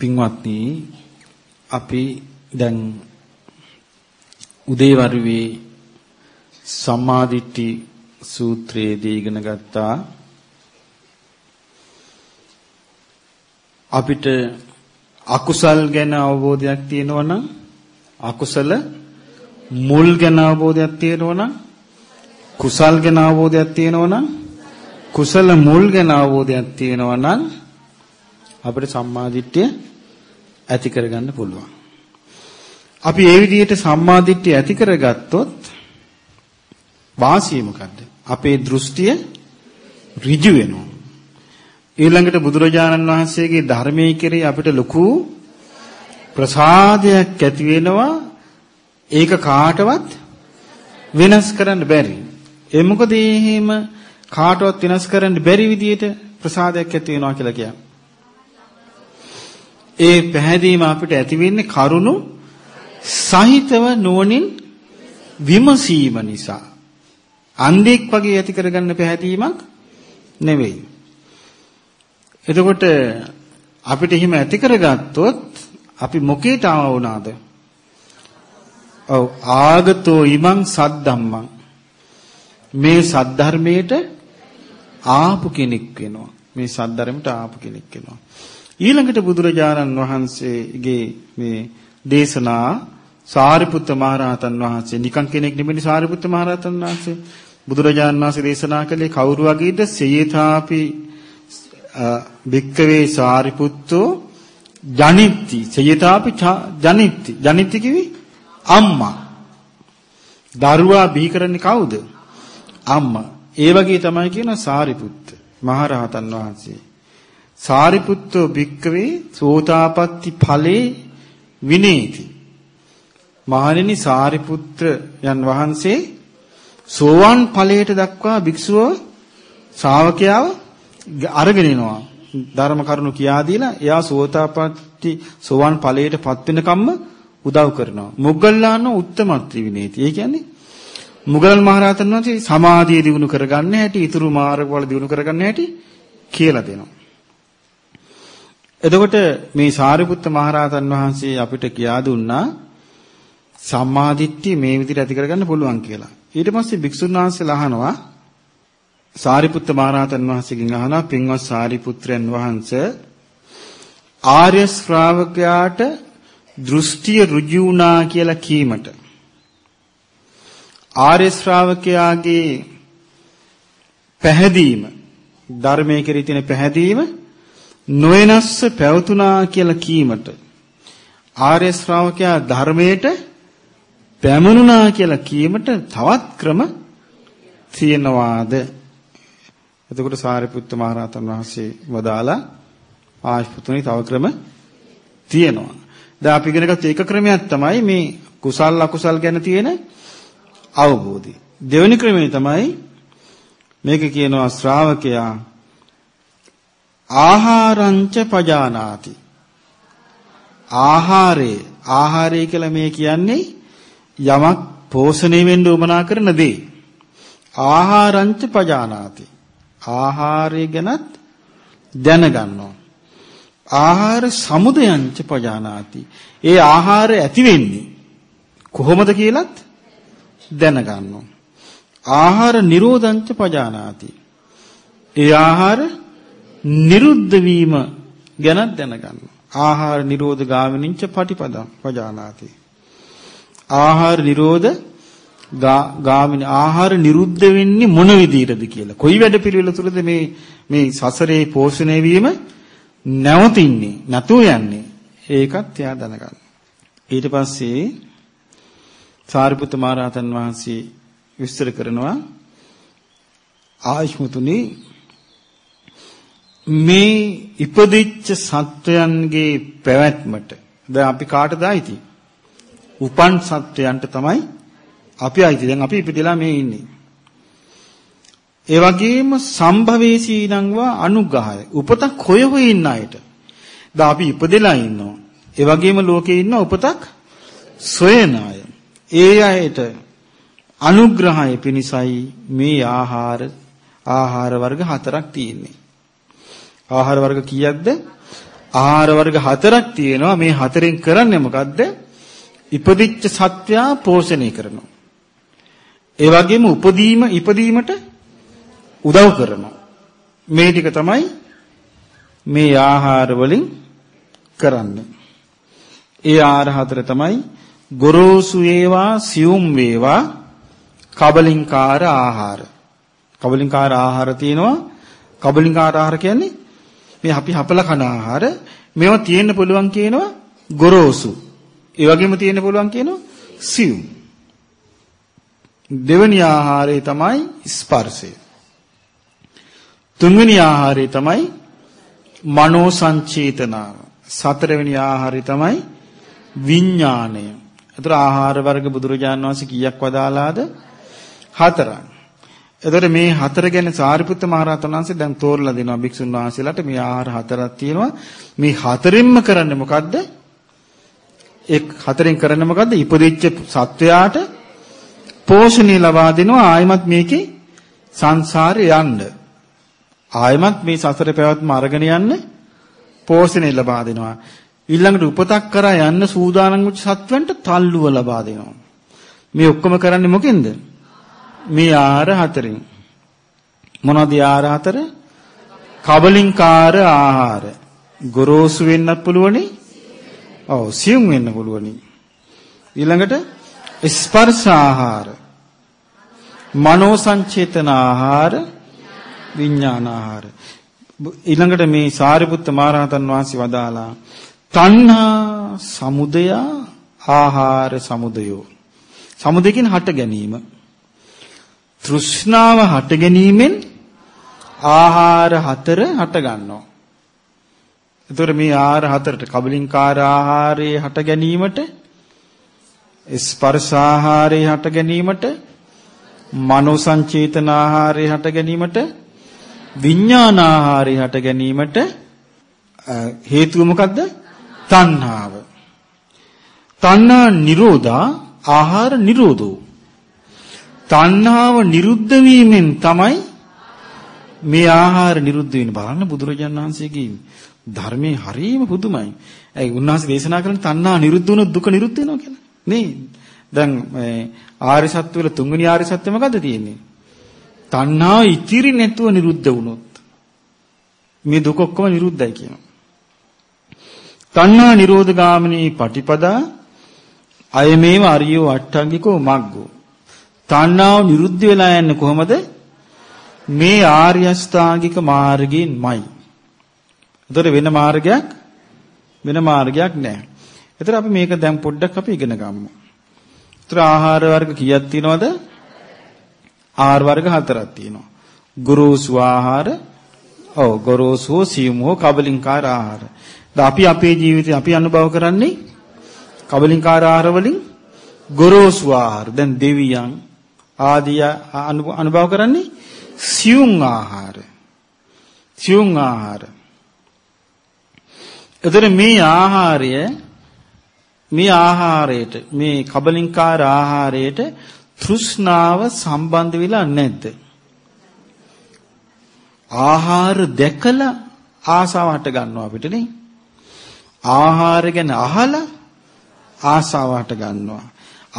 පින්වත්නි අපි දැන් උදේවරුවේ සම්මාදිට්ඨි සූත්‍රයේදී ඉගෙන ගත්තා. අපිට අකුසල් ගැන අවබෝධයක් තියෙනවා නම් අකුසල මුල් ගැන අවබෝධයක් තියෙනවා නම් කුසල් ගැන අවබෝධයක් තියෙනවා නම් කුසල මුල් ගැන අවබෝධයක් තියෙනවා නම් අපිට සම්මාදිට්ඨිය ඇති කරගන්න පුළුවන්. අපි ඒ විදිහට සම්මාදිට්ඨිය ඇති කරගත්තොත් වාසිය මොකද්ද? අපේ දෘෂ්ටිය ඍජු වෙනවා. ඊළඟට බුදුරජාණන් වහන්සේගේ ධර්මයේ කෙරෙහි අපිට ලොකු ප්‍රසාදයක් ඇති වෙනවා. ඒක කාටවත් වෙනස් කරන්න බැරි. ඒ මොකද එහෙම කාටවත් වෙනස් කරන්න බැරි විදිහට ප්‍රසාදයක් ඇති වෙනවා කියලා කියන්නේ. ඒ පැහැදීම අපිට ඇති වෙන්නේ කරුණු සහිතව නුවණින් විමසීම නිසා. අන්ධෙක් වගේ ඇති කරගන්න පැහැදීමක් නෙවෙයි. එතකොට අපිට එහෙම ඇති කරගත්තොත් අපි මොකේට ආව වුණාද? ඔව් ආගතෝ ඉමං සද්ධම්මං මේ සද්ධර්මයට ආපු කෙනෙක් වෙනවා. මේ සද්ධර්මයට ආපු කෙනෙක් වෙනවා. ඊළඟට බුදුරජාණන් වහන්සේගේ මේ දේශනා සාරිපුත්ත මහරහතන් වහන්සේ නිකන් කෙනෙක් නෙමෙයි සාරිපුත්ත මහරහතන් වහන්සේ. බුදුරජාණන් වහන්සේ දේශනා කළේ කවුරු වගේද? සේයථාපි භික්කවේ සාරිපුත්තෝ ජනිත්ති. සේයථාපි ජනිත්ති. ජනිත්ති කිවි? අම්මා. දරුවා බිහි කරන්නේ කවුද? අම්මා. ඒ වගේ තමයි කියන සාරිපුත්ත මහරහතන් වහන්සේ. සාරිපුත්තෝ භික්කවේ සෝතාපට්ටි ඵලේ විනේති. මහණෙනි සාරිපුත්‍ර යන් වහන්සේ සෝවන් ඵලයට දක්වා භික්ෂුව ශ්‍රාවකයාව අරගෙන එනවා. ධර්ම කරුණු කියා දීලා එයා සෝතාපට්ටි සෝවන් ඵලයටපත් වෙනකම්ම උදව් කරනවා. මොග්ගල්ලාන උත්තමත්‍රි විනේති. ඒ කියන්නේ මුගලන් මහරහතන් වහන්සේ සමාධිය දිනු කරගන්න හැටි, ඊතුරු මාර්ගවල දිනු කරගන්න හැටි කියලා දෙනවා. එතකොට මේ සාරිපුත්ත මහරහතන් වහන්සේ අපිට කියා දුන්නා සම්මාදිට්ඨිය මේ විදිහට ඇති කරගන්න පුළුවන් කියලා. ඊට පස්සේ භික්ෂුන් වහන්සේලා අහනවා සාරිපුත්ත මහරහතන් වහන්සේගෙන් අහනවා පින්වත් සාරිපුත්‍රයන් වහන්සේ ආර්ය ශ්‍රාවකයාට දෘෂ්ටිය ඍජු වුණා කියලා කීමට ආර්ය ශ්‍රාවකයාගේ පැහැදීම ධර්මයේ කෙරෙහි තියෙන පැහැදීම නොයනස්ස පැවතුනා කියලා කීමට ආර්ය ශ්‍රාවකයා ධර්මයට පැමුණුනා කියලා කීමට තවත් ක්‍රම තියෙනවාද? එතකොට සාරිපුත්ත මහරහතන් වහන්සේ වදාලා ආශ්පුතුනි තව ක්‍රම තියෙනවා. දැන් අපි ඉගෙන ගත්ත එක ක්‍රමයක් තමයි මේ කුසල් අකුසල් ගැන තියෙන අවබෝධය. දෙවෙනි ක්‍රමය තමයි මේක කියනවා ශ්‍රාවකයා ආහාරංච පජානාති. ආහාරය. ආහාරය කියලා මේ කියන්නේ යමක් පෝෂණය වෙන්න උවමනා කරන දේ. ආහාරංච පජානාති. ආහාරය ගැනත් දැනගන්නවා. ආහාර සමුදයංච පජානාති. ඒ ආහාර ඇති වෙන්නේ කොහොමද කියලත් දැනගන්නවා. ආහාර නිරෝධංච පජානාති. ඒ ආහාර නිරුද්ධ වීම ගැන දැනගන්න. ආහාර නිරෝධ ගාමිනින්ච පටිපදං පජානාති. ආහාර නිරෝධ ගාමිනි ආහාර නිරුද්ධ වෙන්නේ මොන විදිහටද කියලා. කොයි වැඩ පිළිවෙල තුළද මේ මේ සසරේ පෝෂණය වීම නැවතින්නේ නැතුව යන්නේ. ඒකත් එයා දැනගන්න. ඊට පස්සේ සාරිපුත්ත මහරහතන් වහන්සේ විස්තර කරනවා ආයෂ්මතුනි මේ ඉපදිච්ච සත්වයන්ගේ පැවැත්මට දැන් අපි කාටද අයිති? උපන් සත්වයන්ට තමයි අපි අයිති. දැන් අපි ඉපදලා මේ ඉන්නේ. ඒ වගේම සම්භවේසීනංවා අනුග්‍රහය. උපතක් හොය හොය ඉන්න අයට. දැන් අපි ඉපදලා ඉන්නවා. ඒ වගේම ලෝකේ ඉන්න උපතක් සොයන අය. ඒ අයට අනුග්‍රහය පිණිසයි මේ ආහාර ආහාර වර්ග හතරක් තියෙන්නේ. ආහාර වර්ග කීයක්ද? ආහාර වර්ග හතරක් තියෙනවා. මේ හතරෙන් කරන්නේ මොකද්ද? ඉපදිච්ච සත්වයා පෝෂණය කරනවා. ඒ වගේම උපදීම ඉපදීමට උදව් කරනවා. මේ ටික තමයි මේ ආහාර වලින් කරන්නේ. ඒ ආහාර හතර තමයි ගොරෝසු වේවා සියුම් වේවා කබලින්කාර ආහාර. කබලින්කාර ආහාර තියෙනවා. කබලින්කාර ආහාර කියන්නේ මේ අපි හපල කන ආහාර මේවා තියෙන්න පුළුවන් කියනවා ගොරෝසු. ඒ වගේම තියෙන්න පුළුවන් කියනවා සියුම්. දෙවෙනි ආහාරය තමයි ස්පර්ශය. තුන්වෙනි ආහාරය තමයි මනෝ සංචේතනාව. සතරවෙනි ආහාරය තමයි විඥාණය. ඒතර ආහාර වර්ග බුදුරජාණන් වහන්සේ කීයක් වදාලාද? හතරක්. එතකොට මේ හතර ගැන සාරිපුත්ත මහරහතන් වහන්සේ දැන් තෝරලා දෙනවා භික්ෂුන් වහන්සේලාට මේ ආහාර හතරක් තියෙනවා. මේ හතරින්ම කරන්නේ මොකද්ද? ඒ හතරෙන් කරන්නේ මොකද්ද? ඉපදිච්ච සත්වයාට පෝෂණය ලබා දෙනවා ආයමත් මේකේ සංසාරේ යන්න. ආයමත් මේ සසර පැවැත්ම අරගෙන යන්න පෝෂණය ලබා දෙනවා. ඊළඟට උපතක් කරා යන්න සූදානම් වෙච්ච සත්වයන්ට තල්ලුව ලබා දෙනවා. මේ ඔක්කොම කරන්නේ මොකෙන්ද? මේ ආහාර හතරෙන්. මොනවද ආහාර හතර? කබලින්කාර ආහාර. ගොරෝසු වෙන්නත් පුළුවනි. ඔව් සියුම් වෙන්න පුළුවනි. ඊළඟට ස්පර්ශ ආහාර. මනෝ සංචේතන ආහාර. විඥාන ආහාර. ඊළඟට මේ සාරිපුත්ත මහරහතන් වහන්සේ වදාලා තණ්හා සමුදය ආහාර සමුදයෝ. සමුදයකින් හට ගැනීම. තෘෂ්ණාව හට ගැනීමෙන් ආහාර හතර හට ගන්නවා. එතකොට මේ ආහාර හතරට කබලින්කාර ආහාරයේ හට ගැනීමට ස්පර්ශ ආහාරයේ හට ගැනීමට මනෝ සංචේතන ආහාරයේ හට ගැනීමට විඥාන ආහාරයේ හට ගැනීමට හේතුව මොකද්ද? තණ්හාව. තණ්හා නිරෝධා ආහාර නිරෝධෝ. තණ්හාව නිරුද්ධ වීමෙන් තමයි මේ ආහාර නිරුද්ධ වෙන්නේ. බලන්න බුදුරජාණන් වහන්සේගේ ධර්මයේ හරීම පුදුමයි. ඒ උන්වහන්සේ දේශනා කරන තණ්හා නිරුද්ධ වුණොත් දුක නිරුද්ධ වෙනවා කියලා. නේ? දැන් ආර්ය සත්‍ය වල තුන්වෙනි ආර්ය සත්‍ය මොකද්ද තියෙන්නේ? තණ්හා ඉතිරි නැතුව නිරුද්ධ වුණොත් මේ දුක ඔක්කොම නිරුද්ධයි කියනවා. තණ්හා නිරෝධ ගාමිනී පටිපදා අයමේව අරියෝ අට්ඨංගිකෝ මග්ගෝ. තණ්හාව නිරුද්ධ වෙලා යන්නේ කොහොමද? මේ ආර්ය අෂ්ටාංගික මාර්ගයෙන්මයි. ඒතර වෙන මාර්ගයක් වෙන මාර්ගයක් නැහැ. ඒතර අපි මේක දැන් පොඩ්ඩක් අපි ඉගෙන ගමු. ඒතර ආහාර වර්ග කීයක් තියෙනවද? ආහාර වර්ග හතරක් තියෙනවා. ගුරුසු ආහාර, ඔව් ගොරෝසු සියුම් හෝ කබලින්කාර ආහාර. අපි අපේ ජීවිතේ අපි අනුභව කරන්නේ කබලින්කාර ආහාර වලින් ගොරෝසු ආහාර. දැන් දෙවියන් ආදිය අනුභව කරන්නේ සියුම් ආහාර. සියුම් ආහාර. එතන මේ ආහාරය මේ ආහාරයට මේ කබලින්කාර ආහාරයට තෘෂ්ණාව සම්බන්ධ වෙලා නැද්ද? ආහාර දැකලා ආසාව හට ගන්නවා අපිට නේ. ආහාර ගැන අහලා ආසාව හට ගන්නවා.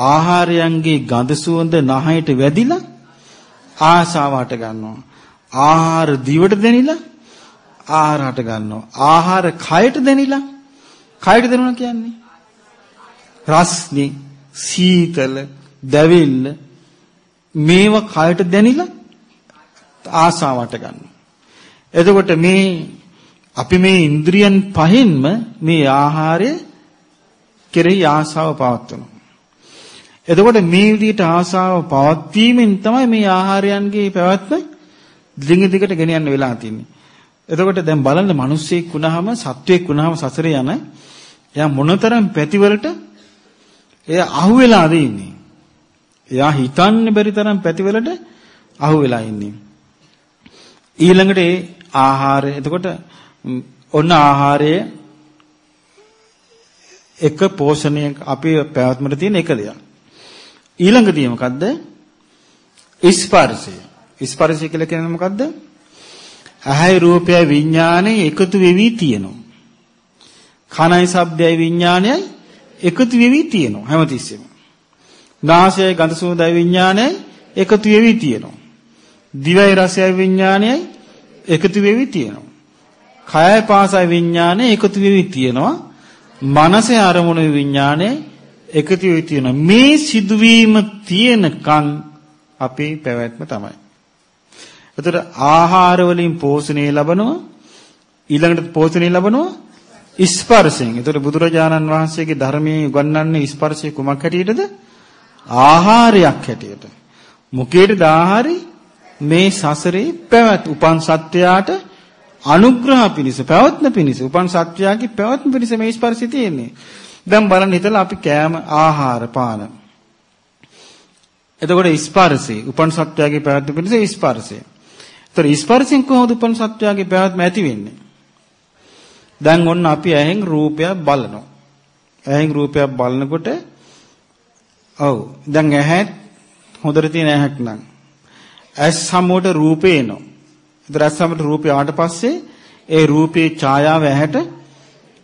ආහාරයන්ගේ ගඳ සුවඳ නහයට වැදිලා ආසාව හට ගන්නවා. ආහාර දිවට දැනිලා ආහාර හට ගන්නවා. ආහාර කයට දැනිලා කයට දැනුණා කියන්නේ රස්නේ සීතල දැවිල්ල මේවා කයට දැනිලා ආසාවට ගන්නවා. එතකොට මේ අපි මේ ඉන්ද්‍රියන් පහින්ම මේ ආහාරය කෙරෙහි ආසාව පවත්වනවා. එතකොට මේ විදිහට ආසාව පවත්වීමෙන් තමයි මේ ආහාරයන්ගේ පැවැත්ම දිගින් දිගට ගෙන යන්න වෙලා තියෙන්නේ. එතකොට දැන් බලන්න මිනිස්සෙක් වුණාම සත්වෙක් වුණාම සසරේ යන එයා මොනතරම් පැතිවලට එයා අහුවෙලාද ඉන්නේ. එයා හිතන්න බැරි තරම් පැතිවලට අහුවෙලා ඉන්නේ. ඊළඟට ඒ ආහාරය එතකොට ඔන්න ආහාරය එක පෝෂණයක් අපේ පැවැත්මට තියෙන එක දෙයක්. ඊළඟදී මොකද්ද? ස්පර්ශය. ස්පර්ශය කියලා කියන්නේ මොකද්ද? ඇහැයි රූපයයි විඥානය එකතු වෙවි තියෙනවා. කනයි ශබ්දයයි විඥානයයි එකතු වෙවි තියෙනවා හැමතිස්සෙම. නාසයයි ගඳ සුවඳයි විඥානයයි එකතු වෙවි තියෙනවා. දිවයි රසයයි විඥානයයි එකතු වෙවි තියෙනවා. කයයි පාසයි විඥානය එකතු වෙවි තියෙනවා. මනසේ අරමුණු විඥානය එකතු වෙවි තියෙනවා. මේ සිදුවීම තියෙනකන් අපේ පැවැත්ම තමයි. එතකොට ආහාර වලින් පෝෂණය ලැබනවා ඊළඟට පෝෂණය ලැබනවා ස්පර්ශයෙන්. එතකොට බුදුරජාණන් වහන්සේගේ ධර්මයේ උගන්වන්නේ ස්පර්ශය කුමක් හැටියටද? ආහාරයක් හැටියට. මුකේට ආහාරي මේ සසරේ පැවැත් උපන් සත්‍යයට අනුග්‍රහ පිණිස පැවැත්ම පිණිස උපන් සත්‍යයේ පැවැත්ම පිණිස මේ ස්පර්ශය තියෙන්නේ. දැන් බලන්න හිතලා අපි කෑම ආහාර පාන. එතකොට ස්පර්ශي උපන් සත්‍යයේ පැවැත්ම පිණිස ස්පර්ශය. ඒතර ස්පර්ශයෙන් කොහොමද උපන් සත්‍යයේ පැවැත්ම ඇති වෙන්නේ? දැන් ඔන්න අපි ඇහෙන් රූපයක් බලනවා. ඇහෙන් රූපයක් බලනකොට ඔව් දැන් ඇහත් හොඳට තියෙන ඇහක් නම් ඇස් සමුවට රූපේ එනවා. ඒතර ඇස් සමුවට රූපේ ආවට පස්සේ ඒ රූපේ ඡායාව ඇහැට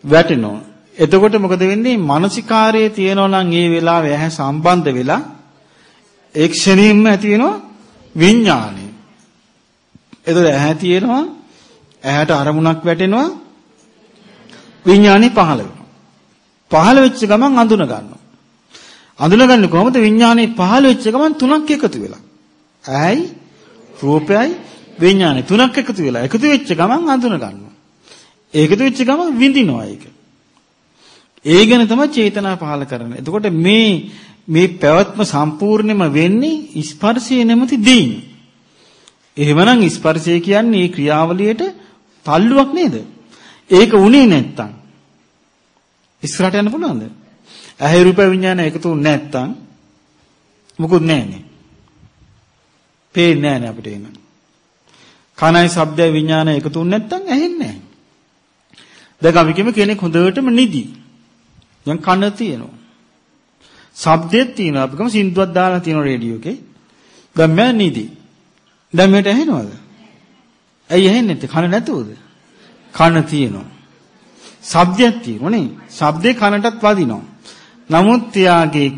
වැටෙනවා. එතකොට මොකද වෙන්නේ? මානසිකාරයේ තියෙනවා නම් ඒ වෙලාවේ ඇහැ සම්බන්ධ වෙලා ඒ ක්ෂණින්ම ඇති වෙනවා විඥානය. එතකොට ඇහැ තියෙනවා ඇහැට අරමුණක් වැටෙනවා විඥානේ පහළ වෙනවා. පහළ වෙච්ච ගමන් අඳුන ගන්නවා. අඳුනගන්නේ කොහොමද විඥානේ පහළ වෙච්ච ගමන් තුනක් එකතු වෙලා. ඇයි රූපයයි විඥානේ තුනක් එකතු වෙලා එකතු වෙච්ච ගමන් අඳුන ගන්නවා. ඒකතු වෙච්ච ගමන් විඳිනවා ඒක. ඒ ගැන තමයි චේතනා පහළ කරන්නේ. එතකොට මේ මේ පැවැත්ම සම්පූර්ණයෙන්ම වෙන්නේ ස්පර්ශය නැමැති දෙයින්. එහෙමනම් ස්පර්ශය කියන්නේ මේ ක්‍රියාවලියට තල්ලුවක් නේද? ඒක උනේ නැත්තම් ඉස්සරහට යන්න පුළුවන්ද? ඇහැ රූප විඥාන එකතු නැත්තම් මොකුත් නැහැනේ. පේන්නේ නැහැ අපිට එන. කනයි ශබ්ද විඥාන එකතු නැත්තම් ඇහෙන්නේ නැහැ. දැන් අපි කියමු කෙනෙක් හොඳටම නිදි. දැන් කන තියෙනවා. ශබ්දෙත් තියෙනවා. අපි කියමු සින්දුවක් දාලා තියෙනවා රේඩියෝ එකේ. දැන් මම නිදි. දැන් මේට ඇහෙනවද? ඇයි ඇහෙන්නේ නැත්තේ? කන නැතුවද? කන තියෙනවා. ශබ්දයක් තියෙනවා නේ. ශබ්දේ කනටත් වදිනවා. නමුත් එයාගේ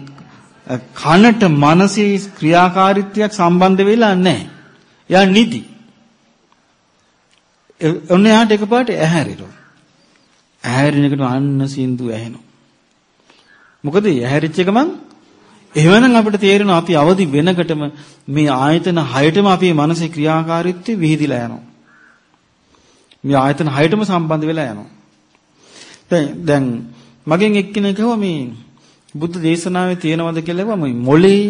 කනට මනසේ ක්‍රියාකාරීත්වයක් සම්බන්ධ වෙලා නැහැ. එයා නිදි. ඔන්න එයාට එකපාරට ඇහැරෙනවා. ඇහැරෙන එකට අන්න සින්දු ඇහෙනවා. මොකද ඇහැරිච්ච ගමන් එහෙමනම් අපිට තේරෙනවා අපි අවදි වෙනකටම මේ ආයතන හයටම අපේ මනසේ ක්‍රියාකාරීත්වය විහිදිලා යනවා. මේ ආයතන හයටම සම්බන්ධ වෙලා යනවා. දැන් දැන් මගෙන් එක්කෙනෙක් කිව්වා මේ බුද්ධ දේශනාවේ තියෙනවද කියලා කිව්වා මේ මොලේ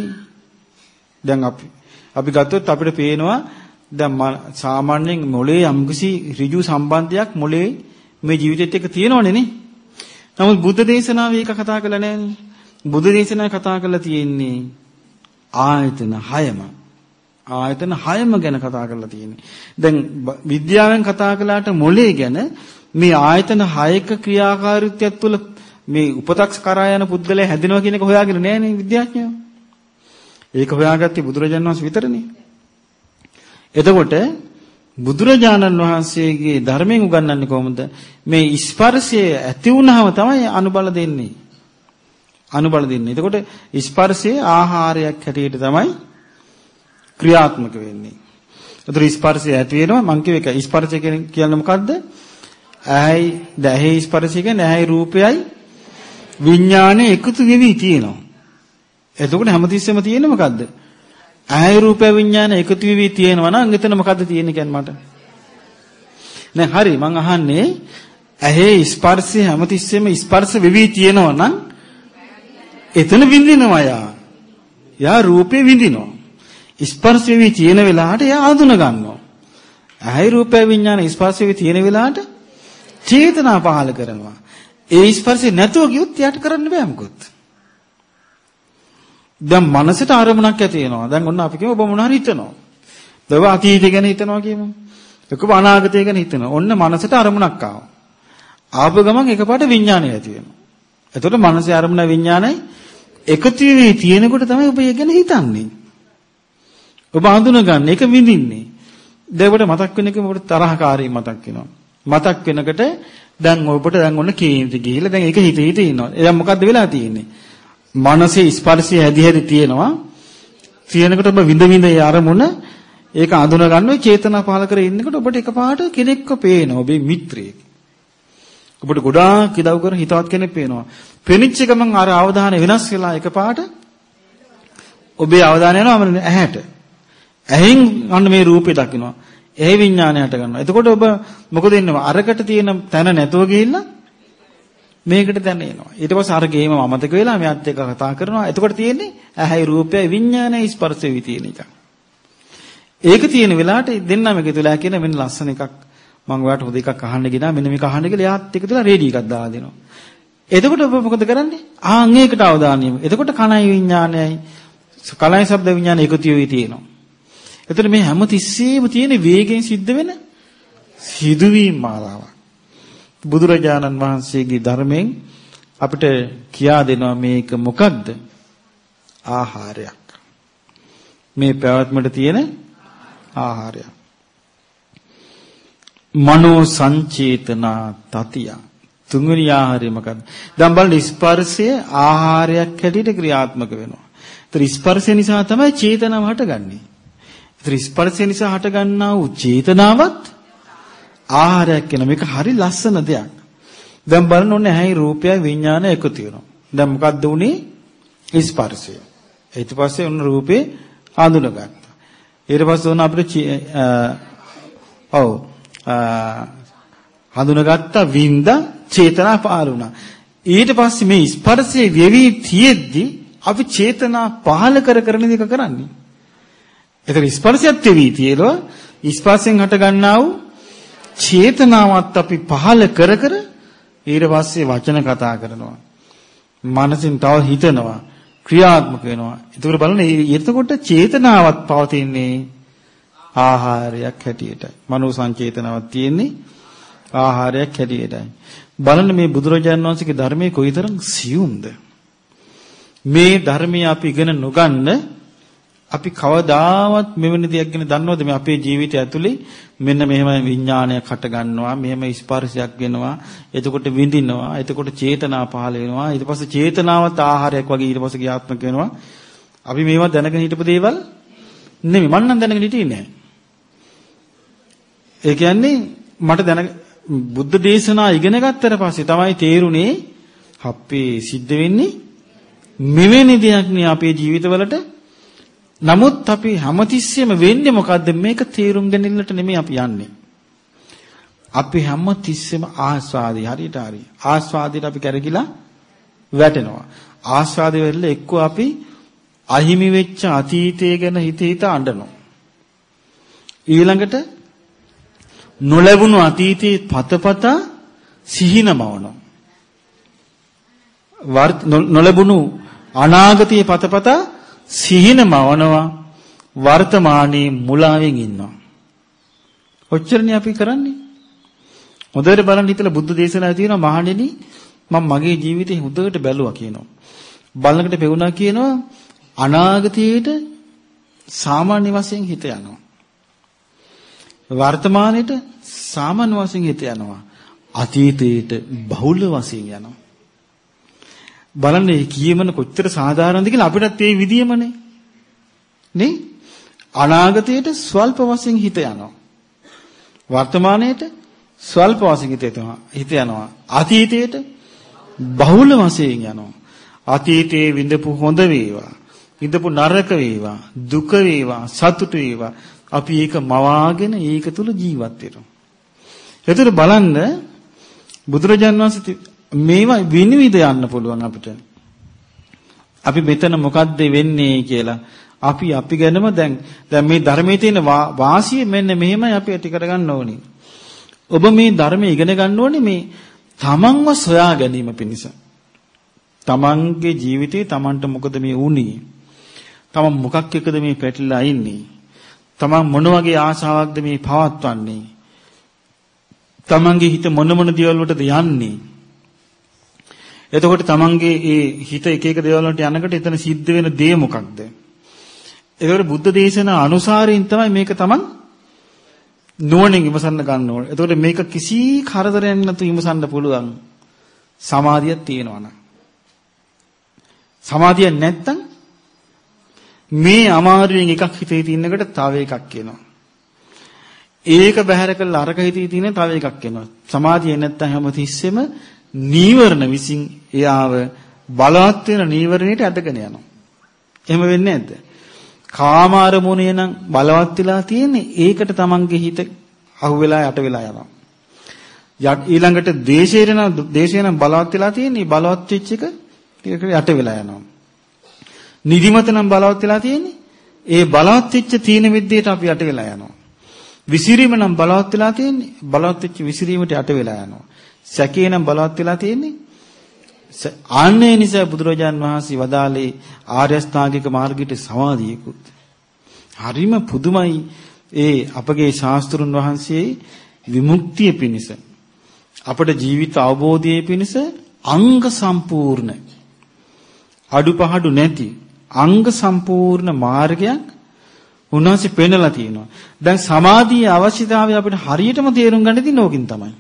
දැන් අපි අපි ගත්තොත් අපිට පේනවා දැන් සාමාන්‍යයෙන් මොලේ යම්කිසි ඍජු සම්බන්ධයක් මොලේ මේ ජීවිතෙත් එක්ක තියෙනවනේ නේ. නමුත් බුද්ධ දේශනාවේ ඒක කතා කරලා නැහැනේ. බුද්ධ දේශනාවේ කතා කරලා තියෙන්නේ ආයතන 6ම. ආයතන 6ම ගැන කතා කරලා තියෙන්නේ. දැන් විද්‍යාවෙන් කතා කළාට මොලේ ගැන මේ ආයතන 6ක ක්‍රියාකාරීත්වය තුළ මේ උපතක්ෂ කරා යන පුද්ගලයා හැදෙනවා කියන එක හොයාගෙන නෑනේ විද්‍යාඥයෝ. ඒක හොයාගත්තේ බුදුරජාණන් වහන්සේ විතරනේ. එතකොට බුදුරජාණන් වහන්සේගේ ධර්මයෙන් උගන්වන්නේ කොහොමද? මේ ස්පර්ශය ඇති වුනහම තමයි අනුබල දෙන්නේ. අනුබල දෙන්නේ. එතකොට ස්පර්ශයේ ආහාරයක් හැටියට තමයි ක්‍රියාත්මක වෙන්නේ. ඒතර ස්පර්ශය ඇති වෙනවා මං කියව එක ස්පර්ශය කියන්නේ මොකද්ද? ඇයි දැහි ස්පර්ශය කියන්නේ ඇයි රූපයයි විඥානේ එකතු වෙවි තියෙනවා. එතකොට හැමතිස්සෙම තියෙන්නේ මොකද්ද? ඇයි රූප විඥාන එකතු වෙවි තියෙනවා නම් එතන මොකද්ද තියෙන්නේ කියන්නේ මට? නෑ හරි මං අහන්නේ ඇහි ස්පර්ශය හැමතිස්සෙම ස්පර්ශ වෙවි තියෙනවා නම් එතන විඳිනවා යා. යා රූපේ විඳිනවා. ස්පර්ශ වෙවි තියෙන වෙලාවට එයා අඳුන ගන්නවා. ඇහි රූප විඥාන ස්පර්ශ වෙවි තියෙන වෙලාවට චේතනා පහල කරනවා. ඒ ස්පර්ශය නැතුව ගියොත් යාට කරන්න බෑ මොකොත්. දැන් මනසට අරමුණක් ඇති වෙනවා. දැන් ඔන්න අපි කියමු ඔබ මොන හරි හිතනවා. දව අතීතය ගැන හිතනවා කියමු. එකම අනාගතය ගැන හිතනවා. ඔන්න මනසට අරමුණක් ආවා. ආපු ගමන් එකපාරට විඥානය ඇති වෙනවා. එතකොට මනසේ අරමුණ විඥානයි එකතු වෙවි තියෙනකොට තමයි ඔබ ඒ ගැන හිතන්නේ. ඔබ හඳුනගන්නේ ඒක විඳින්නේ. දැන් ඔබට මතක් වෙන එක ඔබට තරහකාරී මතක් වෙනවා. මතක් වෙනකොට දැන් ඔබට දැන් ඔන්න කේන්ති ගිහිල්ලා දැන් ඒක හිත හිත ඉන්නවා. දැන් මොකද්ද වෙලා තියෙන්නේ? මනසේ ස්පර්ශය හැදි හැදි තියෙනවා. තියෙනකොට ඔබ විඳ විඳ ඒ අරමුණ ඒක අඳුන ගන්නවා චේතනා පහල කර ඉන්නකොට ඔබට එකපාරට කෙනෙක්ව පේනවා ඔබේ මිත්‍රයෙක්. ඔබට ගොඩාක් ඉදව් කරන හිතවත් කෙනෙක් පේනවා. පෙනිච්ච ගමන් අර අවධානය වෙනස් වෙලා එකපාරට ඔබේ අවධානය යනවා ඇහැට. ඇහෙන් අන්න මේ රූපේ දකිනවා. එහි විඥානයට ගන්නවා. එතකොට ඔබ මොකද වෙන්නේ? අරකට තියෙන තැන නැතුව ගිහිල්ලා මේකට දැන එනවා. ඊට පස්සේ අර ගේම අමතක වෙලා මෙයත් එක්ක කතා කරනවා. එතකොට තියෙන්නේ ඇහැයි රූපයයි විඥානයයි ස්පර්ශ වෙවි තියෙන එක. ඒක තියෙන වෙලාවට දෙන්නම එකතුලා කියන මෙන්න ලස්සන එකක් මම ඔයාලට හොඳ එකක් අහන්න ගෙනා මෙන්න මේක අහන්න කියලා එයාත් එකතුලා රේඩිය එකක් දාලා දෙනවා. එතකොට ඔබ මොකද කරන්නේ? ආන් ඒකට අවධානය යොමු. එතකොට කණයි විඥානයයි කණයි ශබ්ද විඥානය එකතු වෙවි තියෙනවා. එතකොට මේ හැම තිස්සෙම තියෙන වේගයෙන් සිද්ධ වෙන සිදුවීම් මාලාවක්. බුදුරජාණන් වහන්සේගේ ධර්මයෙන් අපිට කියා දෙනවා මේක මොකක්ද? ආහාරයක්. මේ පැවැත්මට තියෙන ආහාරයක්. මනෝ සංචේතනා තතිය. තුන්වෙනි ආහාරය මොකද්ද? දැන් බලන්න ස්පර්ශය ආහාරයක් හැටියට ක්‍රියාත්මක වෙනවා. ඒතර ස්පර්ශය නිසා තමයි චේතනාව හටගන්නේ. ඒතර ස්පර්ශය නිසා හටගන්නා වූ චේතනාවත් ආහාරයක් කියන මේක හරි ලස්සන දෙයක්. දැන් බලන්න ඕනේ ඇහැයි රූපයයි විඥානය එකතු වෙනවා. දැන් මොකද්ද උනේ? ස්පර්ශය. ඊට පස්සේ ඔන්න රූපේ හඳුනගත්තා. ඊට පස්සේ ඔන්න අපිට ඔව් හඳුනගත්ත වින්ද චේතනා පහළ වුණා. ඊට පස්සේ මේ ස්පර්ශයේ වෙවි තියෙද්දි අපි චේතනා පහළ කර කරන එක කරන්නේ. ඒතර ස්පර්ශයත් වෙවි තියෙනවා ස්පර්ශයෙන් හට ගන්නා වූ චේතනාවත් අපි පහළ කර කර ඊට පස්සේ වචන කතා කරනවා. මනසින් තව හිතනවා. ක්‍රියාත්මක වෙනවා. ඒකට බලන්න එතකොට චේතනාවත් පවතින්නේ ආහාරයක් හැටියටයි. මනෝ සංචේතනාවක් තියෙන්නේ ආහාරයක් හැටියටයි. බලන්න මේ බුදුරජාණන් වහන්සේගේ ධර්මයේ කොයිතරම් සියුම්ද? මේ ධර්මය අපි ඉගෙන නොගන්න අපි කවදාවත් මෙවැනි දෙයක් ගැන දන්නවද? මේ අපේ ජීවිතය ඇතුලේ මෙන්න මෙහෙම විඥානයක් හට ගන්නවා මෙහෙම ස්පර්ශයක් වෙනවා එතකොට විඳිනවා එතකොට චේතනා පහළ වෙනවා ඊට පස්සේ චේතනාවත් ආහාරයක් වගේ ඊට පස්සේ ක්‍රියාත්මක වෙනවා. අපි මේවා දැනගෙන හිටපු දේවල් නෙමෙයි. මම නම් දැනගෙන හිටියේ නෑ. ඒ කියන්නේ මට දැන බුද්ධ දේශනා ඉගෙන ගත්තට පස්සේ තමයි තේරුනේ අපේ සිද්ධ වෙන්නේ මෙවැනි දෙයක් නේ අපේ ජීවිතවලට නමුත් අපි හැමතිස්සෙම වෙන්නේ මොකද්ද මේක තේරුම් ගැනීමට නෙමෙයි අපි යන්නේ. අපි හැමතිස්සෙම ආස්වාදේ හරියට හරි. ආස්වාදයට අපි කැරකිලා වැටෙනවා. ආස්වාදේ වෙරළ එක්ක අපි අහිමි වෙච්ච අතීතය ගැන හිත හිත අඬනවා. ඊළඟට නොලැබුණු අතීතයේ පතපත සිහිනමවනවා. නොලැබුණු අනාගතයේ පතපත සිහින මවනවා වර්තමානයේ මුලාවෙන් ඉන්නවා. ඔච්චරනේ අපි කරන්නේ. හොඳට බලන්න හිතලා බුද්ධ දේශනාවේ තියෙනවා මහණෙනි මම මගේ ජීවිතේ හොඳට බැලුවා කියනවා. බලනකට පෙවුනා කියනවා අනාගතයේට සාමාන්‍ය වශයෙන් හිත යනවා. වර්තමානයේට සාමාන්‍ය වශයෙන් හිත යනවා. අතීතයට බහුල වශයෙන් යනවා. බලන්න මේ කියමන කොච්චර සාධාරණද කියලා අපිටත් ඒ විදියමනේ. නේ? අනාගතයට ස්වල්ප වශයෙන් හිත යනවා. වර්තමානයේට ස්වල්ප වශයෙන් හිත යනවා. හිත යනවා. අතීතයට බහුල වශයෙන් යනවා. අතීතයේ විඳපු හොඳ වේවා. විඳපු නරක වේවා. දුක වේවා. සතුට වේවා. අපි ඒක මවාගෙන ඒක තුල ජීවත් වෙනවා. එතකොට බලන්න බුදුරජාන් වහන්සේ මේවා විනිවිද යන්න පුළුවන් අපිට. අපි මෙතන මොකද්ද වෙන්නේ කියලා අපි අපි ගැනම දැන් දැන් මේ ධර්මයේ තියෙන වාසිය මෙන්න මෙහෙමයි අපි ඇති කරගන්න ඕනේ. ඔබ මේ ධර්මය ඉගෙන ගන්න ඕනේ මේ තමන්ව සොයා ගැනීම පිණිස. තමන්ගේ ජීවිතේ තමන්ට මොකද මේ වුනේ? තමන් මොකක් එක්කද මේ පැටලලා ඉන්නේ? තමන් මොන වගේ ආශාවක්ද මේ පවත්වන්නේ? තමන්ගේ හිත මොන මොන දේවල් වලටද යන්නේ? එතකොට තමන්ගේ ඒ හිත එක එක දේවල් වලට යනකොට එතන සිද්ධ වෙන දේ මොකක්ද? ඒකට බුද්ධ දේශනා අනුසාරයෙන් තමයි මේක තමන් නුවණින් විමසන්න ගන්න ඕනේ. එතකොට මේක කිසි කරදරයක් නැතුව විමසන්න පුළුවන්. සමාධියක් තියෙනවා නම්. සමාධිය නැත්තම් මේ අමාරුවෙන් එකක් හිතේ තියෙනකොට තව එකක් එනවා. ඒක බැහැර කළා අරක හිතේ තියෙන තව එකක් එනවා. සමාධිය නැත්තම් හැමතිස්සෙම නීවරණ විසින් එයාව බලවත් වෙන නීවරණයට ඇදගෙන යනවා. එහෙම වෙන්නේ නැද්ද? කාම අරමුණේ නම් බලවත් වෙලා තියෙන්නේ ඒකට තමන්ගේ හිත අහුවෙලා යට වෙලා යනවා. ඊළඟට දේශේන නම් දේශේන බලවත් වෙලා තියෙන්නේ බලවත් වෙච්ච එක ටිකකට යට වෙලා යනවා. නිදිමත නම් බලවත් වෙලා තියෙන්නේ ඒ බලවත් වෙච්ච තීන විද්‍යට අපි යට වෙලා යනවා. විසිරීම නම් බලවත් වෙලා තියෙන්නේ බලවත් වෙච්ච විසිරීමට යට වෙලා යනවා. සැකේ නම් බලවත් වෙලා තියෙන්නේ ආන්නේ නිසා බුදුරජාන් වහන්සේ වදාළේ ආර්ය ස්ථාංගික මාර්ගයට සමාධියකුත්. හරිම පුදුමයි ඒ අපගේ ශාස්ත්‍රුන් වහන්සේ විමුක්තිය පිණිස අපට ජීවිත අවබෝධයේ පිණිස අංග සම්පූර්ණ අඩුපහඩු නැති අංග සම්පූර්ණ මාර්ගයක් උන්වහන්සේ පෙන්නලා තියෙනවා. දැන් සමාධියේ අවශ්‍යතාවය අපිට හරියටම තේරුම් ගන්න තියෙන ඕකින් තමයි.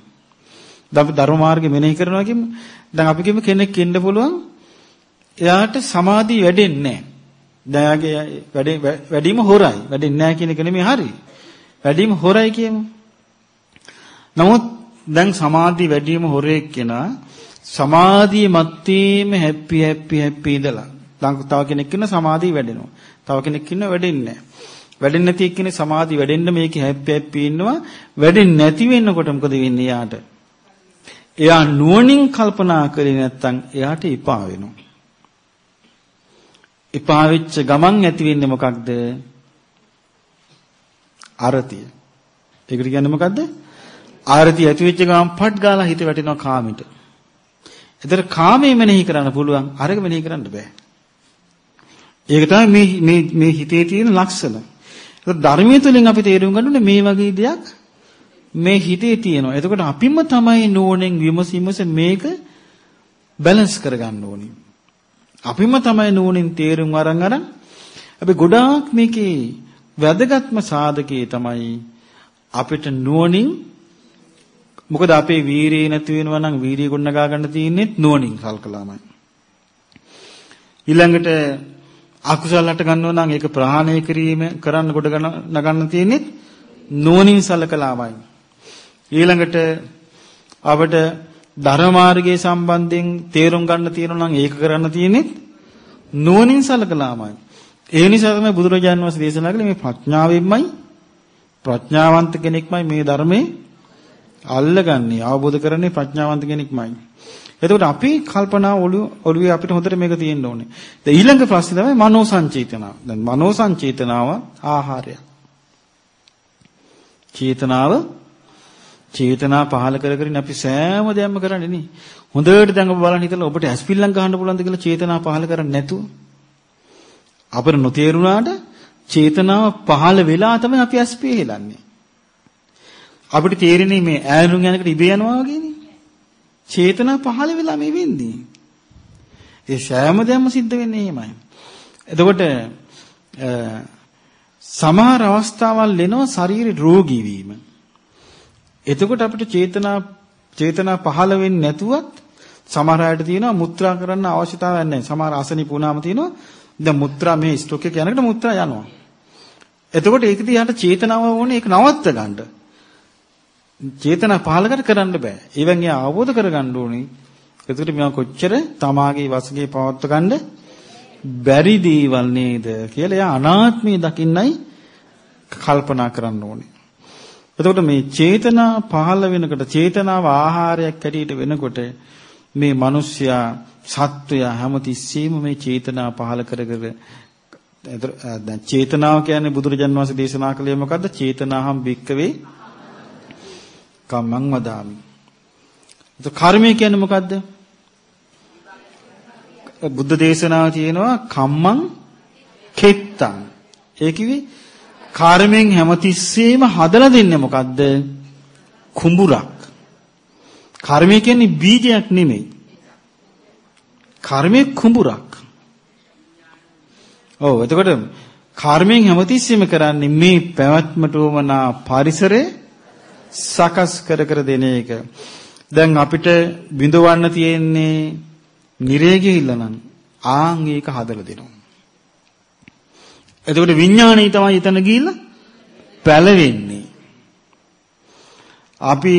දැන් අපි ධර්ම මාර්ගෙ මෙනෙහි කරනවා කියමු. දැන් අපි කියමු කෙනෙක් ඉන්න පුළුවන් එයාට සමාධිය වැඩෙන්නේ නැහැ. දැන් එයාගේ වැඩේ වැඩිම හොරයි. වැඩෙන්නේ නැහැ කියන එක නෙමෙයි හරි. වැඩිම හොරයි කියමු. නමුත් දැන් සමාධිය වැඩිම හොරෙක් කෙනා සමාධිය මැත්තේම හැපි හැපි හැපි ඉඳලා. දැන් තව කෙනෙක් ඉන්න සමාධිය වැඩෙනවා. තව කෙනෙක් ඉන්න වැඩෙන්නේ නැහැ. වැඩෙන්නේ නැති එක්කෙනේ සමාධිය වැඩෙන්න මේකේ හැපි හැපි ඉන්නවා. වැඩෙන්නේ නැති වෙන්නකොට මොකද වෙන්නේ යාට? එයා නුවණින් කල්පනා කරේ නැත්නම් එයාට එපා වෙනවා. එපා වෙච්ච ගමන් ඇති වෙන්නේ මොකක්ද? අරතිය. ඒකට කියන්නේ මොකද්ද? ආරතිය ඇති වෙච්ච ගමන් පට් ගාලා හිත වැටෙනවා කාමෙට. එතන කාමයේ මෙනෙහි කරන්න පුළුවන් අරක මෙනෙහි කරන්න බෑ. ඒක තමයි මේ මේ මේ හිතේ තියෙන ලක්ෂණ. ඒක ධර්මයේ තුලින් අපි තේරුම් ගන්න මේ වගේ දෙයක් මේ හිතේ තියෙනවා. එතකොට අපිම තමයි නෝනෙන් විමසීමස මේක බැලන්ස් කරගන්න ඕනේ. අපිම තමයි නෝනෙන් තේරුම් අරන් අරන් අපි ගොඩාක් මේකේ වැදගත්ම සාධකයේ තමයි අපිට නුවණින් මොකද අපේ වීරිය නැති වෙනවා නම් වීරිය ගොඩනගා ගන්න තියෙන්නේ නුවණින් කල්කලාමයි. ඊළඟට අකුසල හට ගන්නවා නම් ඒක ප්‍රහාණය කිරීම කරන්න කොට නගන්න තියෙන්නේ නුවණින් සලකලාමයි. ඊළඟට අපිට ධර්ම මාර්ගයේ සම්බන්ධයෙන් තේරුම් ගන්න තියෙනවා නම් ඒක කරන්න තියෙන්නේ නුවණින් සලකලාමයි. ඒ නිසා තමයි බුදුරජාණන් වහන්සේ දේශනා කළේ මේ ප්‍රඥාවෙන්මයි ප්‍රඥාවන්ත කෙනෙක්මයි මේ ධර්මයේ අල්ලගන්නේ අවබෝධ කරන්නේ ප්‍රඥාවන්ත කෙනෙක්මයි. එතකොට අපි කල්පනා ඔළුවේ අපිට හොඳට මේක තියෙන්න ඕනේ. දැන් ඊළඟ ප්‍රශ්නේ තමයි මනෝ සංචේතනාව. දැන් මනෝ සංචේතනාව ආහාරය. චේතනාව චේතනා පහල කර කරින් අපි සෑම දෙයක්ම කරන්නේ නේ. හොඳට දැන් ඔබ බලන්න හිතලා ඔබට ඇස්පිල්ලම් ගහන්න පුළුවන්ද කියලා චේතනා පහල කරන්නේ නැතුව. අපිට නොතේරුණාට චේතනාව පහල වෙලා තමයි අපි ඇස්පිය හෙලන්නේ. අපිට තේරෙන්නේ මේ ඈනුන් යනකට ඉබේ යනවා වගේනේ. චේතනා පහල වෙලා මේ වෙන්නේ. ඒ සෑම දෙයක්ම සිද්ධ වෙන්නේ එහෙමයි. එතකොට සමහර අවස්ථාවල් එනවා ශරීරේ රෝගී වීම. එතකොට අපිට චේතනා චේතනා පහළ වෙන්නේ නැතුවත් සමහර අයට තියෙනවා මුත්‍රා කරන්න අවශ්‍යතාවයක් නැහැ. සමහර අසනීප වුණාම තියෙනවා දැන් මුත්‍රා මේ ස්ට්‍රොක් එක යනකොට මුත්‍රා යනවා. එතකොට ඒක දිහාට චේතනාව ඕනේ ඒක නවත්ත ගන්න. චේතනා පහළ කර කරන්න බෑ. ඒවෙන් එයා අවබෝධ කරගන්න ඕනේ. එතකොට මෙයා කොච්චර තමාගේ වශයේ පවත්ව ගන්න බැරි දේවල් නේද කියලා එයා අනාත්මය දකින්නයි කල්පනා කරන්න ඕනේ. එතකොට මේ චේතනා පහළ වෙනකොට චේතනාව ආහාරයක් ඇටියට වෙනකොට මේ මිනිස්සයා සත්වයා හැමතිස්සෙම මේ චේතනා පහළ කර කර දැන් චේතනාව කියන්නේ බුදුරජාන් වහන්සේ දේශනා කළේ මොකද්ද? චේතනාහම් භික්කවේ කම්මං වදාමි. ඒක කර්මය කියන්නේ මොකද්ද? බුද්ධ දේශනාව තියෙනවා කම්මං කෙත්තං. ඒ කිවි කර්මෙන් හැමතිස්සෙම හදලා දෙන්නේ මොකද්ද? කුඹුරක්. කර්මය කියන්නේ බීජයක් නෙමෙයි. කර්මයේ කුඹුරක්. ඔව් එතකොට කර්මයෙන් හැමතිස්සෙම කරන්නේ මේ පැවැත්මට උවමනා පරිසරය සකස් කර කර දෙන එක. දැන් අපිට බිඳවන්න තියෙන්නේ නිරේ ගිහිල්ලා නම් ආන් ඒක හදලා දෙනවා. එතකොට විඥාණය තමයි එතන ගිහිල්ලා පැලවෙන්නේ. අපි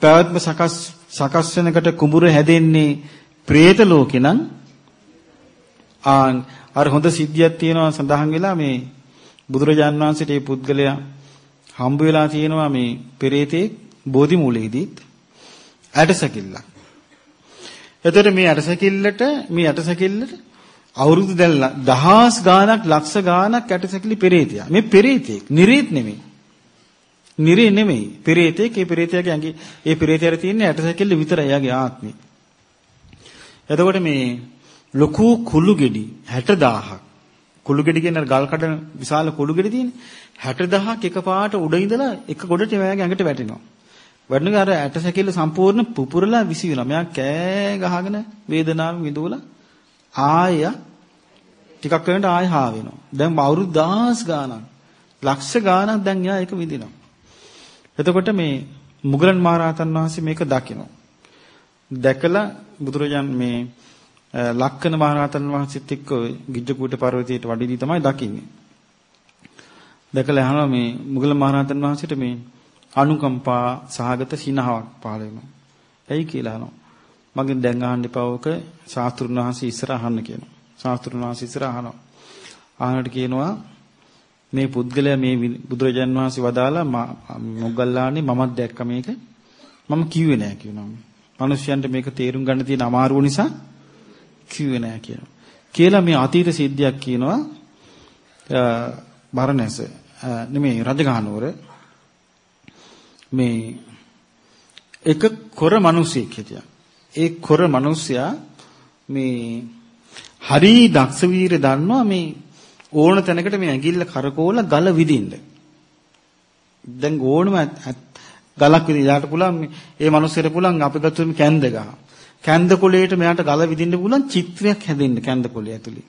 පැවැත්ම සකස් සකස් වෙනකට කුඹුර හැදෙන්නේ പ്രേත ලෝකේ නම් ආන් අර හොඳ සිද්ධියක් තියෙනවා සඳහන් වෙලා මේ බුදුරජාන් වහන්සේට මේ පුද්ගලයා හම්බ වෙලා තියෙනවා මේ පෙරේතේ බෝධි මූලයේදීත් ඇටසැකිල්ලක්. එතකොට මේ ඇටසැකිල්ලට මේ ඇටසැකිල්ලට අවුරුදු දැන් දහස් ගාණක් ලක්ෂ ගාණක් ඇටසැකිලි පෙරේතයා. මේ පෙරේතෙක් නිරේත් නෙමෙයි. නිරේ නෙමෙයි. පෙරේතෙක් ඒ පෙරේතයාගේ ඇඟේ ඒ පෙරේතයාට තියෙන ඇටසැකිල්ල විතරයි යාගේ ආත්මේ. එතකොට මේ ලොකු කුළු ගෙඩි 60000ක් කුළු ගෙඩි කියන ගල් කඩන විශාල කුළු ගෙඩි තියෙන්නේ 60000ක් එකපාරට උඩ ඉඳලා එක ගොඩට එයාගේ ඇඟට වැටෙනවා. වැටෙනක අර ඇට සැකිල්ල සම්පූර්ණ පුපුරලා විසි වෙනවා. මෙයා කෑ ගහගෙන වේදනාවෙන් විඳවලා ආය ටිකක් වෙනට ආය හා වෙනවා. දැන් අවුරුදු දහස් ගාණක් ලක්ෂ ගාණක් දැන් එයා ඒක විඳිනවා. එතකොට මේ මුගලන් මහරහතන් වහන්සේ මේක දකිනවා. දැකලා බුදුරජාන් මේ ලක්කන මහරහතන් වහන්සේත් එක්ක ගිජ්ජකූට පර්වතයට වඩිදී තමයි දකින්නේ. දැකලා අහනවා මේ මුගල මහරහතන් වහන්සේට මේ අනුකම්පා සහගත සිනහාවක් පහළ වෙනවා. ඇයි කියලා අහනවා. මගෙන් දැන් අහන්න එපා ඕක ශාස්ත්‍රුන් වහන්සේ ඉස්සර අහන්න කියනවා. ශාස්ත්‍රුන් වහන්සේ ඉස්සර අහනවා. අහනට කියනවා මේ පුද්ගලයා මේ බුදුරජාන් වහන්සේ වදාලා මොග්ගල්ලානේ මමත් දැක්ක මේක. මම කිව්වේ නෑ කියනවා. මිනිස්යන්ට මේක තේරුම් ගන්න තියෙන අමාරුව නිසා කිව්වේ නෑ කියනවා. කියලා මේ අතීත සිද්ධියක් කියනවා බරණැස නෙමෙයි රජගහනුවර මේ එක කොර මිනිසෙක් හිටියා. ඒ කොර මිනිසයා මේ හරි දක්ෂ වීර දන්නවා මේ ඕන තැනකට මේ ඇඟිල්ල කරකෝල ගල විදින්න. දැන් ඕනම ගලක් විදින්න යාට පුළුවන් ඒ මිනිස්සෙට පුළුවන් අපි ගත්තොත් කැන්ද ගහ. කැන්ද කොළේට මෙයාට ගල විදින්න පුළුවන් චිත්‍රයක් හැදෙන්න කැන්ද කොළේ ඇතුලේ.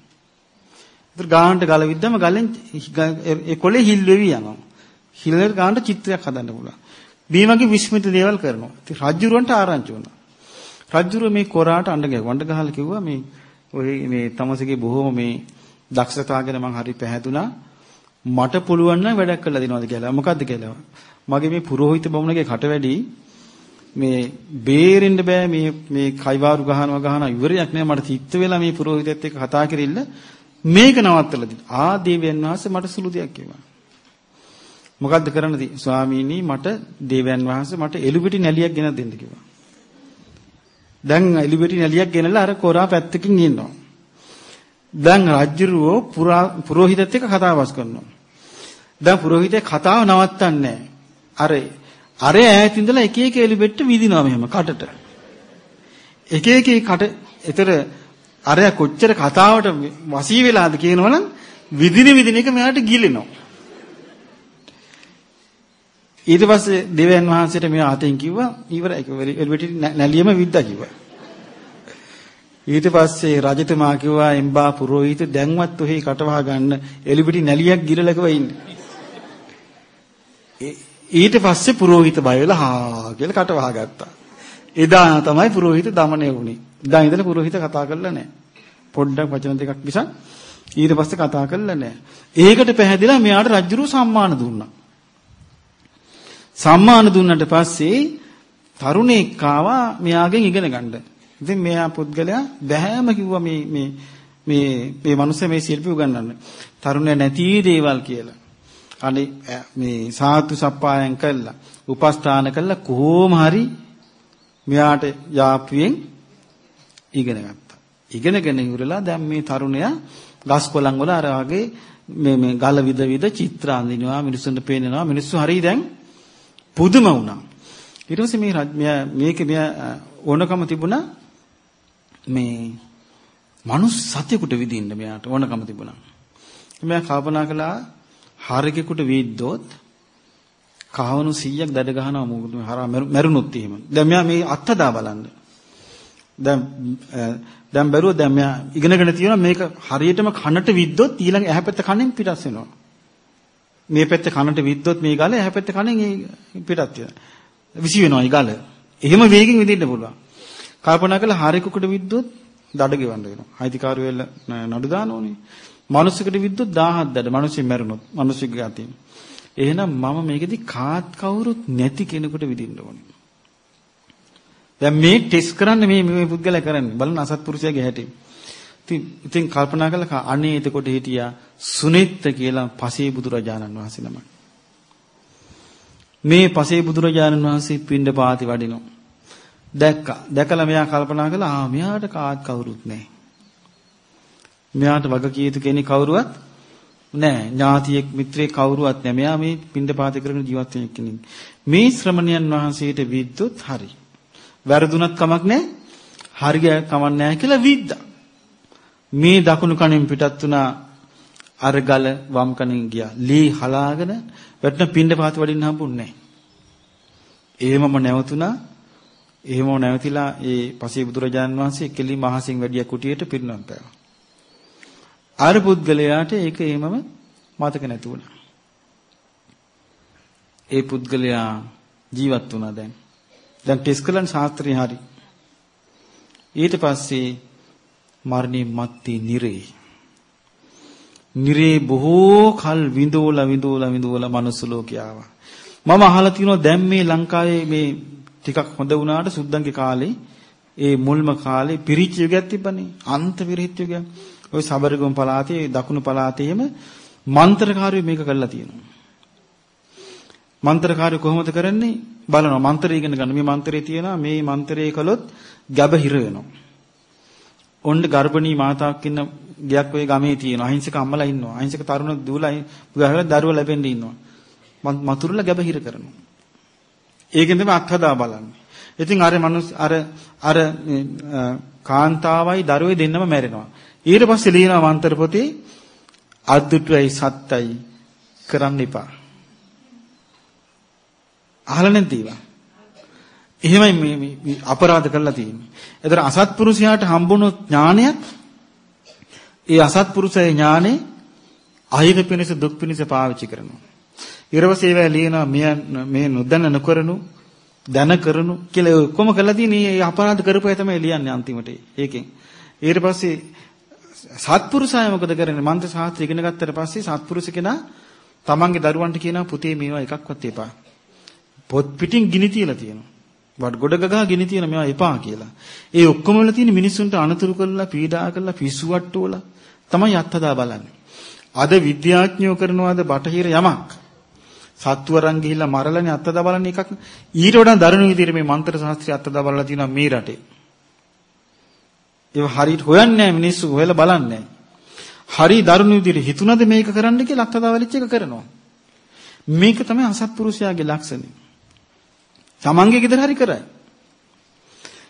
ඒතර ගානට ගල විද්දම ගලෙන් ඒ කොළේ හිල් වෙවි යනවා. හිලෙන් ගානට චිත්‍රයක් හදන්න පුළුවන්. මේ වගේ විස්මිත දේවල් කරනවා. ඉතින් රජුරවන්ට ආරංචි වුණා. රජුර මේ කොරාට අඬ ගැහුවා. අඬ ගහලා කිව්වා මේ ඔය මේ තමසගේ බොහොම මේ දක්ෂතාව ගැන මං හරි පැහැදුනා. මට පුළුවන් නම් වැඩක් කරලා දෙනවද කියලා. මොකද්ද කියලා. මගේ මේ පුරোহিত බමුණගේ කට වැඩි මේ බේරෙන්න බෑ මේ මේ කයිවාරු ගහනවා ගහනවා ඉවරයක් නෑ මට තිත්ත වෙලා මේ පුරোহিতයත් එක්ක කතා කරilla මේක නවත්තලා දෙන්න. ආ දේවයන් වහන්සේ මට සුළු දෙයක් කිව්වා. මොකද්ද කරන්නද? ස්වාමීනි මට දේවයන් වහන්සේ මට එළුපිටි නැලියක් ගෙනත් දෙන්න කිව්වා. දැන් එළුබෙටි නැලියක් ගෙනලා අර කොරා පැත්තකින් ඉන්නවා. දැන් රජුරෝ පුරোহিතත් එක්ක කතාවස් කරනවා. දැන් පුරোহিතේ කතාව නවත්තන්නේ අර අර ඈත ඉඳලා එක එක එළුබෙට්ට විදිනවා මෙහෙම කටට. එක එක කට ඒතර අර කොච්චර කතාවට වසී වෙලාද කියනවනම් විදින විදින එක මෙයාට ගිලිනවා. ඊට පස්සේ දෙවියන් වහන්සේට මේ අතෙන් කිව්වා ඉවරයි කිව්වා නැලියම විද්දා කිව්වා. ඊට පස්සේ රජතුමා කිව්වා එම්බා පුරෝහිත දැන්වත් ඔහි කටවහ ගන්න එලිබිටි නැලියක් ගිරලකව ඉන්නේ. ඊට පස්සේ පුරෝහිත බය වෙලා හා කියලා කටවහ ගත්තා. එදා තමයි පුරෝහිත দমনය වුනේ. ඉදා ඉඳලා පුරෝහිත කතා කරලා නැහැ. පොඩ්ඩක් වචන දෙකක් විසක් ඊට පස්සේ කතා කරලා නැහැ. ඒකට පැහැදිලා මෙයාට රජුරු සම්මාන දුන්නා. සම්මාන දුන්නට පස්සේ තරුණෙක් ආවා මෙයාගෙන් ඉගෙන ගන්න. ඉතින් මෙයා පුද්ගලයා බෑම කිව්වා මේ මේ මේ මේ මිනිස්සු මේ ශිල්පී උගන්වන්න. තරුණය නැති දේවල් කියලා. අනේ මේ සාතු සප්පායන් කළා. උපස්ථාන කළා කොහොම හරි මෙයාට යාප්පුවෙන් ඉගෙන ගත්තා. ඉගෙනගෙන ඉවරලා දැන් මේ තරුණයා ගස් කොළන් වල අර වගේ මේ මේ ගල විද විද චිත්‍ර අඳිනවා මිනිස්සුන්ට පේනවා මිනිස්සු හරි දැන් පුදුම වුණා. ඊට පස්සේ මේ මේක මෙය ඕනකම තිබුණා මේ මනුස්ස සත්‍යකට විදින්න මෙයාට ඕනකම තිබුණා. මෙයා කල්පනා කළා හරකෙකුට වීද්දොත් කහවණු 100ක් දඩ ගහනවා මොකද හරා මැරුණොත් එහෙම. දැන් මෙයා මේ අත්හදා බලන්න. දැන් දැන් බැලුවා දැන් මෙයා ඉගෙනගෙන තියෙනවා මේක හරියටම කනට විද්දොත් ඊළඟ ඇහැ පැත්ත කනෙන් පිටස් වෙනවා. මේ පැත්තේ කනට විද්දොත් මේ ගල එහා පැත්තේ කනෙන් පිටත් වෙනවා. විසි වෙනවා ගල. එහෙම වේගෙන් විදින්න පුළුවන්. කල්පනා කළා හරෙකුකට විද්දොත් දඩ ගෙවන්න වෙනවා. අයිතිකාරු වෙල නඩු දාන්න ඕනේ. මිනිස්සුකට විද්දොත් 1000ක් දඩ. මිනිස්සු මැරුණොත් මිනිස්සුගේ අතින්. එහෙනම් මම මේකෙදි කාත් කවුරුත් නැති කෙනෙකුට විදින්න ඕනේ. දැන් මේ ටෙස්ට් කරන්න මේ මේ පුද්ගලයා කරන්නේ. බලන්න අසත්පුරුෂයාගේ හැටි. ඉතින් ඉතින් කල්පනා කළා අනේ එතකොට හිටියා සුනිත්ත කියලා පසේ බුදුරජාණන් වහන්සේ නමක්. මේ පසේ බුදුරජාණන් වහන්සේ පින්ඩ පාති වඩිනවා. දැක්කා. දැකලා මෙයා කල්පනා කළා ආ මෙයාට කාත් කවුරුත් නැහැ. මෙයාට වග කිය යුතු කෙනෙක් කවුරුවත් නැහැ. ඥාතියෙක් මිත්‍රයෙක් කවුරුවත් නැහැ. මෙයා මේ පින්ඩ පාති කරගෙන ජීවත් වෙන කෙනෙක්. මේ ශ්‍රමණයන් වහන්සේට විද්දුත් හරි. වැරදුනත් කමක් නැහැ. හරිය කමක් නැහැ කියලා විද්දා. මේ දකුණු කණෙන් පිටත් වුණා අර ගල වම් කණෙන් ගියා. ලී හලාගෙන වැටෙන පින්ඩ පාති වඩින්න හම්බුන්නේ නැහැ. එහෙමම නැවතුණා එහෙම නැවතිලා ඒ පසේ බුදුරජාන් වහන්සේ කෙලිම අහසින් වැඩිය කුටියට පිරිනොම් පෑවා. අර පුද්ගලයාට ඒක එහෙමම මතක නැති වුණා. ඒ පුද්ගලයා ජීවත් වුණා දැන්. දැන් ටෙස්ට් කළන් ශාස්ත්‍රය හරි. ඊට පස්සේ මරණය මත්තේ නිරේ. නිරේ බොහෝ කල් විඳෝලා විඳෝලා විඳෝලා මනුස්ස ලෝකේ ආවා. මම අහලා තියෙනවා දැන් මේ ලංකාවේ මේ ටිකක් හොඳ වුණාට සුද්දන්ගේ කාලේ ඒ මුල්ම කාලේ පිරිච්ච යුගයක් තිබ්බනේ. අන්ත පිරිච්ච යුගයක්. ওই සබරගම් පළාතේ දකුණු පළාතේම මන්ත්‍රකාරයෝ මේක කරලා තියෙනවා. මන්ත්‍රකාරයෝ කොහොමද කරන්නේ? බලනවා මන්ත්‍රය ඉගෙන ගන්න. මේ මන්ත්‍රයේ තියෙනවා මේ මන්ත්‍රය කළොත් ගැබ හිර වෙනවා. ඔන්න ගර්භණී මාතාවක් ඉන්න ගයක් ඔය ගමේ තියෙනවා. අහිංසක අම්මලා ඉන්නවා. අහිංසක තරුණ දූලා ගහලා දරුවා ලැබෙන්න ඉන්නවා. මතුරුලා ගැබ හිර කරනවා. ඒකෙන් තමයි අත්හදා බලන්නේ. ඉතින් අර මනුස්ස අර අර කාන්තාවයි දරුවේ දෙන්නම මැරෙනවා. ඊට පස්සේ ලියනවා මන්ත්‍ර පොතේ අද්දුටුයි සත්තයි කරන්න එපා. අහලා නැද්ද ඒවා? එහෙමයි මේ මේ අපරාධ කරලා තියෙන්නේ. ඒතර අසත්පුරුෂයාට හම්බුණු ඥානයක් ඒ අසත්පුරුෂයේ ඥානේ අහිත පිණිස දුක් පිණිස පාවිච්චි කරනවා. ඊරවසේ ඒවා ලියනවා මේ මේ නොදැන නොකරනු දැන කරනු කියලා ඒ ඔක්කොම කරලා තියෙන මේ අපරාධ කරපුවා තමයි ලියන්නේ අන්තිමට ඒකෙන්. ඊට පස්සේ සත්පුරුෂය මොකද කරන්නේ? මන්ත්‍ර ශාස්ත්‍ර ඉගෙන ගත්තට පස්සේ සත්පුරුෂ කෙනා තමන්ගේ දරුවන්ට කියනවා පුතේ මේවා එකක්වත් එපා. පොත් පිටින් ගිනි තියලා තියෙනවා. වට ගොඩ ගගා ගිනි තියන මේවා එපා කියලා. ඒ ඔක්කොම වල තියෙන මිනිස්සුන්ට අනතුරු කරලා පීඩා කරලා පිස්සු වට්ටෝලා තමයි අත්හදා බලන්නේ. අද විද්‍යාඥයෝ කරනවාද බටහිර යමක්. සත්වරන් ගිහිල්ලා මරලානේ අත්දා බලන එකක් ඊට වඩා දරුණු විදිහට මේ මන්ත්‍ර ශාස්ත්‍රය අත්දා බලලා තියෙනවා මේ රටේ. ඒව හරියට හොයන්නේ නැහැ මිනිස්සු හොයලා බලන්නේ හරි දරුණු විදිහට හිතුණද මේක කරන්න කියලා අත්දා වෙලිච්ච එක කරනවා. මේක තමයි අසත්පුරුෂයාගේ ලක්ෂණය. තමන්ගේ ගෙදර හරි කරයි.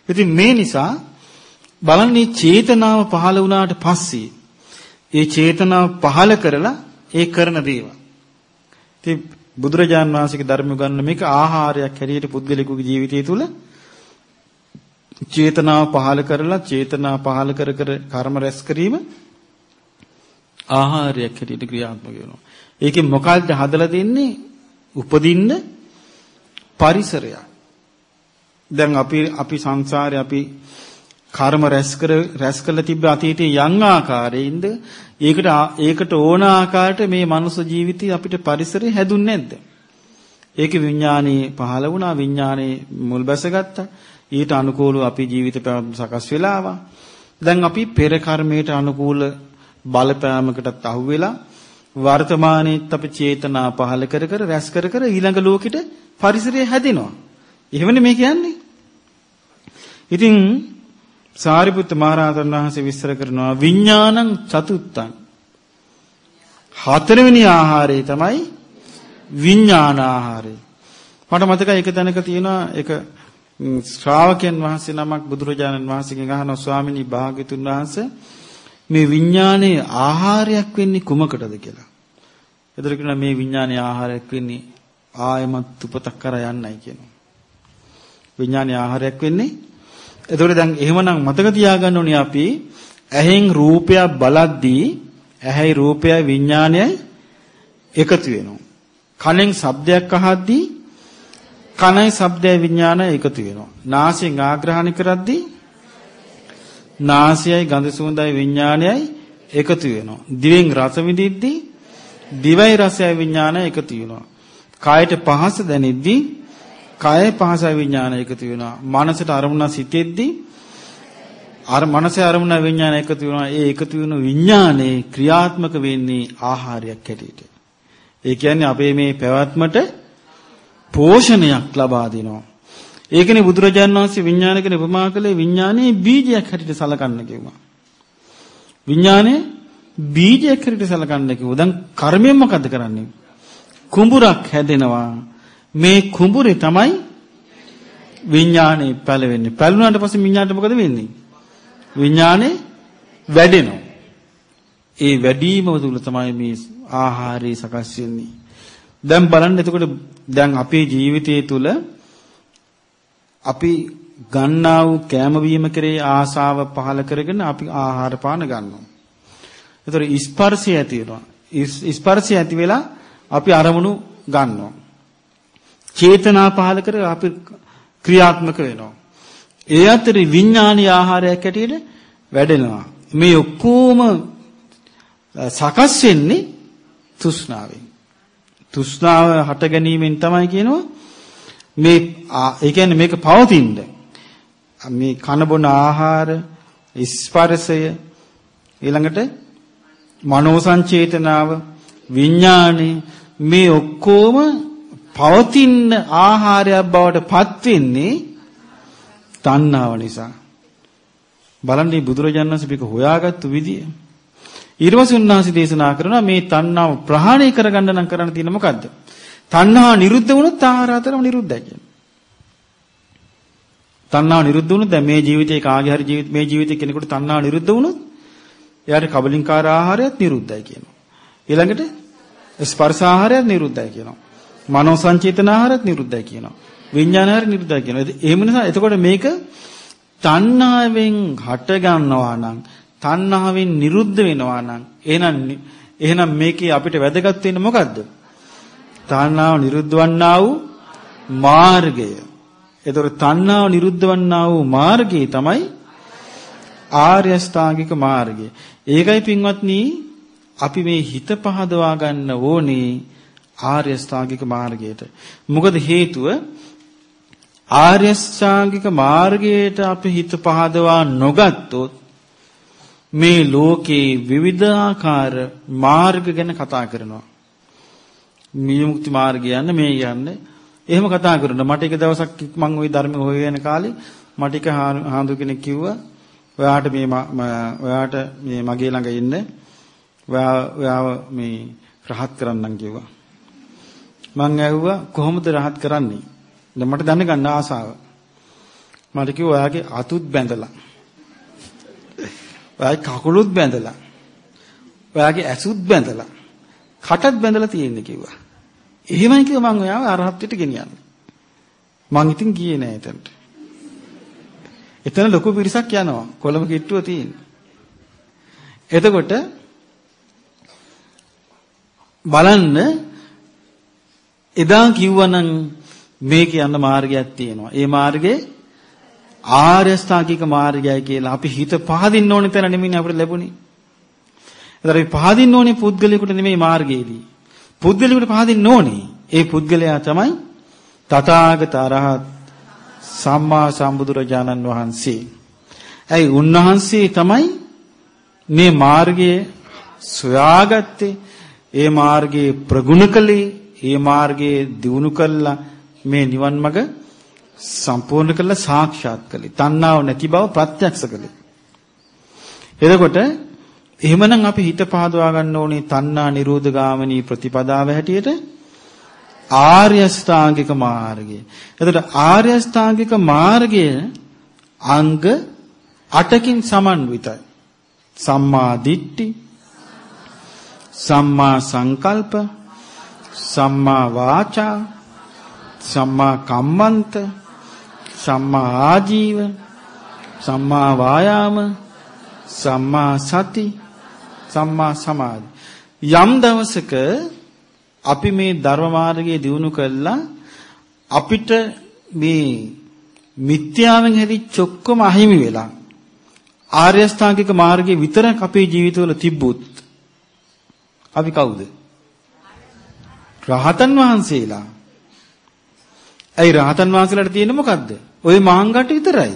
ඉතින් මේ නිසා බලන්නේ චේතනාව පහළ වුණාට පස්සේ ඒ චේතනාව පහළ කරලා ඒ කරන දේවල්. ඉතින් බුදුරජාන් වහන්සේගේ ධර්ම ගන්න මේක ආහාරයක් හැටියට පුද්ගලිකගේ ජීවිතය තුළ චේතනාව පහල කරලා චේතනා පහල කර කර කර්ම රැස් කිරීම ආහාරයක් හැටියට ක්‍රියාත්මක වෙනවා. ඒකෙන් මොකක්ද හදලා දෙන්නේ? උපදින්න පරිසරයක්. දැන් අපි අපි සංසාරේ අපි කර්ම රැස් කර රැස් කළ තිබ්බ අතීතයේ යම් ආකාරයෙන්ද ඒකට ඒකට ඕන ආකාරයට මේ මනුස්ස ජීවිතය අපිට පරිසරය හැදුන්නේ නැද්ද? ඒකේ විඥානේ පහළ වුණා විඥානේ මුල් බැසගත්තා. ඊට අනුකූලව අපි ජීවිත සකස් වෙලා ආවා. දැන් අපි පෙර කර්මයට අනුකූල බලපෑමකටත් අහු වෙලා වර්තමානයේත් අපි චේතනා පහළ කර කර රැස් කර කර ඊළඟ ලෝකෙට පරිසරය හැදෙනවා. එහෙමනේ මේ කියන්නේ. ඉතින් සාරිපුත්ත මහරහතන් වහන්සේ විස්තර කරනවා විඥානං චතුත්තං හතරවෙනි ආහාරය තමයි විඥාන ආහාරය මට මතකයි එක තැනක තියෙනවා එක ශ්‍රාවකයන් වහන්සේ නමක් බුදුරජාණන් වහන්සේගෙන් අහනවා ස්වාමිනී භාග්‍යතුන් වහන්සේ මේ විඥානයේ ආහාරයක් වෙන්නේ කුමකටද කියලා. එතකොට කියනවා මේ විඥානයේ ආහාරයක් වෙන්නේ ආයමත් උපතක් කරා යන්නයි කියනවා. විඥානයේ ආහාරයක් වෙන්නේ එතකොට දැන් එහෙමනම් මතක තියාගන්න ඕනේ අපි ඇහෙන් රූපයක් බලද්දී ඇහැයි රූපයයි විඥානයයි එකතු වෙනවා. කනෙන් ශබ්දයක් අහද්දී කනයි ශබ්දය විඥානය එකතු වෙනවා. නාසයෙන් ආග්‍රහණය කරද්දී නාසයයි ගඳ සුවඳයි විඥානයයි එකතු වෙනවා. දිවෙන් රස විඳිද්දී දිවයි රසයයි විඥානය එකතු වෙනවා. කායට පහස දැනෙද්දී කාය පහසයි විඥානය එකතු වෙනවා. මනසට අරමුණ සිතෙද්දී අර මනසේ අරමුණ විඥානය එකතු වෙනවා. ඒ එකතු වෙන විඥානේ ක්‍රියාත්මක වෙන්නේ ආහාරයක් හැටියට. ඒ කියන්නේ අපේ මේ පැවැත්මට පෝෂණයක් ලබා දෙනවා. ඒකනේ බුදුරජාණන් වහන්සේ විඥාන කියන උපමා කළේ විඥානයේ බීජයක් හැටියට සලකන්න කිව්වා. විඥානයේ බීජයක් හැටියට සලකන්න කිව්වා. දැන් කර්මයෙන් මොකද කරන්නේ? කුඹුරක් හැදෙනවා. මේ කුඹුරේ තමයි විඥානේ පැලවෙන්නේ. පැලුණාට පස්සේ විඥාණයට මොකද වෙන්නේ? විඥානේ වැඩෙනවා. ඒ වැඩිම තුල තමයි මේ ආහාරය සකස් වෙන්නේ. දැන් බලන්න එතකොට දැන් අපේ ජීවිතය තුළ අපි ගන්නා වූ කැම වීම කෙරේ ආසාව පහල කරගෙන අපි ආහාර පාන ගන්නවා. ඒතර ස්පර්ශය ඇති වෙනවා. ස්පර්ශය ඇති වෙලා අපි අරමුණු ගන්නවා. චේතනා පහල කර අපි ක්‍රියාත්මක වෙනවා. ඒ අතරේ විඥානීය ආහාරයක් ඇටියට වැඩෙනවා. මේ ඔක්කොම සකස් වෙන්නේ තෘෂ්ණාවෙන්. තෘෂ්ණාව හට ගැනීමෙන් තමයි කියනවා මේ ඒ කියන්නේ මේක පවතින්න. මේ කන බොන ආහාර ස්පර්ශය ඊළඟට මනෝ සංචේතනාව විඥානේ මේ ඔක්කොම පවතින ආහාරයක් බවට පත් වෙන්නේ තණ්හාව නිසා. බලන්න මේ බුදුරජාණන් වහන්සේ මේක හොයාගත්තු විදිය. ඊර්වසි උන්වහන්සේ දේශනා කරනවා මේ තණ්හාව ප්‍රහාණය කරගන්න නම් කරන්න තියෙන මොකද්ද? තණ්හාව නිරුද්ධ වුණොත් ආහාර හතරම නිරුද්ධයි කියන්නේ. තණ්හාව නිරුද්ධ වුණොත් දැන් මේ ජීවිතේ කාගේ හරි ජීවිත මේ ජීවිතේ කෙනෙකුට තණ්හාව නිරුද්ධ වුණොත් එයාට කබලින්කාර ආහාරයත් නිරුද්ධයි කියනවා. ඊළඟට ස්පර්ශ ආහාරයත් නිරුද්ධයි කියනවා. මනෝ සංචේතන ආහාරයත් නිරුද්ධයි කියනවා. විඥාන ආහාර නිරුද්ධයි කියනවා. ඒ නිසා එතකොට මේක තණ්හාවෙන් හට ගන්නවා නම් තණ්හාවෙන් නිරුද්ධ වෙනවා නම් එහෙනම් එහෙනම් මේකේ අපිට වැදගත් වෙන්නේ මොකද්ද? තණ්හාව නිරුද්ධ වන්නා වූ මාර්ගය. ඒතකොට තණ්හාව නිරුද්ධ වන්නා වූ මාර්ගය තමයි ආර්ය අෂ්ටාංගික මාර්ගය. ඒකයි පින්වත්නි අපි මේ හිත පහදවා ගන්න ඕනේ ආර්ය අෂ්ටාංගික මාර්ගයට. මොකද හේතුව ආර්ය අෂ්ටාංගික මාර්ගයට අපි හිත පහදවා නොගත්තොත් මේ ලෝකේ විවිධාකාර මාර්ග ගැන කතා කරනවා. මියමුක්ති මාර්ගය යන්න මේ යන්න. එහෙම කතා කරනවා. මට එක දවසක් මම ওই ධර්ම හොයන කාලේ මට එක හාඳු කෙනෙක් කිව්වා ඔයාට මේ ඔයාට මේ මගේ ළඟ ඉන්න ඔයා ඔයාව මේ රහත් කරන්නම් කිව්වා. මං ඇහුවා කොහොමද රහත් කරන්නේ? දැන් මට දැනගන්න ආසාව. මට කිව්වා ඔයාගේ අතුත් බැඳලා ඔයාගේ කකුලුත් බැඳලා. ඔයාගේ ඇසුත් බැඳලා. කටත් බැඳලා තියෙන්නේ කිව්වා. එහෙමයි කිව්වා මම ඔයාව අරහත්ත්වයට ගෙනියන්නේ. මං ඉතින් ගියේ නෑ එතනට. එතන ලොකු පිරිසක් යනවා. කොළඹ කිට්ටුව තියෙන්නේ. එතකොට බලන්න එදා කිව්වනම් මේක යන මාර්ගයක් තියෙනවා. ඒ මාර්ගේ ආර්ය ශ්‍රාගික මාර්ගයයි කියලා අපි හිත පහදින්න ඕනේ තැන නෙමෙයි අපිට ලැබුණේ. ඒතර අපි පහදින්න ඕනේ පුද්ගලයාට නෙමෙයි මාර්ගයේදී. පුද්ගලයාට පහදින්න ඕනේ. ඒ පුද්ගලයා තමයි තථාගත අරහත් සම්මා සම්බුදුරජාණන් වහන්සේ. ඇයි උන්වහන්සේ තමයි මේ මාර්ගයේ සොයාගත්තේ ඒ මාර්ගයේ ප්‍රගුණ කළේ ඒ මාර්ගයේ දිනු කළා මේ නිවන් මඟ සම්පූර්ණ කරලා සාක්ෂාත් කළේ. තණ්හාව නැති බව ප්‍රත්‍යක්ෂ කළේ. එතකොට එහෙමනම් අපි හිත පහදවා ගන්න ඕනේ තණ්හා නිරෝධ ගාමිනී ප්‍රතිපදාව හැටියට ආර්ය ශ්‍රාංගික මාර්ගය. එතකොට ආර්ය ශ්‍රාංගික මාර්ගය අංග 8කින් සමන්විතයි. සම්මා දිට්ඨි සම්මා සංකල්ප සම්මා වාචා සම්මා කම්මන්ත සම්මා ආජීව සම්මා වායාම සම්මා සති සම්මා සමාධි. යම් දවසක අපි මේ ධර්ම මාර්ගයේ දිනු කළා අපිට මේ මිත්‍යාවෙන් හැදිච්ච ඔක්කොම අහිමි වෙලා ආර්ය අෂ්ටාංගික මාර්ගයේ විතරක් අපේ ජීවිතවල තිබ්බොත් අපි කවුද? රහතන් වහන්සේලා. ඇයි රහතන් වහන්සේලාට තියෙන්නේ මොකද්ද? ওই මහංගට විතරයි.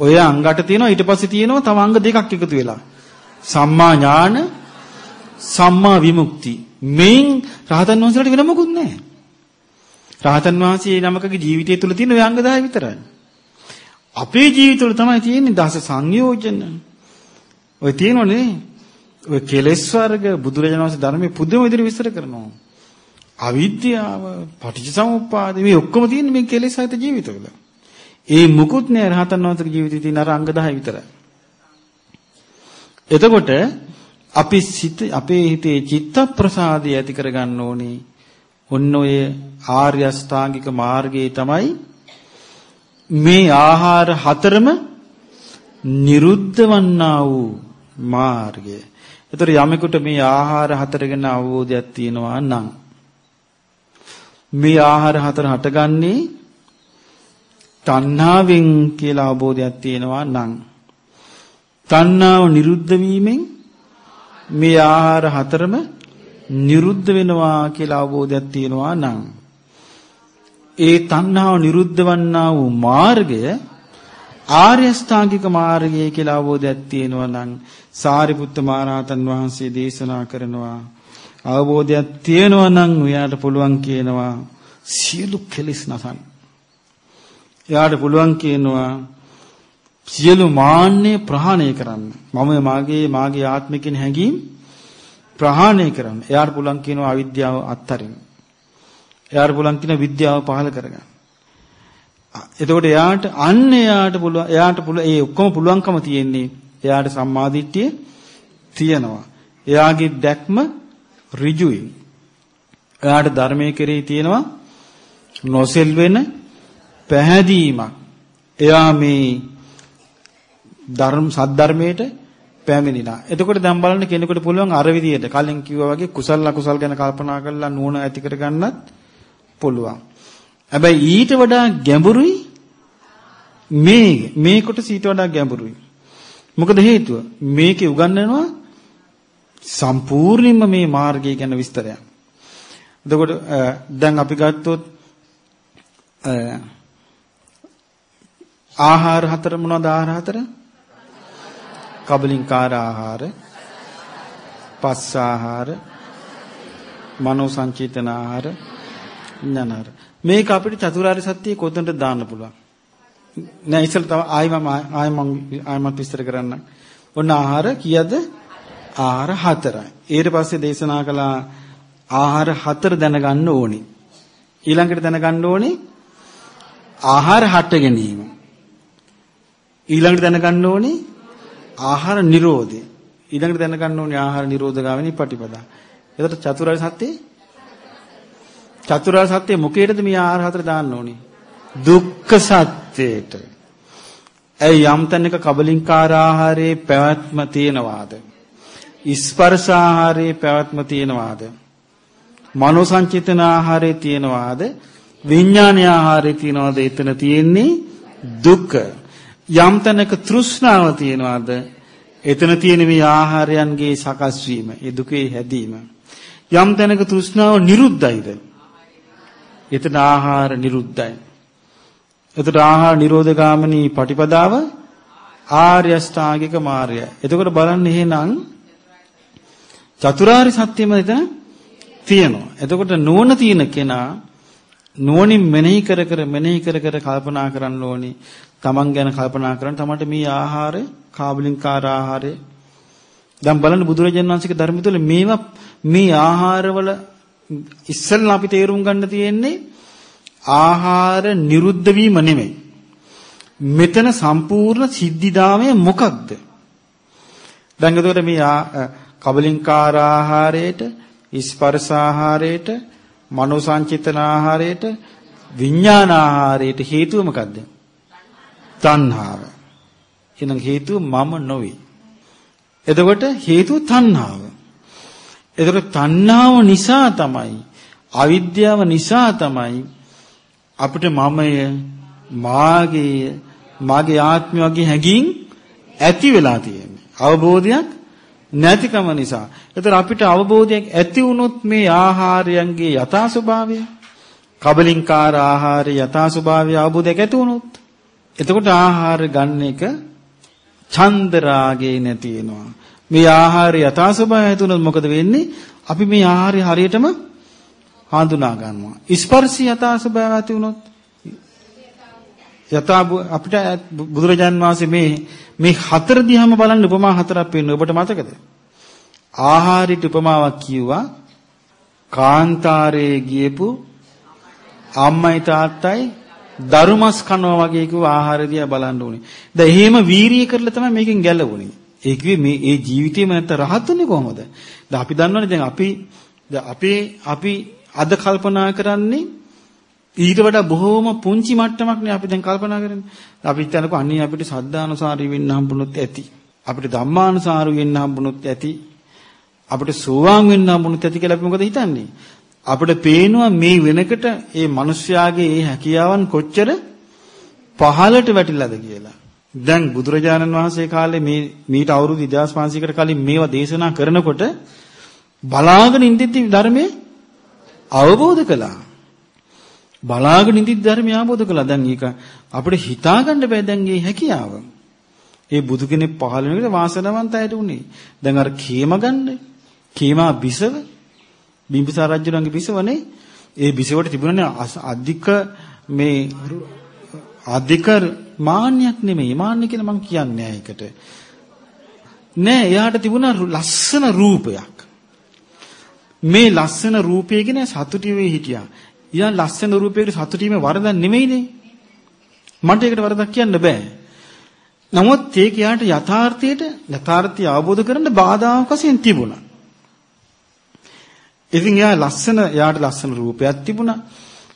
ඔය අංගට තියෙනවා ඊට පස්සේ තියෙනවා තව අංග දෙකක් එකතු වෙලා. සම්මා ඥාන සම්මා විමුක්ති. මේන් රහතන් වහන්සේලාට වෙන මොකුත් නැහැ. රහතන් වහන්සේ නමකගේ ජීවිතය තුළ තියෙන ඔය අංග 10 විතරයි. අපේ ජීවිතවල තමයි තියෙන්නේ දස සංයෝජන. ඔය තියෙනවනේ. ඔය කෙලෙස් වර්ග බුදුරජාණන් වහන්සේ ධර්මයේ පුදුම විදිහට විස්තර කරනවා. අවිද්‍යාව, පටිච්චසමුප්පාද මේ ඔක්කොම තියෙන්නේ මේ කෙලෙස් සහිත ජීවිතවල. ඒ මුකුත් නෑ රහතන් වහන්සේගේ ජීවිතේ තියෙන අර අංග 10 විතරයි. එතකොට අපි සිත අපේ හිතේ චිත්ත ප්‍රසාදය ඇති කරගන්න ඕනේ. ඔන්න ඔය ආර්ය අෂ්ටාංගික මාර්ගයේ තමයි මේ ආහාර හතරම නිරුද්ධ වන්නා වූ මාර්ගය. ඒතර යමෙකුට මේ ආහාර හතර ගැන අවබෝධයක් තියෙනවා නම් මේ ආහාර හතර හටගන්නේ තණ්හාවෙන් කියලා අවබෝධයක් තියෙනවා නම් තණ්හාව නිරුද්ධ වීමෙන් මේ ආහාර හතරම නිරුද්ධ වෙනවා කියලා අවබෝධයක් තියෙනවා නම් ඒ තණ්හාව නිරුද්ධ වන්නා වූ මාර්ගය ආර්ය ශ්‍රාංගික මාර්ගය කියලා අවබෝධයක් තියෙනවා නම් සාරිපුත්ත මහරහතන් වහන්සේ දේශනා කරනවා අවබෝධයක් තියෙනවා නම් එයාට පුළුවන් කියනවා සියලු කෙලෙස් නසන්න එයාට පුළුවන් කියනවා සියලු මාන්නේ ප්‍රහාණය කරන්න. මම මාගේ මාගේ ආත්මිකින් හැඟීම් ප්‍රහාණය කරන්න. එයාට පුළුවන් කියනවා අවිද්‍යාව අත්හරින්න. එයාට පුළුවන් කියන විද්‍යාව පහල කරගන්න. එතකොට එයාට අන්න එයාට පුළුවන් එයාට පුළුවන් ඒ ඔක්කොම පුළුවන්කම තියෙන්නේ එයාට සම්මාදිට්ඨිය තියෙනවා. එයාගේ දැක්ම ඍජුයි. එයාට ධර්මයේ කෙරෙහි තියෙනවා නොසෙල් වෙන පැහැදීමක්. එයා මේ ධර්ම සද්ධර්මයට පැමිණිලා. එතකොට දැන් බලන්න කෙනෙකුට පුළුවන් අර විදියට කලින් කිව්වා වගේ කුසල අකුසල් ගැන කල්පනා කරලා නුවණ ඇති කරගන්නත් පුළුවන්. හැබැයි ඊට වඩා ගැඹුරුයි මේ මේ කොටස ඊට වඩා ගැඹුරුයි. මොකද හේතුව? මේකේ උගන්වනවා සම්පූර්ණයෙන්ම මේ මාර්ගය ගැන විස්තරයක්. එතකොට දැන් අපි ගත්තොත් ආහාර හතර මොනවද ආහාර හතර? කබලින්කාර ආහාර, පස්ස ආහාර, මනෝ සංචේතන ආහාර, ඥානාර. මේක අපිට චතුරාර්ය සත්‍ය කොතනද දාන්න පුළුවන්? නෑ ඉතින් තව ආයි මම ආයි මම ආයි මම විස්තර කරන්න. ඔන්න ආහාර කීයද? ආහාර හතරයි. ඊට පස්සේ දේශනා කළා ආහාර හතර දැනගන්න ඕනේ. ඊළඟට දැනගන්න ඕනේ ආහාර හට ගැනීම. ඊළඟට දැනගන්න ඕනේ ආහාර නිරෝධය. ඊළඟට දැනගන්න ඕනේ ආහාර නිරෝධ ගාමිනී පටිපදා. එතකොට චතුරාර්ය සත්‍ය චතුරාර්ය සත්‍ය මොකේද මේ ආහාර හතර දාන්න ඕනේ? දුක්ඛ සත්‍යයට. ඇයි යම් තැනක කබලින්කාර ආහාරයේ පැවැත්ම තියෙනවාද? ස්පර්ශ ආහාරයේ පැවැත්ම තියෙනවාද? මනෝ සංචිතන ආහාරයේ තියෙනවාද? විඥාන ආහාරයේ තියෙනවාද? එතන තියෙන්නේ දුක. යම් තැනක තෘෂ්ණාව තියනවාද එතන තියෙන මේ ආහාරයන්ගේ සකස් වීම ඒ දුකේ හැදීම යම් තැනක තෘෂ්ණාව නිරුද්ධයිද එතන ආහාර නිරුද්ධයි. එතකොට ආහාර නිරෝධ ගාමිනී පටිපදාව ආර්ය අෂ්ටාංගික මාර්ගය. එතකොට බලන්න එහෙනම් චතුරාර්ය සත්‍යම එතන තියෙනවා. එතකොට නුවණ තියෙන කෙනා නුවණින් මෙනෙහි කර කර මෙනෙහි කර කර කල්පනා කරන්න ඕනේ. තමන් ගැන කල්පනා කරන තමන්ට මේ ආහාරය කාබලින්කාර ආහාරය. දැන් බලන්න බුදුරජාණන් වහන්සේගේ ධර්ම තුළ මේවා මේ ආහාරවල ඉස්සෙල්ලා අපි තේරුම් ගන්න තියෙන්නේ ආහාර නිරුද්ධ වීම නෙමෙයි මෙතන සම්පූර්ණ සිද්ධිදාමය මොකක්ද දැන් එතකොට මේ කබලින්කාර ආහාරයට ස්පර්ශ ආහාරයට මනෝ සංචිතන ආහාරයට විඥාන ආහාරයට හේතුව මොකද්ද තණ්හාව. එහෙනම් හේතුව මම නොවේ. එතකොට හේතුව තණ්හාව. එතකොට තණ්හාව නිසා තමයි අවිද්‍යාව නිසා තමයි අපිට මමය මාගේ මාගේ ආත්මය වගේ හැඟීම් ඇති වෙලා තියෙන්නේ. අවබෝධයක් නැතිකම නිසා. ඒතර අපිට අවබෝධයක් ඇති වුණොත් මේ ආහාරයන්ගේ යථා ස්වභාවය, කබලින්කාර ආහාරයේ යථා ස්වභාවය අවබෝධයක් ඇති වුණොත් එතකොට ආහාර ගන්න එක ඡන්ද රාගේ නැති වෙනවා. මේ ආහාරය යථා ස්වභාවය ඇති වුණොත් මොකද වෙන්නේ? අපි මේ ආහාරය හරියටම හඳුනා ගන්නවා. ස්පර්ශය යථා ස්වභාවය ඇති වුණොත් යථා අපිට බුදුරජාන් වහන්සේ මේ මේ හතර දිහාම බලන්න උපමා හතරක් පෙන්නන ඔබට මතකද? ආහාරිට උපමාවක් කිව්වා කාන්තාරයේ ගියපු අම්මයි තාත්තයි දරුමස් කනවා වගේ කිව්ව ආහාර දිහා බලන්න ඕනේ. දැන් එහෙම වීරිය කරලා තමයි මේකෙන් ගැලවුනේ. ඒ කිව්වේ මේ ඒ ජීවිතේම නැත්නම් රහත්ුනේ කොහොමද? දැන් අපි දන්නවනේ දැන් අපි දැන් අපේ අපි අද කල්පනා කරන්නේ ඊට වඩා බොහෝම පුංචි මට්ටමක් නේ අපි දැන් කල්පනා කරන්නේ. අපි හිතනකො අන්නේ අපිට සද්ධානුසාරී වෙන්න හම්බුනොත් ඇති. අපිට ධම්මානුසාරී වෙන්න හම්බුනොත් ඇති. අපිට සෝවාන් වෙන්න හම්බුනොත් ඇති කියලා අපි මොකද හිතන්නේ? අපිට පේනවා මේ වෙනකට මේ මිනිස්යාගේ මේ හැකියාවන් කොච්චර පහළට වැටිලාද කියලා. දැන් බුදුරජාණන් වහන්සේ කාලේ මේ මීට අවුරුදු 2500කට කලින් මේවා දේශනා කරනකොට බලාගෙන ඉඳිද්දි ධර්මයේ අවබෝධ කළා. බලාගෙන ඉඳිද්දි ධර්මය අවබෝධ කළා. දැන් ඒක අපිට හිතා ගන්න බෑ දැන් මේ හැකියාව. ඒ බුදු කෙනෙක් පහළ වෙනකොට වාසනාවන්ත අයට උනේ. දැන් අර කේම ගන්න. කේමා බිසව බිම්බිසාර රජුණන්ගේ බිසවනේ. ඒ බිසවට තිබුණනේ අධික මේ අධික මාන්නයක් නෙමෙයි. මාන්න කියලා මම කියන්නේ ඒකට. නෑ එයාට තිබුණා ලස්සන රූපයක්. මේ ලස්සන රූපය ගැන සතුටු වෙ හිටියා. ඊයන් ලස්සන රූපයකට සතුටු වීම වරදක් නෙමෙයිනේ. මට ඒකට වරදක් කියන්න බෑ. නමුත් ඒක යාට යථාර්ථයට යථාර්ථය අවබෝධ කරගන්න බාධාවක් වශයෙන් තිබුණා. ඉතින් යා ලස්සන යාට ලස්සන රූපයක් තිබුණා.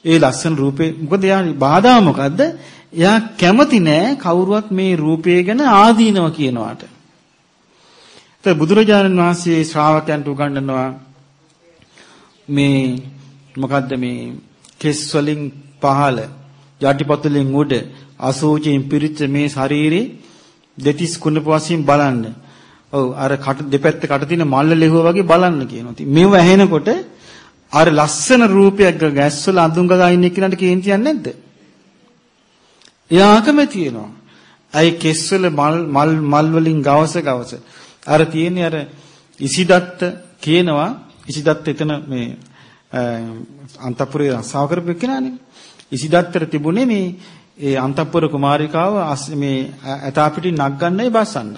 ඒ ලස්සන රූපේ මොකද යා බාධා මොකද්ද? එයා කැමති නෑ කවුරුවත් මේ රූපය ගැන ආදීනව කියනවාට. ඒ බුදුරජාණන් වහන්සේ ශ්‍රාවකයන්ට උගන්වනවා මේ මොකද්ද මේ කෙස් වලින් පහළ යටිපතුලෙන් උඩ අසෝචයෙන් පිරිච්ච මේ ශරීරේ දෙතිස් කුණප වශයෙන් බලන්න. ඔව් අර කට දෙපැත්ත කට තියෙන මල්ල ලෙහුව වගේ බලන්න කියනවා. ඉතින් මේව ඇහෙනකොට අර ලස්සන රූපයක් ගැස්වල අඳුංගලා ඉන්න කෙනාට කේන්තියක් නැද්ද? එයා අකමැති වෙනවා. අයි කෙස්වල මල් මල් මල් වලින් ගවස ගවස. අර තියෙන්නේ අර ඉසිදත්ත කියනවා ඉසිදත්ත එතන මේ අන්තපුරේ රස්සාව කරපු කෙනානේ. ඉසිදත්තර තිබුණේ මේ ඒ අන්තපුර කුමාරිකාව මේ ඇතා පිටින් නක් ගන්නයි බස්සන්න.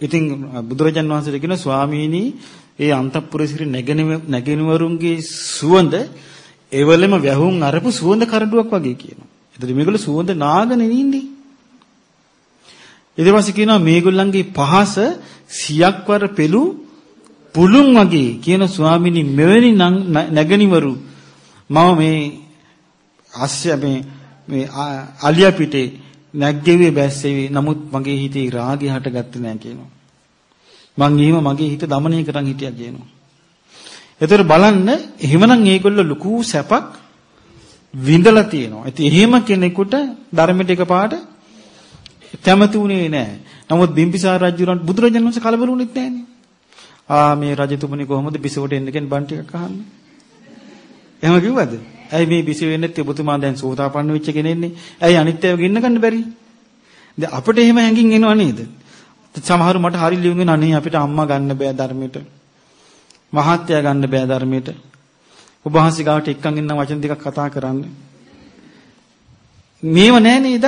ඉතින් බුදුරජාන් වහන්සේට කියන ස්වාමීනි ඒ අන්තපුරසිරි නැගෙනවරුන්ගේ සුවඳ එවලෙම වැහුම් අරපු සුවඳ කරඩුවක් වගේ කියනවා. එතකොට මේගොල්ලෝ සුවඳ නාගෙන නින්දි. ඊට පස්සේ කියනවා මේගොල්ලන්ගේ පහස සියක්වර පෙළු පුළුන් වගේ කියන ස්වාමිනී මෙවැනි නැගණිවරු මම මේ ආශ්‍ය මේ මේ අලියා පිටේ නැග්ගෙවේ බැස්සෙවේ නමුත් මගේ හිතේ රාගය හටගත්තේ නැහැ කියනවා. මං එහෙම මගේ හිත দমনය කරන් හිටියා කියනවා. ඒතර බලන්න එහෙමනම් මේගොල්ලෝ ලুকু සැපක් විඳලා තියෙනවා. ඉතින් එහෙම කෙනෙකුට ධර්මයට එකපාරට කැමති උනේ නැහැ. නමුත් බිම්බිසාර රජුරන්ට බුදුරජාණන් වහන්සේ කලබල වුණෙත් නැහනේ. ආ මේ රජතුමනි කොහොමද බිසවට එන්න කියන බන් ටිකක් අහන්නේ. එහෙම කිව්වද? ඇයි මේ බිසව වෙන්නේ ඔබතුමා දැන් සෝතාපන්න වෙච්ච කෙනෙන්නේ? ඇයි අනිත් ඒවා ගෙන්න ගන්න බැරි? දැන් අපිට එහෙම හැංගින් එනව නේද? සමහරු මට හරි ලියුම් වෙන අනේ අපිට අම්මා ගන්න බෑ ධර්මයට. මහත්ය ගන්න බෑ ධර්මයට. ඔබ වහන්සේ ගාවට එක්කන් ඉන්න වචන ටිකක් කතා කරන්න. මේව නෑ නේද?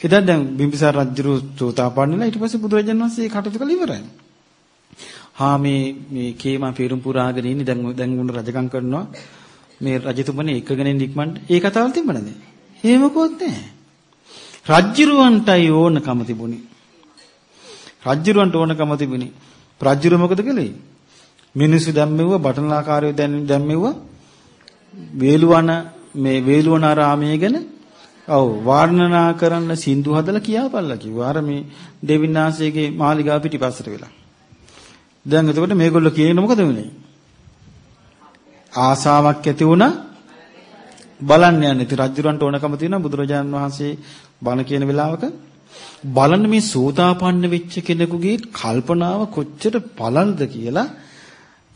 එදා දැන් බිම්බිසාර රජු සෝතාපන්නලා ඊට පස්සේ බුදුරජාණන් වහන්සේ කටයුතු කළ ඉවරයි. හා මේ මේ කේමා පෙරුම් පුරාගෙන ඉන්නේ දැන් දැන් උන් රජකම් කරනවා මේ රජතුමනි එකගෙන නික්මන්ට ඒ කතාවල් තිබුණද? එහෙමකොත් නැහැ. රජ්ජුරුවන්ටයි ඕනකම තිබුණේ. රජ්ජුරුවන්ට ඕනකම තිබුණේ. රජ්ජුරුව මොකද කළේ? මිනිස්සු දැම්මෙව්ව බටනාකාරයෝ දැම්මෙව්ව වේලුවන මේ වේලුවනාරාමයේ ගැන ඔව් වර්ණනා කරන්න සින්දු හදලා කියාපල්ලා කිව්වා. අර මේ දෙවිනාසයේගේ මාලිගාව පිටිපස්සට වෙලා. දැන් එතකොට මේගොල්ලෝ කියන්නේ මොකද වෙන්නේ? ආසාවක් ඇති වුණා බලන්න යන්නේ. ඉතින් රජුරන්ට ඕනකම තියෙනවා බුදුරජාණන් වහන්සේ බණ කියන වෙලාවක බලන්න මේ සෝතාපන්න වෙච්ච කෙනෙකුගේ කල්පනාව කොච්චර පළල්ද කියලා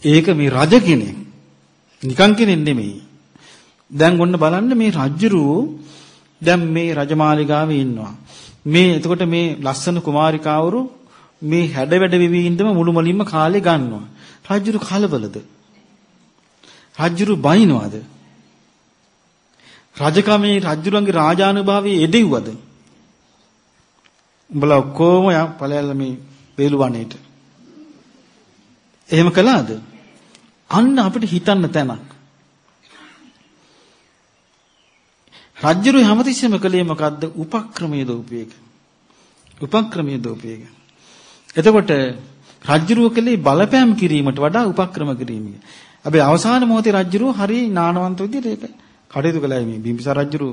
ඒක මේ රජ කෙනෙක්. නිකන් කෙනෙක් නෙමෙයි. දැන් ඔන්න බලන්න මේ රජුරෝ දැන් මේ රජමාලිගාවේ ඉන්නවා. මේ එතකොට මේ ලස්සන කුමාරිකාවරු මේ හැඩ වැඩ වෙවි ඉඳම මුළුමලින්ම කාලේ ගන්නවා. රජුරු කලබලද? රජුරු බයිනවද? රජකමේ රජුරන්ගේ රාජානුභාවයේ එදෙව්වද? උඹලා ඔක්කොම යා ඵලයල්ල මේ වේලුවණේට. එහෙම කළාද? අන්න අපිට හිතන්න තැනක්. රජ්ජුරු හැමතිස්සෙම කළේ මොකද්ද? උපක්‍රමයේ දෝපියක. උපක්‍රමයේ දෝපියක. එතකොට රජ්ජුරුව කළේ බලපෑම් කිරීමට වඩා උපක්‍රම කිරීමයි. හැබැයි අවසාන මොහොතේ රජ්ජුරුව හරි නානවන්ත විදිහට ඒක කටයුතු කළා මේ බිම්බිසාර රජ්ජුරුව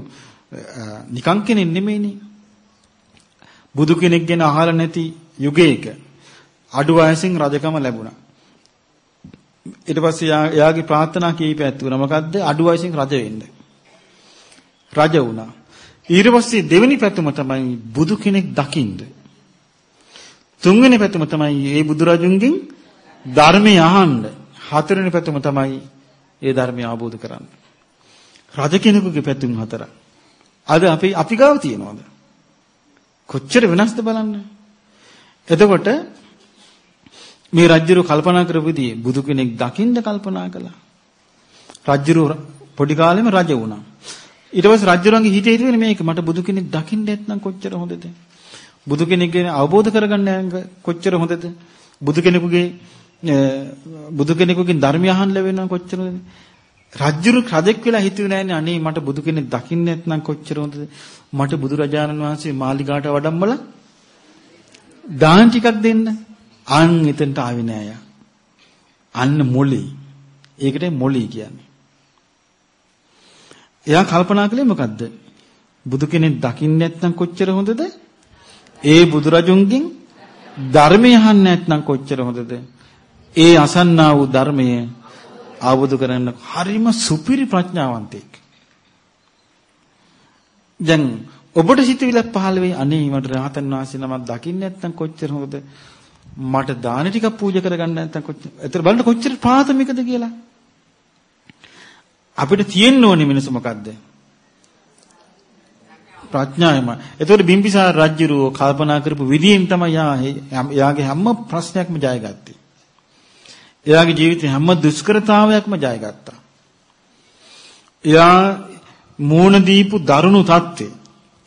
නිකං කෙනෙක් නෙමෙයිනේ. බුදු කෙනෙක් ගැන අහලා නැති යුගයක අඩු වයසින් රජකම ලැබුණා. ඊට පස්සේ එයාගේ ප්‍රාර්ථනා කීපයක් තිබුණා. මොකද්ද? අඩු වයසින් රජ වෙන්න. රජ වුණා. ඊට පස්සේ දෙවෙනි පැතුම තමයි බුදු කෙනෙක් දකින්න. තුන්වෙනි පැතුම තමයි මේ බුදු රජුන්ගෙන් ධර්මය අහන්න. හතරවෙනි පැතුම තමයි ඒ ධර්මය අවබෝධ කරගන්න. රජ කෙනෙකුගේ පැතුම් හතර. අද අපි අපි ගාව තියනවාද? කොච්චර වෙනස්ද බලන්න. එතකොට මේ රජ්ජුරු කල්පනා කරපුදී බුදු කෙනෙක් දකින්න කල්පනා කළා. රජ්ජුරු පොඩි කාලෙම රජ වුණා. ඊට පස්සේ රජ්ජුරුන්ගේ හිතේ හිතුවේ මේක මට බුදු කෙනෙක් දකින්න නැත්නම් කොච්චර හොඳද? බුදු කෙනෙක් ගැන අවබෝධ කරගන්න කොච්චර හොඳද? බුදු කෙනෙකුගේ බුදු කෙනෙකුගෙන් ධර්මය අහන්න ලැබෙනවා කොච්චර හොඳද? රජ්ජුරු රජෙක් වෙලා හිතුවේ නෑනේ අනේ මට බුදු කෙනෙක් දකින්න නැත්නම් කොච්චර හොඳද? මට බුදුරජාණන් වහන්සේ මාලිගාට වඩම්මල දාන ටිකක් දෙන්න. අන් එතනට ආවේ නෑ අන්න මොලේ. ඒකට මොලේ කියන්නේ. එයා කල්පනා කළේ මොකද්ද? බුදු කෙනෙක් දකින්න නැත්නම් කොච්චර හොඳද? ඒ බුදුරජුන්ගෙන් ධර්මය අහන්න නැත්නම් කොච්චර හොඳද? ඒ අසන්නා වූ ධර්මය අවබෝධ කරගන්න හරිම සුපිරි ප්‍රඥාවන්තයෙක්. දැන් ඔබට සිතවිලක් පහළ වෙයි අනේ මට රහතන් වහන්සේ නමක් දකින්න නැත්නම් කොච්චර හොඳද මට දාන ටිකක් පූජා කරගන්න නැත්නම් කොච්චර එතන බලන්න කොච්චර ප්‍රාථමිකද කියලා අපිට තියෙන්න ඕනේ මිනිස්සු මොකද්ද ප්‍රඥාවම එතකොට බිම්බිසාර රජුරෝ කල්පනා කරපු විදියෙන් තමයි යාගේ හැම ප්‍රශ්නයක්ම ජයගත්තේ එයාගේ ජීවිතේ හැම දුෂ්කරතාවයක්ම ජයගත්තා එයා මූණ දීපු දරුණු தත්ත්වේ.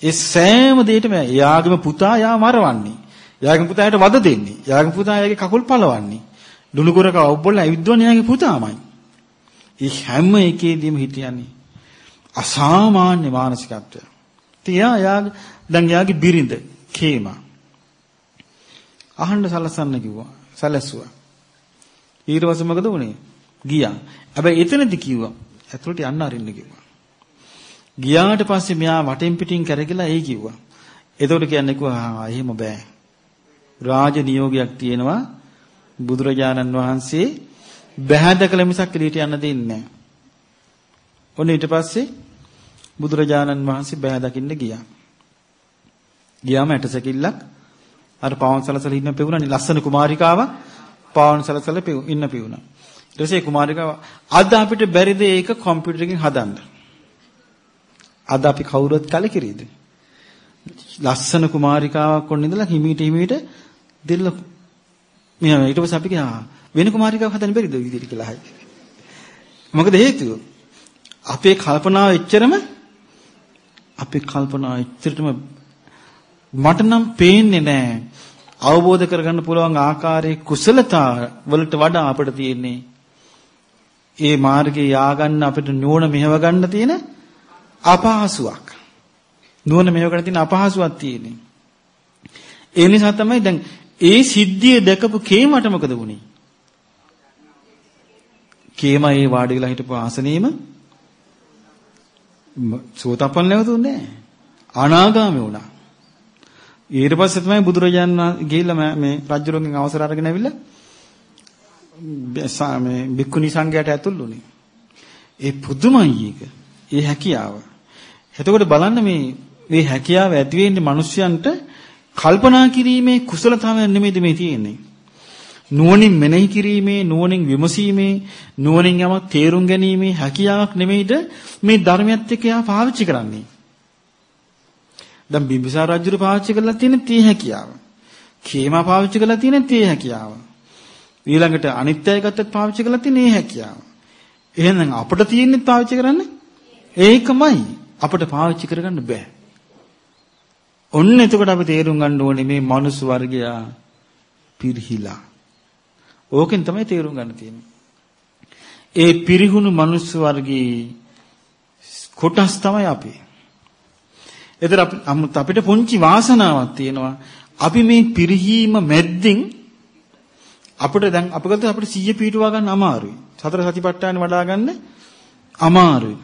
ඒ සෑම දෙයකම එයාගේම පුතා යා මරවන්නේ. එයාගේ පුතාට වද දෙන්නේ. එයාගේ පුතා එයාගේ කකුල් පලවන්නේ. ලුණු කොරක ඔබ්බොල්ල ඇවිද්දවන්නේ එයාගේ පුතාමයි. ඒ හැම එකේදීම හිටියන්නේ අසාමාන්‍ය මානසිකත්වය. තියා එයාගේ දැන් එයාගේ බිරිඳ කේමා. අහන්න සලසන්න කිව්වා. සැලසුවා. ඊට පස්සේ මොකද වුනේ? ගියා. හැබැයි එතනදි කිව්වා ඇතුළට යන්න අරින්න කිව්වා. ගියාට පස්සේ මෙයා වටෙන් පිටින් කරගලා ඒ කිව්වා. එතකොට කියන්නේ කිව්වා එහෙම බෑ. රාජ නියෝගයක් තියෙනවා බුදුරජාණන් වහන්සේ බෑ දැකලා මිසක් එළියට යන්න දෙන්නේ නැහැ. ඔන්න ඊට පස්සේ බුදුරජාණන් වහන්සේ බෑ දකින්න ගියා. ගියාම ඇටසැකිල්ලක් අර පවන් සලසල ඉන්න පෙවුණානේ ලස්සන කුමාරිකාවක් පවන් සලසල ඉන්න පෙවුණා. ඊට පස්සේ කුමාරිකාව අද අපිට බැරිද ඒක කම්පියුටර් එකකින් හදන්න? අද අපි කවුරුත් කලකිරීද? ලස්සන කුමාරිකාවක් වොන්න ඉඳලා හිමීට හිමීට දෙල්ල මෙයා ඊට පස්සේ අපි කියා වෙන කුමාරිකාවක් හදන්න බැරිද ඔය විදිහට කියලා හයි. මොකද හේතුව? අපේ කල්පනාව එච්චරම අපේ කල්පනාව එච්චරටම මට නම් පේන්නේ නැහැ. අවබෝධ කරගන්න පුළුවන් ආකාරයේ කුසලතා වලට වඩා අපිට තියෙන්නේ ඒ මාර්ගේ යාගන්න අපිට නුවණ මෙහෙව ගන්න තියෙන අපහසුයක්. නුවණ මේව කරන තියෙන අපහසුවක් තියෙන්නේ. ඒ නිසා තමයි දැන් ඒ සිද්ධිය දැකපු කේමට මොකද වුනේ? කේම ඒ වාඩි වෙලා හිටපු ආසනේම සෝතපන්න නැවතුනේ අනාගාමී වුණා. ඊට පස්සේ තමයි බුදුරජාණන් වහන්සේ ගිහිල්ලා මේ රජුරුවන්ගෙන් අවසර අරගෙන ඇවිල්ලා මේ බික්කුනි සංඝයාට ඇතුල් වුණේ. ඒ පුදුමයි ඒක. ඒ හැකියාව. එතකොට බලන්න මේ මේ හැකියාව ඇති වෙන්නේ මිනිස්යන්ට කල්පනා කිරීමේ කුසලතාවයක් නෙමෙයිද මේ තියෙන්නේ. නුවණින් මෙනෙහි කිරීමේ නුවණින් විමසීමේ නුවණින් යමක් තේරුම් ගැනීමේ හැකියාවක් නෙමෙයිද මේ ධර්මයත් එක්ක යා පාවිච්චි කරන්නේ. දැන් බිම්බිසාර රජුට පාවිච්චි කරලා තියෙන තී හැකියාව. කේමා පාවිච්චි කරලා තියෙන තී හැකියාව. ඊළඟට අනිත්‍යය ගත්තත් පාවිච්චි කරලා තියෙන ඒ හැකියාව. එහෙනම් අපිට තියෙන්නේ පාවිච්චි කරන්න ඒකමයි. අපිට පාවිච්චි කරගන්න බෑ. ඔන්න එතකොට අපි තේරුම් ගන්න ඕනේ මේ මනුස්ස වර්ගයා පිරිහිලා. ඕකෙන් තමයි තේරුම් ගන්න තියෙන්නේ. ඒ පිරිහුණු මනුස්ස වර්ගයේ කොටස් තමයි අපි. එතන අපිට පුංචි වාසනාවක් තියෙනවා. අපි මේ පිරිහීම මැද්දෙන් අපිට දැන් අපකට අපිට සිහිය පිටුවා ගන්න අමාරුයි. සතර සතිපට්ඨාන වඩා ගන්න අමාරුයි.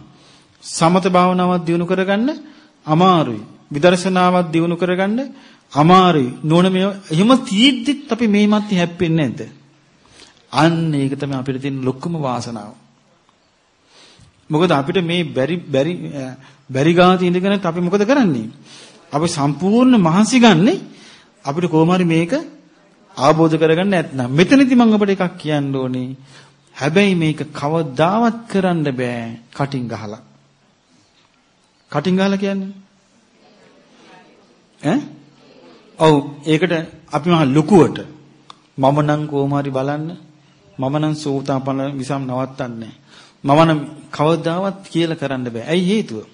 සමත භාවනාවක් දියුණු කරගන්න අමාරුයි. විදර්ශනාවක් දියුණු කරගන්න අමාරුයි. නෝන මේ එහෙම තීද්දිත් අපි මේ මැත්තේ හැප්පෙන්නේ නැද්ද? අන්න ඒක තමයි අපිට තියෙන ලොකුම වාසනාව. මොකද අපිට මේ බැරි බැරි බැරි ගාති ඉඳගෙන අපි මොකද කරන්නේ? අපි සම්පූර්ණ මහන්සි ගන්නෙ අපිට කොහොම හරි මේක ආબોධ කරගන්න නැත්නම් මෙතනදි මම අපිට එකක් කියන්න ඕනේ. හැබැයි මේක කවදාවත් කරන්න බෑ කටින් ගහලා. කටින් ගහලා කියන්නේ ඈ? ඔව් ඒකට අපි මහ ලুকুවට මම නම් කොහොම හරි බලන්න මම නම් සෝතාපන්න විසම් නවත්තන්නේ මම නම් කවදාවත් කියලා කරන්න බෑ. ඇයි හේතුව?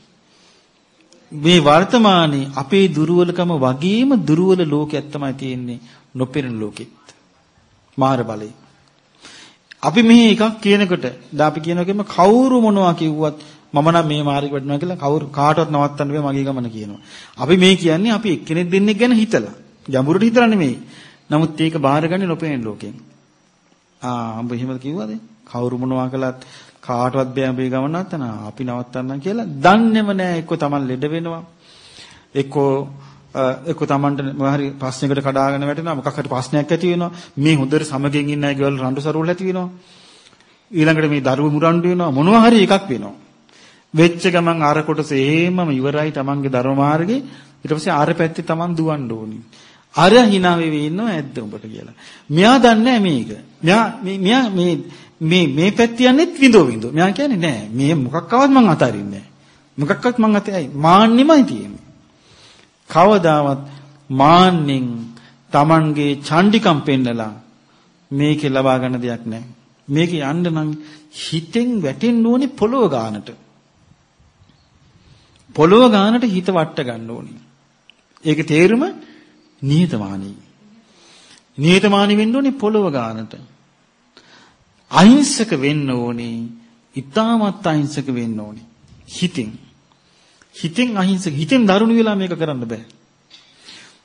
මේ වර්තමානයේ අපේ දුර්වලකම වගේම දුර්වල ලෝකයක් තමයි තියෙන්නේ නොපෙනෙන ලෝකෙත්. මාර බලය. අපි මෙහි එකක් කියනකොට දැන් අපි කියනකෙම කවුරු මොනවා කිව්වත් මම නම් මේ මාර්ගෙ වඩනවා කියලා කවුරු කාටවත් නවත්තන්න බෑ මගේ ගමන කියනවා. අපි මේ කියන්නේ අපි එක්කෙනෙක් දෙන්නෙක් ගැන හිතලා. ගැඹුරට හිතලා නෙමෙයි. නමුත් ඒක බාහිරගන්නේ නොපෙනෙන ලෝකෙන්. ආ උඹ එහෙම කිව්වද? කවුරු මොනවා කළත් කාටවත් බෑ මේ ගමන නවත්තන අපි නවත්තන්නම් කියලා දන්නේම නෑ එක්ක Taman ලෙඩ වෙනවා. එක්කෝ එක්ක Tamanට මොහරි ප්‍රශ්නයකට කඩාගෙන වැටෙනවා මොකක් හරි ප්‍රශ්නයක් ඇති වෙනවා. මේ හොඳට සමගින් ඉන්න අය ගෙවල් රණ්ඩු සරුවල් ඇති වෙනවා. ඊළඟට මේ දරුවෝ මුරණ්ඩු වෙනවා මොනවා හරි එකක් වෙනවා. වෙච්ච ගමන් අර කොටස එහෙමම ඉවරයි Tamanගේ ධර්ම මාර්ගේ ඊට පස්සේ අර පැත්තේ Taman දුවන්න ඕනි. අර hina වෙවි ඉන්නව ඇද්ද උඹට කියලා. මෙයා දන්නේ මේක. මෙයා මෙයා මේ මේ මේ පැත්ත යන්නේත් විඳෝ විඳෝ. මෙයා කියන්නේ නෑ මේ මොකක්වත් මං අතාරින්නේ නෑ. මොකක්වත් මං අතයි මාන්නෙමයි තියෙන්නේ. කවදාවත් මාන්නෙන් Tamanගේ චණ්ඩිකම් පෙන්නලා මේකේ ලබා ගන්න දෙයක් නෑ. මේක යන්න නම් හිතෙන් වැටෙන්න ඕනේ පොළොව ගානට. පොළොව ගානට හිත වට ගන්න ඕනේ. ඒක තේරුම නිහතමානී. නිහතමානී වෙන්න ඕනේ පොළොව ගානට. අහිංසක වෙන්න ඕනේ. ඊටමත් අහිංසක වෙන්න ඕනේ. හිතෙන්. හිතෙන් අහිංසක හිතෙන් දරුණු වෙලා මේක කරන්න බෑ.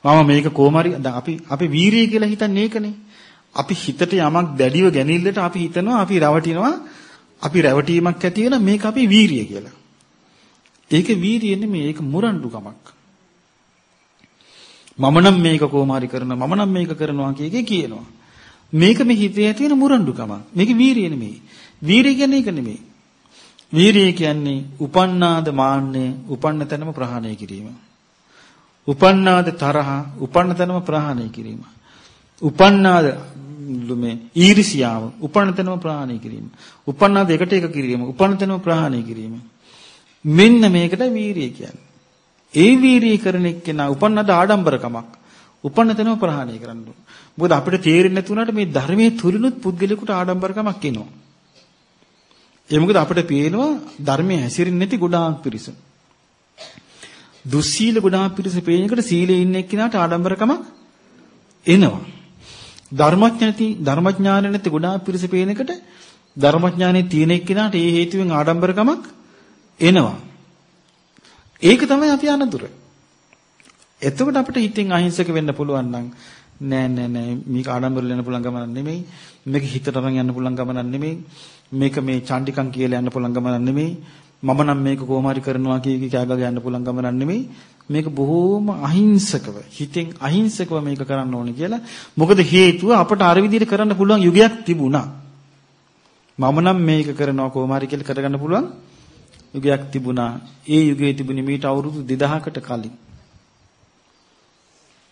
මම මේක කොහොම හරි දැන් අපි අපි වීරිය කියලා හිතන්නේ ඒකනේ. අපි හිතට යමක් දැඩිව ගැනීමලට අපි හිතනවා අපි රැවටිනවා අපි රැවටීමක් ඇති වෙන මේක අපි වීරිය කියලා. ඒක වීරිය නෙමෙයි ඒක මුරණ්ඩුකමක්. මම නම් මේක කොහොම හරි කරනවා මම නම් මේක කරනවා කිය කියනවා. මේක මේ හිතේ ඇති වෙන මුරණ්ඩුකම. මේක වීරිය නෙමෙයි. වීරිය කියන්නේ ඒක නෙමෙයි. වීරිය කියන්නේ උපන්නාද මාන්නය උපන්න තැනම ප්‍රහාණය කිරීම. උපන්නාද තරහ උපන්න තැනම ප්‍රහාණය කිරීම. උපන්නාද මේ ඊර්ෂියාව උපන්න තැනම ප්‍රහාණය කිරීම. උපන්නාද එකට එක කිරීම උපන්න තැනම ප්‍රහාණය කිරීම. මෙන්න මේකට වීරිය කියන්නේ. ඒ වීරිය කරන එක්කෙනා උපන්නද ආඩම්බරකමක්. උපන්න තැනම ප්‍රහාණය කරන්න ඕන. මොකද අපිට තේරෙන්නේ නැතුණාට මේ ධර්මයේ තුලිනුත් පුද්ගලයාට ආඩම්බරකමක් එනවා. ඒ මොකද අපිට පේනවා ධර්මයේ හැසිරෙන්නේ නැති ගොඩාක් පිරිස. දුස්සීල ගොඩාක් පිරිස පේන එකට සීලේ ඉන්න එක්කිනාට ආඩම්බරකමක් එනවා. ධර්මඥාති ධර්මඥාන නැති ගොඩාක් පිරිස පේන එකට ධර්මඥානෙ තියෙන එක්කිනාට ඒ හේතුවෙන් ආඩම්බරකමක් එනවා. ඒක තමයි අපි අනතුර. එතකොට අපිට හිතින් අහිංසක වෙන්න පුළුවන් නම් නෑ නෑ නෑ මේක ආඩම්බර වෙන්න පුළුවන් ගමනක් නෙමෙයි. මේක හිතට අරන් යන්න පුළුවන් ගමනක් නෙමෙයි. මේක මේ චාන්ඩිකම් කියලා යන්න පුළුවන් ගමනක් නෙමෙයි. මම නම් මේක කොහොම හරි කරනවා කිය කී කෑගග යන්න පුළුවන් ගමනක් නෙමෙයි. මේක බොහෝම අහිංසකව හිතෙන් අහිංසකව මේක කරන්න ඕනේ කියලා. මොකද හේතුව අපට අර විදිහට කරන්න පුළුවන් යුගයක් තිබුණා. මම නම් මේක කරනවා කොහොම හරි කියලා කරගන්න පුළුවන්. යුගයක් තිබුණා. ඒ යුගයේ තිබුණේ මීට අවුරුදු 2000කට කලින්.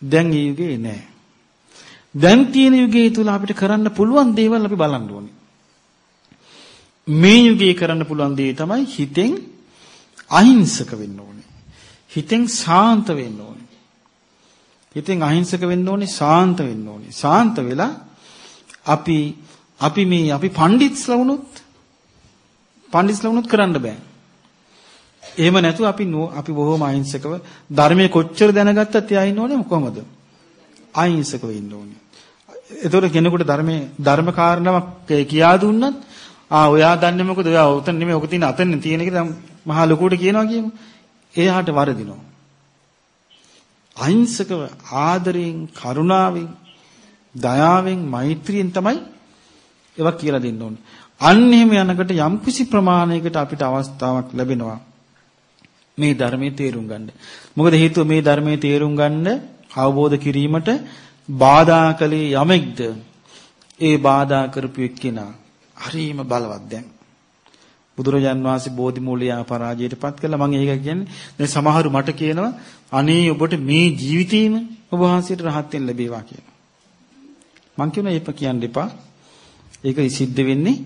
දැන් ඒ යුගේ නෑ. දැන් තියෙන යුගයේ තුල අපිට කරන්න පුළුවන් දේවල් අපි බලන්න ඕනේ. මේ යුගයේ කරන්න පුළුවන් දේ තමයි හිතෙන් අහිංසක වෙන්න ඕනේ. හිතෙන් ශාන්ත වෙන්න ඕනේ. හිතෙන් අහිංසක වෙන්න ඕනේ, ශාන්ත වෙන්න ඕනේ. ශාන්ත වෙලා අපි අපි මේ අපි පඬිත්ස්ලා වුණොත් පඬිත්ස්ලා වුණොත් කරන්න බෑ. එහෙම නැතුව අපි අපි බොහොම අහිංසකව ධර්මයේ කොච්චර දැනගත්තත් එයා ඉන්න ඕනේ කොහමද? අහිංසක වෙන්න ඕනේ. එතකොට කෙනෙකුට ධර්මයේ ධර්ම කාරණාවක් කියා දුන්නත් ආ ඔයා දන්නේ මොකද? ඔයා උතන නෙමෙයි ඔක තියෙන අතන තියෙන එක මහා ලොකුට කියනවා කියමු. එයාට වරදිනවා. අහිංසකව ආදරයෙන් කරුණාවෙන් දයාවෙන් මෛත්‍රියෙන් තමයි ඒවා කියලා දෙන්න ඕනේ. අන්න එහෙම යනකොට යම්කිසි ප්‍රමාණයකට අපිට අවස්ථාවක් ලැබෙනවා. මේ ධර්මයේ තේරුම් ගන්න. මොකද හේතුව මේ ධර්මයේ තේරුම් ගන්න අවබෝධ කිරීමට බාධා කලේ යමෙක්ද? ඒ බාධා කරපු එක්කිනා හරිම බලවත් දැන්. බුදුරජාන් වහන්සේ බෝධි මූලියා පරාජයටපත් කළා. මම ඒක කියන්නේ දැන් සමහරු මට කියනවා අනේ ඔබට මේ ජීවිතේම ඔබ වහන්සේට රහත් වෙන්න ලැබේවා කියලා. මං කියනවා ඒක කියන්න එපා. ඒක සිද්ධ වෙන්නේ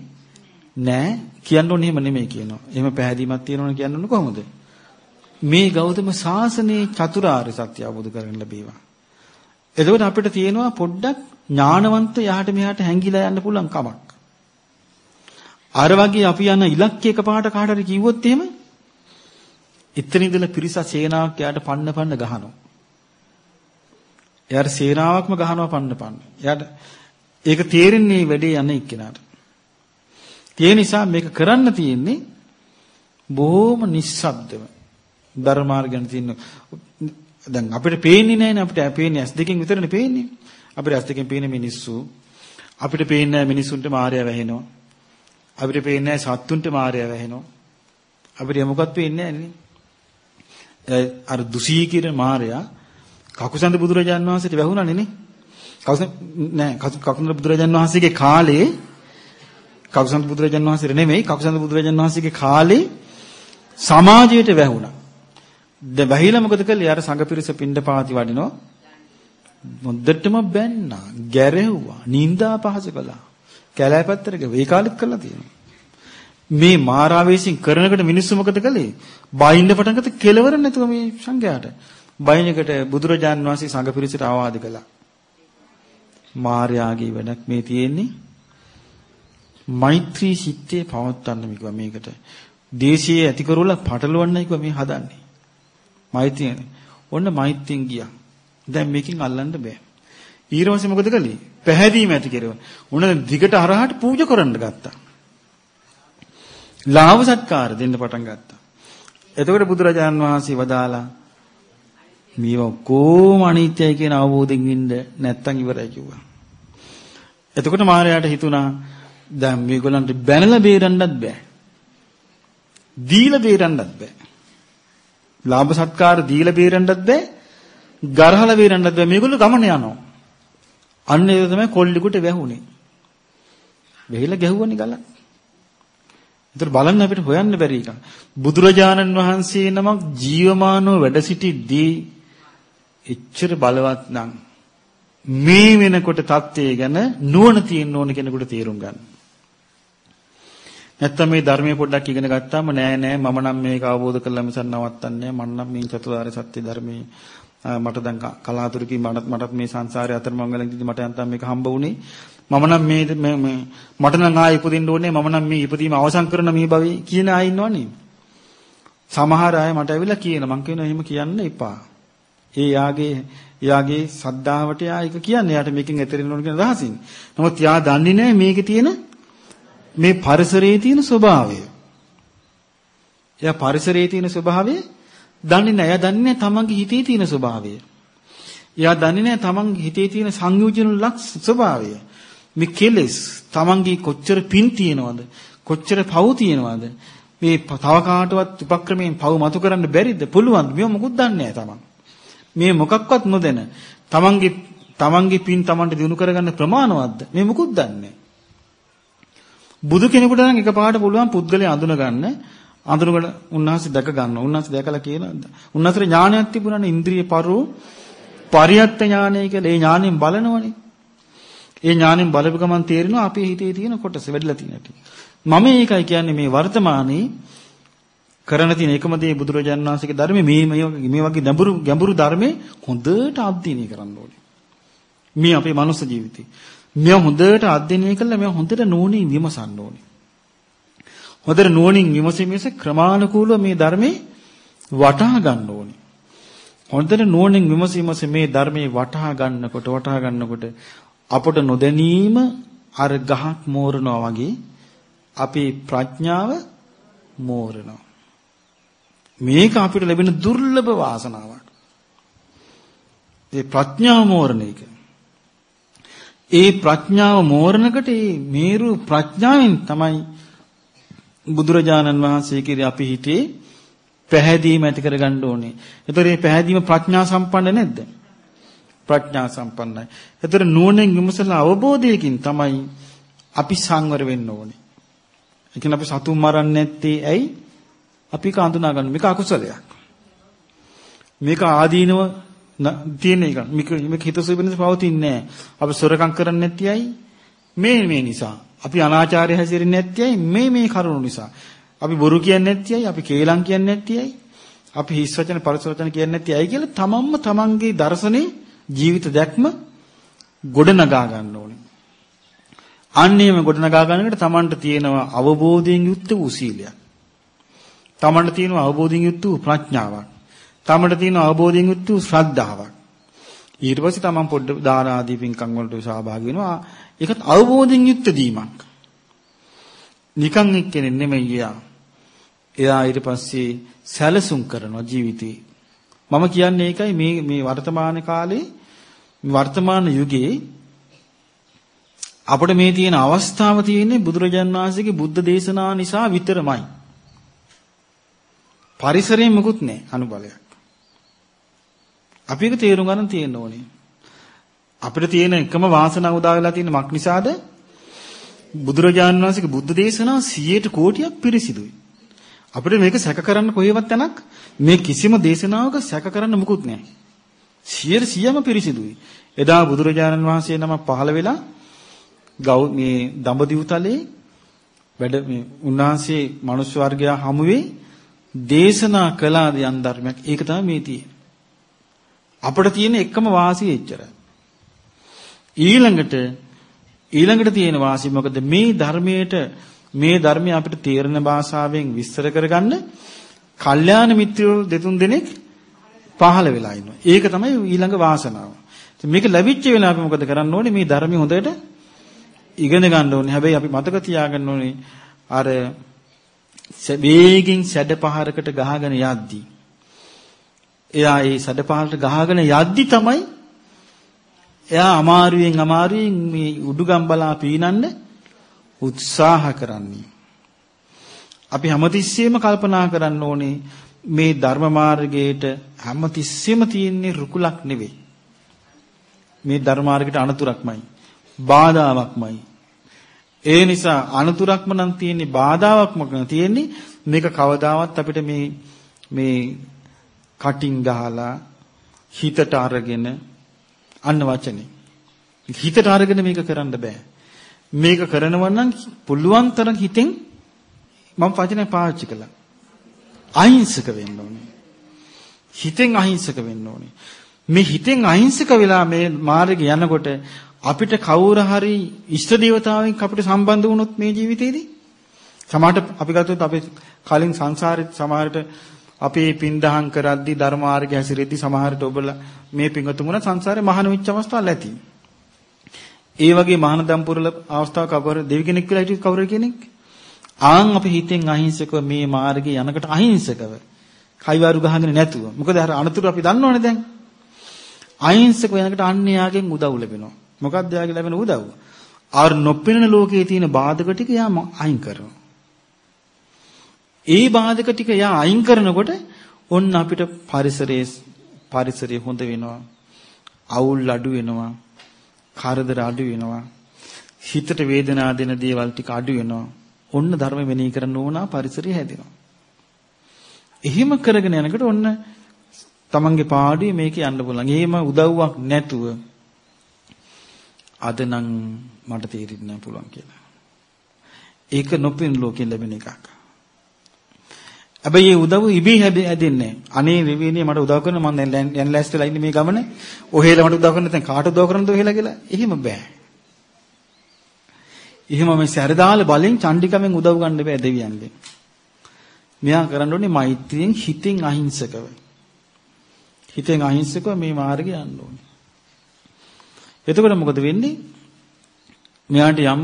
නෑ. කියන්න ඕනේ එහෙම නෙමෙයි කියනවා. එහෙම පැහැදීමක් තියෙනවනේ කියන්න ඕනේ කොහොමද? මේ ගෞතම සාසනයේ චතුරාර්ය සත්‍ය අවබෝධ කරගන්න ලැබේවා. එතකොට අපිට තියෙනවා පොඩ්ඩක් ඥානවන්ත යහට මෙහාට හැංගිලා යන්න පුළුවන් කමක්. අර වගේ අපි යන ඉලක්කයක පාට කාට හරි කිව්වොත් එහෙම ඉතින් ඉඳලා පිරිස සේනාවක් යාට පන්න පන්න ගහනවා. එයාට සේනාවක්ම ගහනවා පන්න පන්න. එයාට ඒක තේරෙන්නේ වැඩේ යන එක්කෙනාට. ඒ නිසා මේක කරන්න තියෙන්නේ බොහොම නිස්සද්දව. ධර්මාර්ගයන් තියෙන දැන් අපිට පේන්නේ නැහැනේ අපිට පේන්නේ ඇස් දෙකෙන් විතරනේ පේන්නේ. අපිට ඇස් දෙකෙන් පේන මිනිස්සු අපිට පේන්නේ මිනිස්සුන්ට මායя වැහෙනවා. අපිට පේන්නේ සත්තුන්ට මායя වැහෙනවා. අපිට මොකක්වත් පේන්නේ නැහැ අර දුසී කියන මායя කකුසඳ බුදුරජාන් වහන්සේට වැහුණානේ නේ. කකුසඳ නෑ කකුසඳ බුදුරජාන් වහන්සේගේ කාලේ කකුසඳ බුදුරජාන් වහන්සේ නෙමෙයි කකුසඳ බුදුරජාන් වහන්සේගේ කාලේ සමාජයට වැහුණා. දැන් වැහිලා මොකද කළේ? යාර සංඝ පිරිස පිණ්ඩපාති වඩිනෝ. මුද්දටම බැන්නා, ගැරෙව්වා, නිന്ദා පහස කළා. කැලෑපැත්තට ගියා. ඒ කාලෙත් කළා තියෙනවා. මේ මාරාවේශින් කරනකට මිනිස්සු මොකද කළේ? බයින්ද පටන් ගත්ත කෙලවර නැතුව මේ සංඝයාට. බයිනකට බුදුරජාන් වහන්සේ සංඝ පිරිසට ආවාද කළා. මාර්යාගේ වැඩක් මේ තියෙන්නේ. මෛත්‍රී සිත්තේ පවත්වන්න මේක මේකට. දේශීය ඇති කරවල පටලවන්නයි කිව්වා මේ හදන්නේ. මෛත්‍රිය. ඔන්න මෛත්‍රියෙන් ගියා. දැන් මේකෙන් අල්ලන්න බෑ. ඊළඟට මොකද කළේ? පැහැදීම ඇති කෙරුවා. උන දිගට හරහාට පූජා කරන්න ගත්තා. ලාභ සත්කාර දෙන්න පටන් ගත්තා. එතකොට බුදුරජාන් වහන්සේ වදාලා මේව කොහොම අනිත්‍යයි කියන අවබෝධයෙන් ඉන්න නැත්තම් ඉවරයි කිව්වා. එතකොට මාරයාට හිතුණා දැන් මේගොල්ලන්ට බැනලා බේරන්නත් බෑ. දීලා බේරන්නත් බෑ. ලාභ සත්කාර දීලා බේරන්නත් බෑ. ගරහලා බේරන්නත් බෑ. මේගොල්ලෝ ගමන යනවා. අන්න ඒක තමයි කොල්ලිකුට වැහුනේ. වෙහිලා ගැහුවනේ ගල. ඒතර බලන්න අපිට හොයන්න බැරි එක. බුදුරජාණන් වහන්සේ නමක් ජීවමානව වැඩ සිටිද්දී එච්චර බලවත් නම් මේ වෙනකොට தත්ත්වය ගැන නුවණ තියෙන්න ඕන කෙනෙකුට තේරුම් ගන්න. නැත්තම් මේ ධර්මයේ පොඩ්ඩක් ඉගෙන ගත්තාම නෑ නෑ මම නම් මේක අවබෝධ කරලා මිසක් නවත්තන්නේ මම නම් මේ චතුරාර්ය සත්‍ය ධර්මයේ මට දැන් කලාතුරකින් මට මට මේ සංසාරේ අතරමං වෙලෙන්දී මට යන්තම් මේක හම්බ වුණේ. මම නම් මේ මේ මට නම් ආයෙ ඉපදින්න ඕනේ මම නම් මේ ඉපදීම අවසන් කරන මේ භවයේ කියන අය ඉන්නවනේ සමහර අය මට ඇවිල්ලා කියන මං කියනවා එහෙම කියන්න එපා. ඒ යාගේ යාගේ සද්ධාවට යා එක කියන්නේ යාට මේකෙන් එතරින්න ඕන කියන රහසින්. නමුත් යා දන්නේ නැහැ මේකේ තියෙන මේ පරිසරයේ තියෙන ස්වභාවය. එයා පරිසරයේ තියෙන ස්වභාවය දන්නේ නැහැ. එයා දන්නේ නැහැ තමන්ගේ හිතේ තියෙන ස්වභාවය. එයා දන්නේ නැහැ තමන්ගේ හිතේ තියෙන සංයෝජන ලක්ෂ ස්වභාවය. මේ කෙලෙස් තමන්ගේ කොච්චර පින් තියෙනවද? කොච්චර පව් තියෙනවද? මේ තව කාටවත් උපක්‍රමයෙන් පව් මතු කරන්න බැරිද? පුළුවන්. මේව මොකුත් දන්නේ නැහැ තමන්. මේ මොකක්වත් නොදැන තමන්ගේ තමන්ගේ පින් තමන්ට දිනු කරගන්න ප්‍රමාණවත්ද? මේ මොකුත් දන්නේ නැහැ. බුදු කෙනෙකුට නම් එකපාරට පුළුවන් පුද්ගලයා අඳුන ගන්න. අඳුරගෙන උන්වහන්සේ දැක ගන්නවා. උන්වහන්සේ දැකලා කියන උන්වහන්සේ ඥානයක් තිබුණානේ ඉන්ද්‍රිය පරෝ පරියත්ත ඥානය කියලා. ඒ ඥාණයෙන් බලනවනේ. ඒ ඥාණයෙන් බලපු ගමන් තේරෙනවා අපේ හිතේ තියෙන කොටස වැඩිලා තියෙන හැටි. මම ඒකයි කියන්නේ මේ වර්තමානයේ කරන තියෙන එකම දේ බුදුරජාණන් වහන්සේගේ ධර්මයේ මේ මේ වගේ ගැඹුරු ගැඹුරු ධර්මයේ හොඳට අධ්‍යයනය කරන්න ඕනේ. මේ අපේ මනුස්ස ජීවිතේ. මෙය හොඳට අධ්‍යයනය කළා මෙය හොඳට නෝනින් විමසන්න ඕනේ. හොඳට නුවණින් විමසීමේස ක්‍රමානුකූලව මේ ධර්මේ වටහා ගන්න ඕනේ. හොඳට නුවණින් විමසීමේස මේ ධර්මේ වටහා ගන්නකොට වටහා ගන්නකොට අපට නොදැනීම අර ගහක් මෝරනවා වගේ අපේ ප්‍රඥාව මෝරනවා. මේක අපිට ලැබෙන දුර්ලභ වාසනාවක්. ඒ ප්‍රඥාව මෝරණ එක. ඒ ප්‍රඥාව මෝරණකට මේ මේරු ප්‍රඥාවෙන් තමයි බුදුරජාණන් වහන්සේ කිරි අපි හිතේ පැහැදීම ඇති කරගන්න ඕනේ. ඒතර මේ පැහැදීම ප්‍රඥා සම්පන්න නැද්ද? ප්‍රඥා සම්පන්නයි. ඒතර නුවණෙන් විමසලා අවබෝධයකින් තමයි අපි සංවර වෙන්න ඕනේ. ඒ කියන්නේ අපි සතුන් මරන්නේ නැත්තේ ඇයි? අපි ඒක අඳුනා ගන්න. මේක අකුසලයක්. මේක ආදීනව තියෙන එක. මේක මේක හිතසුව වෙනස පවතින්නේ නැහැ. අපි සොරකම් කරන්නේ නැති ඇයි? මේ මේ නිසා. අපි අනාචාරය හැසිරෙන්නේ නැත්තේ මේ මේ කරුණු නිසා. අපි බොරු කියන්නේ නැත්තේ අපි කේලම් කියන්නේ නැත්තේ අපි හිස් වචන පරස වචන කියන්නේ නැත්තේ ඇයි කියලා තමන්ම තමන්ගේ දර්ශනේ ජීවිත දැක්ම ගොඩනගා ගන්න ඕනේ. අන්නේම ගොඩනගා ගන්නකොට තමන්ට තියෙනවා අවබෝධයෙන් යුක්ත වූ සීලයක්. තමන්ට තියෙනවා අවබෝධයෙන් යුක්ත වූ ප්‍රඥාවක්. තමන්ට තියෙනවා අවබෝධයෙන් යුක්ත වූ ශ්‍රද්ධාවක්. ඊට පස්සේ තමන් පොඩ්ඩ දාන ආදී පින්කම් වලට සහභාගී වෙනවා. ඒකත් අවබෝධයෙන් යුක්ත දීමක්. නිකන් එක්කෙනෙක් නෙමෙයි යා. එයා ඊට පස්සේ සැලසුම් කරනවා ජීවිතේ. මම කියන්නේ ඒකයි මේ මේ වර්තමාන කාලේ වර්තමාන යුගයේ අපිට මේ තියෙන අවස්ථාව තියෙන්නේ බුදුරජාන් වහන්සේගේ බුද්ධ දේශනා නිසා විතරමයි. පරිසරයෙන් මුකුත් නැහැ අනුබලයක්. අපි ඒක තේරුම් ගන්න තියෙන්න ඕනේ. අපිට තියෙන එකම වාසනාව උදා වෙලා තියෙන මක් නිසාද? බුදුරජාණන් වහන්සේගේ බුද්ධ දේශනා 100ට කෝටියක් පිරිසිදුයි. අපිට මේක සැක කරන්න කොහෙවත් තැනක් මේ කිසිම දේශනාවක සැක කරන්න මුකුත් නැහැ. 100%ම පිරිසිදුයි. එදා බුදුරජාණන් වහන්සේ නම පහළ වෙලා ගෞ මේ දඹදිව්තලේ වැඩ මේ උන්වහන්සේ මනුෂ්‍ය වර්ගයා හමුවේ දේශනා කළාද යම් ධර්මයක්. ඒක තමයි මේ තියෙන්නේ. අපිට තියෙන එකම වාසිය එච්චරයි. ඊළඟට ඊළඟට තියෙන වාසිය මොකද මේ ධර්මයට මේ ධර්මය අපිට තේරෙන භාෂාවෙන් විස්තර කරගන්න කල්යාණ මිත්‍රයෝ දෙතුන් දෙනෙක් පහළ වෙලා ඉන්නවා. ඒක තමයි ඊළඟ වාසනාව. මේක ලැබිච්ච වෙලාව අපි මොකද කරන්න ඕනේ? මේ ධර්මය හොඳට ඉගෙන ගන්න ඕනේ. හැබැයි අපි මතක තියාගන්න ඕනේ අර වේගින් සැඩ පහරකට ගහගෙන යද්දී එයා ඒ සැඩ පහරට ගහගෙන යද්දී තමයි එයා අමාරුවෙන් අමාරුවෙන් මේ උඩුගම් බලා පීනන්න උත්සාහ කරන්නේ. අපි හැමතිස්සෙම කල්පනා කරන්න ඕනේ මේ ධර්ම මාර්ගයේට හැමතිස්සෙම තියෙන්නේ රුකුලක් නෙවෙයි. මේ ධර්ම මාර්ගයට අනතුරක්මයි. බාධාවක්මයි. ඒ නිසා අනතුරක්ම නම් තියෙන්නේ බාධාවක්ම තියෙන්නේ මේක කවදාවත් අපිට මේ මේ කටින් ගහලා හිතට අරගෙන අන්න වචනේ. හිතට අරගෙන මේක කරන්න බෑ. මේක කරනවා නම් පුළුවන් තරම් හිතෙන් මම වචනේ පාවිච්චි කළා. අහිංසක වෙන්න ඕනේ. හිතෙන් අහිංසක වෙන්න ඕනේ. මේ හිතෙන් අහිංසක වෙලා මේ මාර්ගේ යනකොට අපිට කවුරු හරි ඉෂ්ට දේවතාවෙක් අපිට සම්බන්ධ වුණොත් මේ ජීවිතේදී සමහරට අපි ගත්තොත් අපි කලින් සංසාරෙත් සමහරට අපේ පින්දහම් කරද්දී ධර්ම මාර්ගය හැසිරෙද්දී සමහරට ඔබලා මේ පිංගතුමුණ සංසාරේ මහාන වෙච්ච අවස්ථාවල් ඇති. ඒ වගේ මහාන දම්පුරල අවස්ථාවක කවුරු දෙවි කෙනෙක් කියලා හිටිය කවුරු කෙනෙක් ආන් අපි හිතෙන් අහිංසකව මේ මාර්ගේ යනකට අහිංසකව කයිවාරු ගහගෙන නැතුව. මොකද අර අනතුරු අපි දන්නවනේ දැන්. අහිංසකව යනකට අන්න යාගෙන් උදව් ලැබෙනවා. මොකක්ද යාගේ ලැබෙන උදව්? ආර නොපෙනෙන ලෝකයේ තියෙන බාධක ටික යා අයින් කරනවා. ඒ බාධක ටික යා අයින් කරනකොට ඔන්න අපිට පරිසරයේ පරිසරය හොඳ වෙනවා. අවුල් අඩු වෙනවා. කරදර අඩු වෙනවා. හිතට වේදනා දෙන දේවල් ටික අඩු වෙනවා. ඔන්න ධර්ම මෙනෙහි කරන්න ඕන පරිසරය හැදෙනවා. එහෙම කරගෙන යනකොට ඔන්න තමන්ගේ පාඩුවේ මේක යන්න පුළුවන්. එහෙම උදව්වක් නැතුව අද නම් මට තේරෙන්නේ නැහැ පුළුවන් කියලා. ඒක නොපෙන ලෝකෙන් ලැබෙන එකක්. හැබැයි මේ උදව් ඉබේ හැදෙන්නේ අනේ රෙවිනේ මට උදව් කරන මම දැන් යන් ලෑස්තිලා ඉන්නේ මේ ගමන. ඔහෙලා මට උදව් කරන්න දැන් කාට උදව් කරන්නද ඔහෙලා කියලා. එහෙම බෑ. එහෙම මේ සැරදාල බලෙන් චණ්ඩිකමෙන් උදව් ගන්න බෑ දෙවියන්ගෙන්. මෙයා කරන්න ඕනේ මෛත්‍රියෙන් හිතෙන් අහිංසකව. හිතෙන් අහිංසකව මේ මාර්ගය යන්න ඕනේ. එතකොට මොකද වෙන්නේ? මෙයාට යම්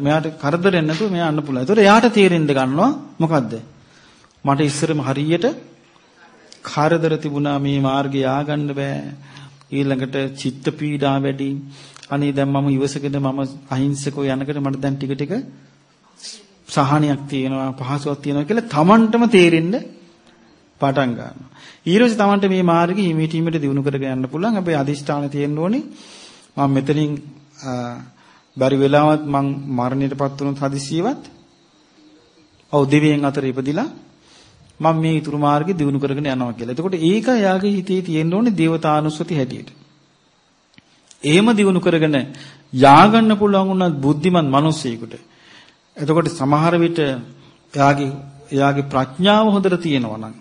මෙයාට කරදරයක් නැතුව මෙයා යන්න පුළුවන්. ඒතකොට එයාට තේරෙන්න ගන්නවා මොකද්ද? මට ඉස්සරම හරියට කරදර තිබුණා මේ මාර්ගය ආගන්න බෑ. ඊළඟට චිත්ත පීඩා වැඩි. අනේ දැන් මම ඉවසගෙන මම අහිංසකව යනකොට මට දැන් ටික ටික සහනයක් තියෙනවා පහසුවක් තියෙනවා කියලා Tamanටම තේරෙන්න පටන් ගන්නවා. ඊළඟට Tamanට මේ මාර්ගය හිමීට හිමීට දිනු කරගෙන යන්න පුළුවන්. හැබැයි අදිෂ්ඨාන තියෙන්න ඕනේ. මම මෙතනින් බැරි වෙලාවත් මං මරණයටපත් වුණොත් හදිසියෙවත් ඔව් දෙවියන් අතර ඉපදිලා මම මේ ඊතුරු මාර්ගෙ දිනු කරගෙන යනවා කියලා. එතකොට ඒක යාගේ හිතේ තියෙන්න ඕනේ දේවතානුස්සති හැටියට. එහෙම දිනු කරගෙන යාගන්න පුළුවන් වුණත් බුද්ධිමත් මිනිස්සෙකුට. එතකොට සමහර විට එයාගේ එයාගේ ප්‍රඥාව හොඳට තියෙනවා නම්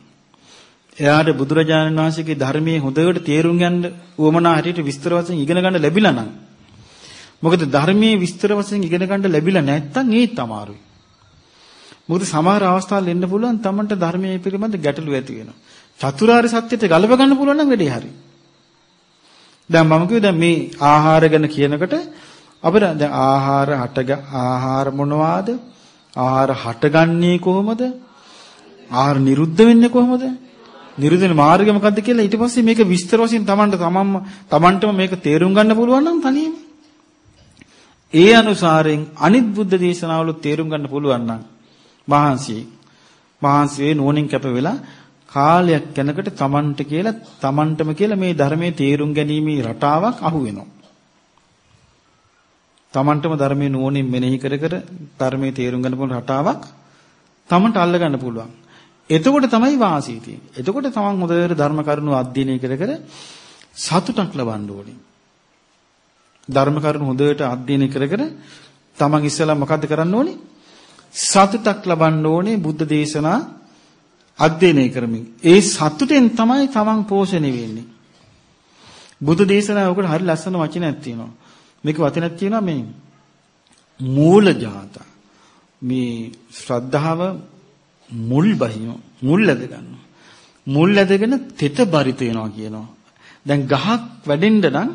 එයාට බුදුරජාණන් වහන්සේගේ ධර්මයේ හොඳට තේරුම් ගන්න උවමනා හැටියට විස්තර වශයෙන් ඉගෙන ගන්න ලැබිලා නම් මොකද ධර්මයේ විස්තර වශයෙන් ඉගෙන ගන්න ලැබිලා නැත්නම් ඒත් අමාරුයි. මොකද සමහර අවස්ථාවල් එන්න පුළුවන් තමන්ට ධර්මයේ පිළිබඳ ගැටලු ඇති වෙනවා. චතුරාර්ය සත්‍යයට ගලප ගන්න පුළුවන් නම් වැඩේ හරි. දැන් මම කිව්වේ දැන් මේ ආහාර ගැන කියනකොට අපිට දැන් ආහාර හටග ආහාර මොනවාද? ආහාර හටගන්නේ කොහොමද? ආහාර නිරුද්ධ වෙන්නේ කොහොමද? නිරුද්ධ වෙන මාර්ගය මොකද්ද කියලා ඊට පස්සේ මේක විස්තර වශයෙන් තමන්ට තමන්ම තමන්ටම මේක තේරුම් ගන්න පුළුවන් නම් තනියම ඒ අනුසාරයෙන් අනිත් බුද්ධ දේශනාවල තේරුම් ගන්න පුළුවන් නම් මහන්සි මහන්සියේ නෝනින් කැප වෙලා කාලයක් යනකොට තමන්ට කියලා තමන්ටම කියලා මේ ධර්මයේ තේරුම් ගැනීමේ රටාවක් අහු වෙනවා. තමන්ටම ධර්මයේ නෝනින් මෙනෙහි කර කර ධර්මයේ තේරුම් ගන්න පුළුවන් රටාවක් තමන්ට අල්ල ගන්න පුළුවන්. එතකොට තමයි වාසිය තියෙන්නේ. එතකොට තමන් හොඳට ධර්ම කරුණු අධ්‍යයනය කර කර සතුටක් ලබන්න ඕනේ. ධර්ම කරුණු හොඳට අධ්‍යයනය කර කර තමන් ඉස්සෙල්ලා මොකද්ද කරන්න ඕනේ? සතුටක් ලබන්න ඕනේ බුද්ධ දේශනා අධ්‍යයනය කරමින්. ඒ සතුටෙන් තමයි තමන් පෝෂණය වෙන්නේ. බුද්ධ දේශනාවකට හරි ලස්සන වචනයක් තියෙනවා. මේක වචනයක් තියෙනවා මේ මූල ජාත. මේ ශ්‍රද්ධාව මුල් බහින මුල් ඇද ගන්නවා. මුල් ඇදගෙන තෙත බරිත වෙනවා කියනවා. දැන් ගහක් වැඩෙන්න නම්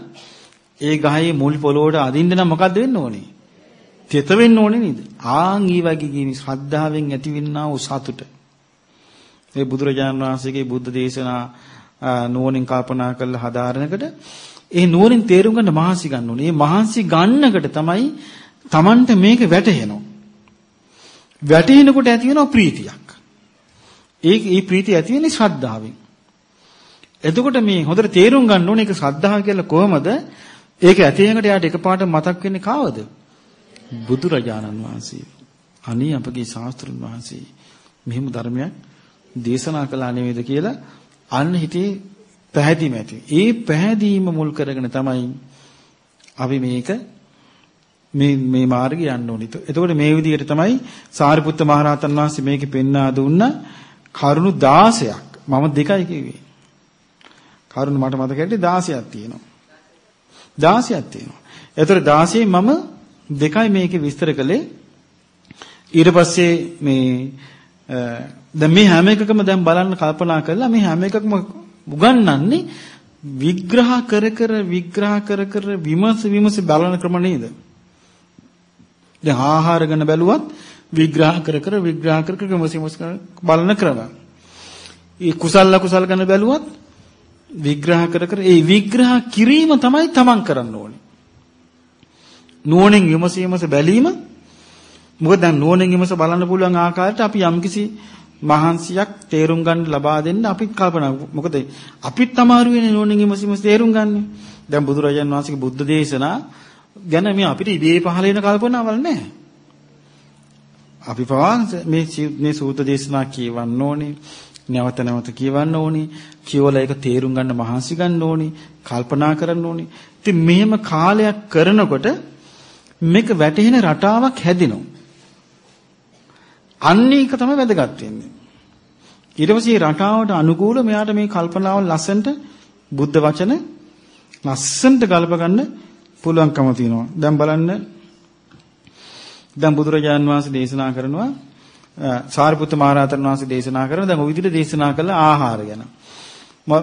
ඒ ගහේ මුල් පොළොවට අදින්න නම් මොකද්ද වෙන්න ඕනේ? තෙත වෙන්න ඕනේ නේද? ආන් ඊ වගේ කියන ශ්‍රද්ධාවෙන් ඇතිවෙනා වූ සතුට. මේ බුදුරජාණන් වහන්සේගේ බුද්ධ දේශනා නුවණින් කල්පනා කරලා හදාරනකොට ඒ නුවණින් තේරුම් ගන්න මහන්සි ගන්න ඕනේ. මේ මහන්සි ගන්නකට තමයි Tamanට මේක වැටහෙනවා. වැටෙනකොට ඇති වෙනවා ප්‍රීතියක්. ඒ ඒ ප්‍රීතිය ඇති වෙන්නේ ශ්‍රද්ධාවෙන්. එතකොට මේ හොඳට තේරුම් ගන්න ඕනේ ඒක ශ්‍රද්ධාව කියලා කොහමද? ඒක ඇති වෙනකොට යාට එකපාරට මතක් වෙන්නේ කාවද? බුදුරජාණන් වහන්සේ. අනේ අපගේ ශාස්ත්‍රුන් වහන්සේ මෙහෙම ධර්මයක් දේශනා කළා නෙවෙයිද කියලා අන්න හිතේ පැහැදීම ඇති. ඒ පැහැදීම මුල් කරගෙන තමයි අපි මේක මේ මේ මාර්ගය යන්න ඕනේ. එතකොට මේ විදිහට තමයි සාරිපුත්ත මහරහතන් වහන්සේ මේකේ පෙන්වා දුන්න කරුණු 16ක්. මම දෙකයි කිව්වේ. කරුණු මට මතක හිටියේ 16ක් තියෙනවා. 16ක් තියෙනවා. එතකොට 16 මම දෙකයි මේකේ විස්තර කළේ. ඊට පස්සේ මේ දැන් මේ හැම එකකම දැන් බලන්න කල්පනා කරලා මේ හැම එකක්ම උගන්වන්නේ විග්‍රහ කර කර විග්‍රහ කර කර විමස විමස බලන ක්‍රම නේද? දැන් ආහාර ගැන බැලුවත් විග්‍රහ කර කර විග්‍රහ කර කර විමස විමස බලන ක්‍රම. ඒ කුසල කුසල ගැන බැලුවත් විග්‍රහ කර කර ඒ විග්‍රහ කිරීම තමයි තමන් කරන්න ඕනේ. නුවණින් විමසීමස බැලීම මොකද දැන් නුවණින් විමස බලන්න පුළුවන් ආකාරයට අපි යම්කිසි මහන්සියක් තේරුම් ගන්න ලබා දෙන්න අපි කල්පනා මොකද අපිත් අමාරු වෙන්නේ නුවණින් විමසීමස තේරුම් ගන්න. දැන් බුදුරජාන් වහන්සේගේ බුද්ධ දේශනා ගැන මේ අපිට ඉබේ පහළ වෙන කල්පනාවල් නැහැ. අපි පවා මේ මේ සූත්‍ර දේශනා කියවන්න ඕනේ. නැවත නැවත කියවන්න ඕනේ. කියවලා ඒක තේරුම් ගන්න මහන්සි ගන්න ඕනේ. කල්පනා කරන්න ඕනේ. ඉතින් මෙහෙම කාලයක් කරනකොට මේක වැටහෙන රටාවක් හැදෙනවා. අන්න ඒක තමයි වැදගත් වෙන්නේ. ඊට පස්සේ රටාවට අනුකූල මෙයාට මේ කල්පනාවල් ලස්සනට බුද්ධ වචන ලස්සනට ගලප ගන්න පුළුවන්කම තියෙනවා. දැන් බලන්න දැන් බුදුරජාන් වහන්සේ දේශනා කරනවා සාරිපුත්ත මහරහතන් වහන්සේ දේශනා කරන දැන් ඔය විදිහට දේශනා කළ ආහාර ගැන.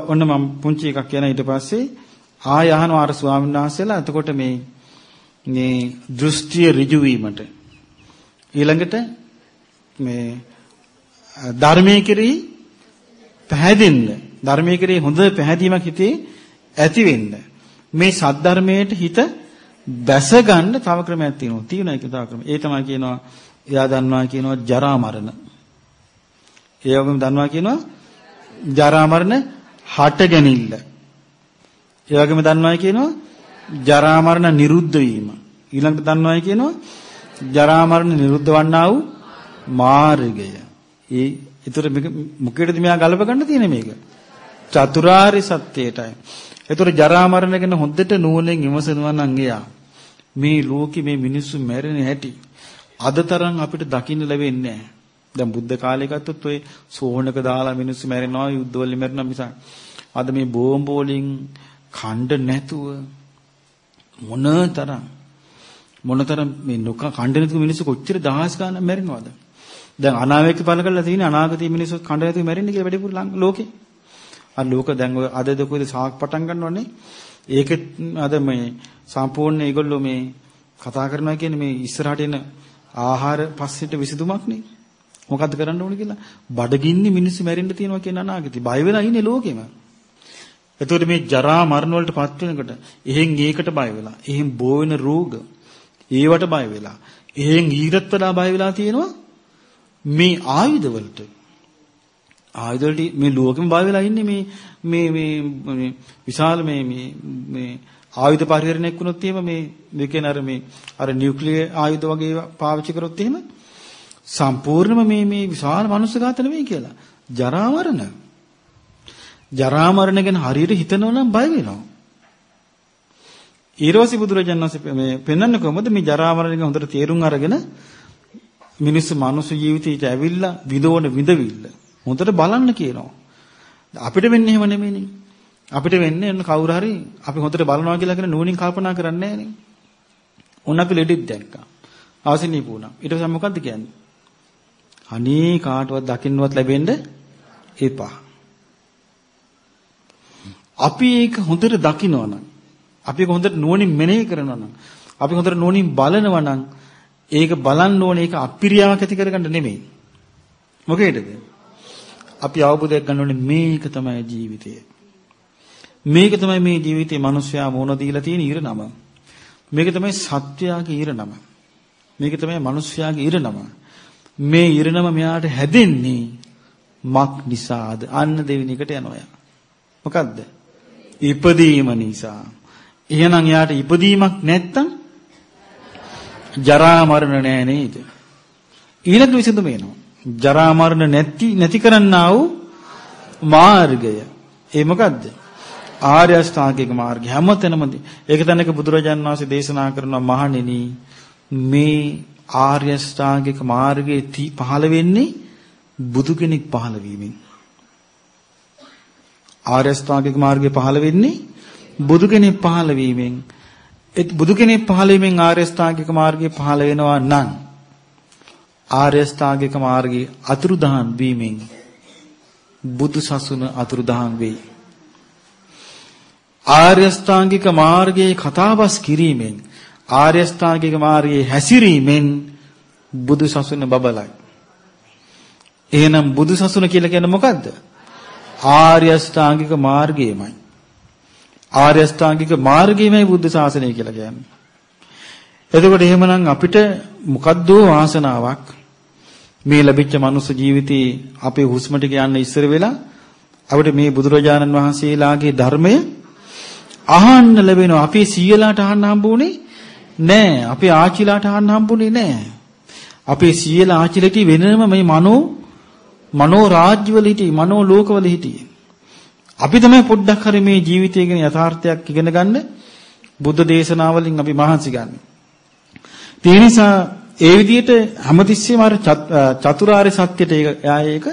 ඔන්න මම පුංචි එකක් කියන ඊට පස්සේ ආය අහනවා අර ස්වාමීන් වහන්සේලා එතකොට මේ මේ දෘෂ්ටිය ඍජු වීමට. ඊළඟට මේ ධර්මයේ කෙරෙහි පැහැදෙන්න ධර්මයේ කෙරෙහි හොඳ පැහැදීමක් හිතේ ඇති වෙන්න මේ සද්ධර්මයට හිත බැස ගන්න තව ක්‍රමයක් තියෙනවා. තියෙන එක තව ක්‍රම. ඒ තමයි කියනවා එයා දන්නවා කියනවා ජරා මරණ. ඒ වගේම දන්නවා කියනවා ජරා මරණ හට ගැනීමල ඒ වගේම දන්නවා කියනවා ජරා මරණ නිරුද්ධ වීම ඊළඟට දන්නවායි කියනවා ජරා මරණ නිරුද්ධ වන්නා වූ මාර්ගය. ඒ ඒතර මේක මොකේද මෙයා ගලප ගන්න තියෙන්නේ මේක? චතුරාර්ය සත්‍යයටයි. ඒතර ජරා මරණ ගැන හොඳට නුවණෙන් විමසනවා නම් එයා මේ ලෝකෙ මේ මිනිස්සු මැරෙන හැටි අද තරම් අපිට දකින්න ලැබෙන්නේ නැහැ. දැන් බුද්ධ කාලේ ගත්තොත් ඔය සෝහනක දාලා මිනිස්සු මැරෙනවා යුද්ධවල මැරෙනවා මිසක් අද මේ බෝම්බ වලින් කණ්ඩ නැතුව මොනතරම්? මොනතරම් මේ නොක කණ්ඩ නැතුව මිනිස්සු කොච්චර දහස් ගණන් මැරෙනවද? දැන් අනාවේක පල කරලා තියෙන අනාගතයේ මිනිස්සු කණ්ඩ නැතුව මැරෙන්නේ කියලා වැඩිපුර ලෝකේ. අර ලෝක දැන් ඔය අද දකෝද සාක් පටන් ගන්නවනේ. ඒක අද මේ සම්පූර්ණ ඒගොල්ලෝ මේ කතා කරනවා කියන්නේ මේ ඉස්සරහට එන ආහාර පස්සෙට විසඳුමක් නේ. මොකද්ද කරන්න ඕනේ කියලා? බඩගින්නේ මිනිස්සු මැරෙන්න තියෙනවා කියන අනාගතේ. බය වෙලා ඉන්නේ ලෝකෙම. එතකොට මේ ජරා මරණ වලට පත් වෙනකොට එහෙන් ඒකට බය වෙලා එහෙන් බෝ වෙන රෝග ඒවට බය වෙලා එහෙන් ඊටත් වඩා බය වෙලා තියෙනවා මේ ආයුධ වලට. ආයුධ වලට මේ ලෝකෙම බය වෙලා ඉන්නේ මේ මේ මේ විශාල මේ මේ මේ ආයුධ පරිහරණයක් වුණොත් එහෙම මේ දෙකෙන් අර මේ අර නියුක්ලියර් ආයුධ වගේ පාවිච්චි කරොත් එහෙම සම්පූර්ණයෙන්ම මේ මේ විශාල මනුස්ස ඝාතන වෙයි කියලා. ජරා මරණ. ජරා මරණ ගැන හරියට හිතනවා නම් බය වෙනවා. ඊරෝසි බුදුරජාණන් වහන්සේ මේ පෙන්වන්නේ කොහොමද මේ ජරා මරණ ගැන හොඳට තේරුම් අරගෙන මිනිස්සු මනුස්ස ජීවිතයට ඇවිල්ලා විදෝන විඳවිල්ල හොඳට බලන්න කියනවා. අපිට වෙන්නේ එහෙම නෙමෙයිනේ. අපිට වෙන්නේ ඔන්න කවුරු හරි අපි හොඳට බලනවා කියලා කියන නුවණින් කල්පනා කරන්නේ නැහනේ. උන් අපි ලෙඩෙක් දැක්කා. අවසිනී පුණා. ඊට පස්සේ මොකද්ද කියන්නේ? අනේ කාටවත් දකින්නවත් ලැබෙන්න එපා. අපි ඒක හොඳට දකිනවනම් අපි ඒක හොඳට නුවණින් මෙනෙහි කරනවනම් අපි හොඳට නුවණින් බලනවා නම් ඒක බලන්න ඕනේ ඒක අපිරියාවක් ඇති කරගන්න නෙමෙයි. මොකේද? අපි අවබෝධයක් ගන්න ඕනේ මේක තමයි ජීවිතය. මේක තමයි මේ ජීවිතේ මිනිස්යා මොන දීලා තියෙන ඊරනම. මේක තමයි සත්‍යයාගේ ඊරනම. මේක තමයි මිනිස්යාගේ ඊරනම. මේ ඊරනම මෙයාට හැදෙන්නේ මක් නිසාද? අන්න දෙවෙනි එකට යනවා. මොකද්ද? ඉපදීම නිසා. එහෙනම් යාට ඉපදීමක් නැත්තම් ජරා මරණ නෑ නේද? ඊළඟ විසඳුම එනවා. ජරා මරණ නැති නැති කරන්නා වූ මාර්ගය. ඒ මොකද්ද? ආර්ය අෂ්ටාංගික මාර්ගය හැමතැනම ඒක තැනක බුදුරජාණන් වහන්සේ දේශනා කරනවා මහණෙනි මේ ආර්ය අෂ්ටාංගික මාර්ගයේ පහළ වෙන්නේ බුදු කෙනෙක් පහළ වීමෙන්. ආර්ය අෂ්ටාංගික මාර්ගය පහළ වෙන්නේ බුදු කෙනෙක් පහළ වීමෙන්. ඒ බුදු කෙනෙක් පහළ වීමෙන් ආර්ය අෂ්ටාංගික මාර්ගය පහළ වෙනවා නම් ආර්ය අෂ්ටාංගික මාර්ගයේ අතුරුදහන් වීමෙන් බුදු සසුන අතුරුදහන් වෙයි. ආර්ය අෂ්ටාංගික මාර්ගයේ කතාබස් කිරීමෙන් ආර්ය අෂ්ටාංගික මාර්ගයේ හැසිරීමෙන් බුදු සසුන බබලයි. එහෙනම් බුදු සසුන කියලා කියන්නේ මොකද්ද? ආර්ය අෂ්ටාංගික මාර්ගයමයි. ආර්ය අෂ්ටාංගික මාර්ගයමයි බුද්ධ ශාසනය කියලා කියන්නේ. එතකොට එහෙමනම් අපිට මොකද්ද වාසනාවක් මේ ලැබිච්ච මනුස්ස ජීවිතේ අපේ හුස්ම ටික යන්න ඉස්සර වෙලා අපිට මේ බුදුරජාණන් වහන්සේලාගේ ධර්මය අහන්න ලැබෙනවා. අපේ සීයලාට අහන්න හම්බුනේ නෑ. අපේ ආච්චිලාට අහන්න හම්බුනේ නෑ. අපේ සීල ආචිලටි වෙනම මේ මනෝ මනෝ රාජ්‍යවල හිටියේ මනෝ ලෝකවල හිටියේ. අපි තමයි පොඩ්ඩක් හරි මේ ජීවිතය ගැන යථාර්ථයක් ඉගෙන ගන්න බුද්ධ දේශනාවලින් අපි මහන්සි ගන්න. ඒ නිසා ඒ විදිහට හැමතිස්සෙම අර චතුරාර්ය සත්‍යයට එයා ඒක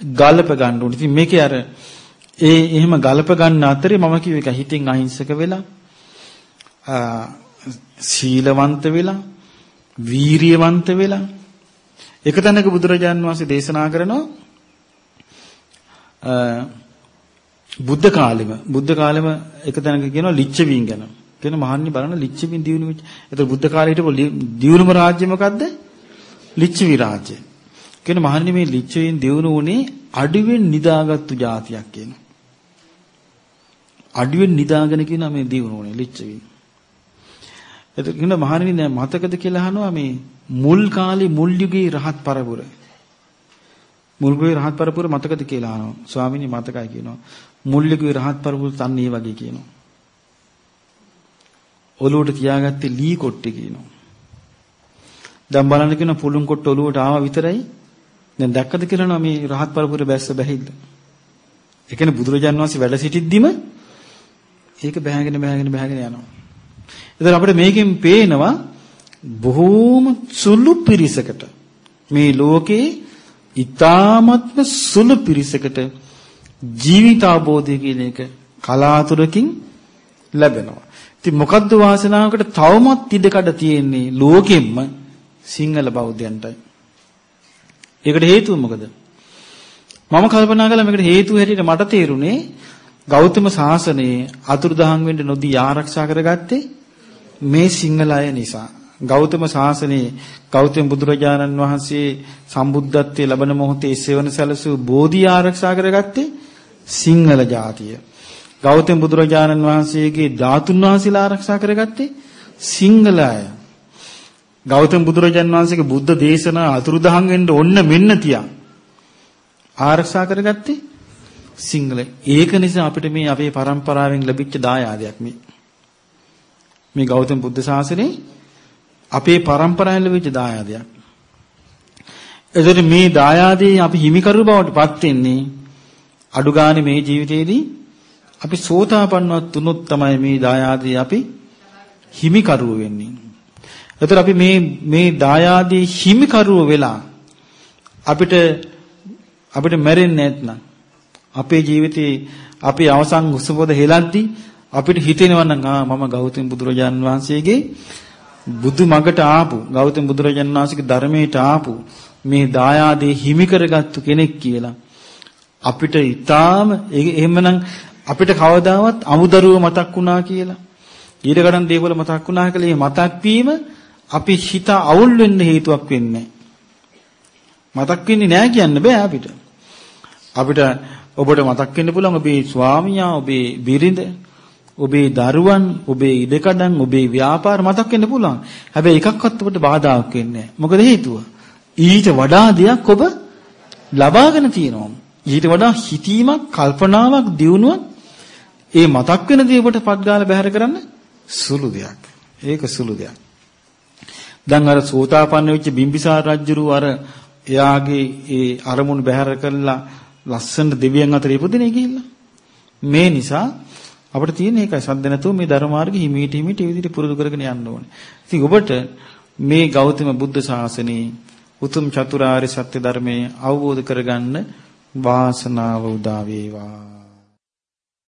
ගලප ගන්න ඕනේ. ඉතින් මේකේ අර ඒ එහෙම ගලප ගන්න අතරේ මම කිව්ව එක හිතින් අහිංසක වෙලා සීලවන්ත වෙලා වීරියවන්ත වෙලා එක තැනක බුදුරජාන් වහන්සේ දේශනා කරනවා බුද්ධ කාලෙම බුද්ධ කාලෙම එක තැනක කියනවා ලිච්ඡවීන් ගැන. කියන මහන්නේ බලන ලිච්ඡවීන් දියුණු වෙච්ච. ඒතර බුද්ධ කාලේ හිටපු දියුණුම රාජ්‍ය මොකද්ද? ලිච්ඡවි රාජ්‍ය. කියන මහන්නේ මේ ලිච්ඡවීන් දියුණු වුණේ අඩුවෙන් නිදාගත්තු જાතියක් කියනවා. අඩුවෙන් නිදාගෙන කියනවා මේ දියුණු වුණේ ලිච්ඡවීන්. එතකොට කියන මහණෙනි දැන් මතකද කියලා අහනවා මේ මුල් කාලේ මුල් යුගයේ රහත් පරපුර. මුල් යුගයේ රහත් පරපුර මතකද කියලා අහනවා. ස්වාමීනි මතකයි කියනවා. මුල් යුගයේ රහත් පරපුර තන්නේ ඒ වගේ කියනවා. ඔලුවට තියාගත්තේ ලී කොට්ටේ කියනවා. දැන් බලන්න කියන පුළුන් කොට්ට ඔලුවට ආවා විතරයි. දැන් දැක්කද කියලා මේ රහත් පරපුර බැස්ස බැහිල්ල. ඒ කියන්නේ බුදුරජාන් වහන්සේ වැඩ සිටිද්දිම ඒක බැහැගෙන බැහැගෙන බැහැගෙන යනවා. එතකොට අපිට මේකෙන් පේනවා බොහෝම සුළු පිරිසකට මේ ලෝකේ ඊ타මත්ම සුළු පිරිසකට ජීවිත අවබෝධය කියන එක කලාතුරකින් ලැබෙනවා. ඉතින් මොකද්ද වාසනාවකට තවමත් ඉඩකඩ තියෙන්නේ ලෝකෙම්ම සිංහල බෞද්ධයන්ටයි. ඒකට හේතුව මොකද? මම කල්පනා කළා මේකට හේතුව හැටියට මට තේරුනේ ගෞතම සාසනයේ අතුරුදහන් වෙන්න නොදී ආරක්ෂා කරගත්තේ මේ සිංහල අය නිසා ගෞතම සාසනයේ ගෞතම බුදුරජාණන් වහන්සේ සම්බුද්ධත්වයේ ලබන මොහොතේ සෙවන සැලසූ බෝධි ආරක්ෂා කරගත්තේ සිංහල ජාතිය. ගෞතම බුදුරජාණන් වහන්සේගේ ධාතුන් වහන්සේලා ආරක්ෂා කරගත්තේ සිංහල අය. ගෞතම බුදුරජාණන් වහන්සේගේ බුද්ධ දේශනා අතුරුදහන් වෙන්න ඔන්න මෙන්න තියා. ආරක්ෂා කරගත්තේ සිංහල. ඒක නිසා අපිට මේ අපේ પરම්පරාවෙන් ලැබිච්ච දායාදයක් මේ. මේ ගෞතම බුද්ධ ශාසනේ අපේ પરම්පරාවෙන් ලැබිච්ච දායාදයක්. එතකොට මේ දායාදේ අපි හිමිකරු බවට පත් වෙන්නේ අඩු ගානේ මේ ජීවිතේදී අපි සෝතාපන්නවත් වුණොත් තමයි මේ දායාදේ අපි හිමිකරුව වෙන්නේ. එතකොට අපි මේ මේ දායාදේ හිමිකරුව වෙලා අපිට අපිට මැරෙන්නේ නැත්නම් අපේ ජීවිතේ අපි අවසන් උසපොද හෙලද්දී අපිට හිතෙනවා නම් ආ මම ගෞතම බුදුරජාන් වහන්සේගේ බුදු මගට ආපු ගෞතම බුදුරජාන් වහන්සේගේ ධර්මයට ආපු මේ දායාදේ හිමි කරගත්තු කෙනෙක් කියලා අපිට ඊටාම එහෙමනම් අපිට කවදාවත් අමුදරුව මතක් වුණා කියලා ඊට ගණන් දේවල් මතක් වුණා කියලා මේ මතක් වීම අපි හිත අවුල් වෙන්න හේතුවක් වෙන්නේ මතක් වෙන්නේ නැහැ කියන්න බෑ අපිට. අපිට ඔබට මතක් වෙන්න පුළුවන් ඔබේ ස්වාමියා ඔබේ බිරිඳ ඔබේ දරුවන් ඔබේ ඉඩකඩම් ඔබේ ව්‍යාපාර මතක් වෙන්න පුළුවන් හැබැයි එකක්වත් ඔබට බාධාක් වෙන්නේ නැහැ මොකද හේතුව ඊට වඩා දෙයක් ඔබ ලබාගෙන තියෙනවා ඊට වඩා හිතීමක් කල්පනාවක් දියුණුවක් ඒ මතක් වෙන දේ ඔබට පත්ගාලා බැහැර කරන්න සුළු දෙයක්. ඒක සුළු දෙයක්. දැන් අර සෝතාපන්න වෙච්ච බිම්බිසාර රජුරු අර එයාගේ ඒ අරමුණු බැහැර කරලා ලස්සන දෙවියන් අතර ඉපදිනේ ගිහිල්ලා. මේ නිසා අපිට තියෙන එකයි සද්ද නැතුව මේ ධර්ම මාර්ගෙ හිමීට හිමීට ඒ විදිහට පුරුදු කරගෙන යන්න ඕනේ. ඉතින් ඔබට මේ ගෞතම බුද්ධ ශාසනයේ උතුම් චතුරාර්ය සත්‍ය ධර්මයේ අවබෝධ කරගන්න වාසනාව උදා වේවා.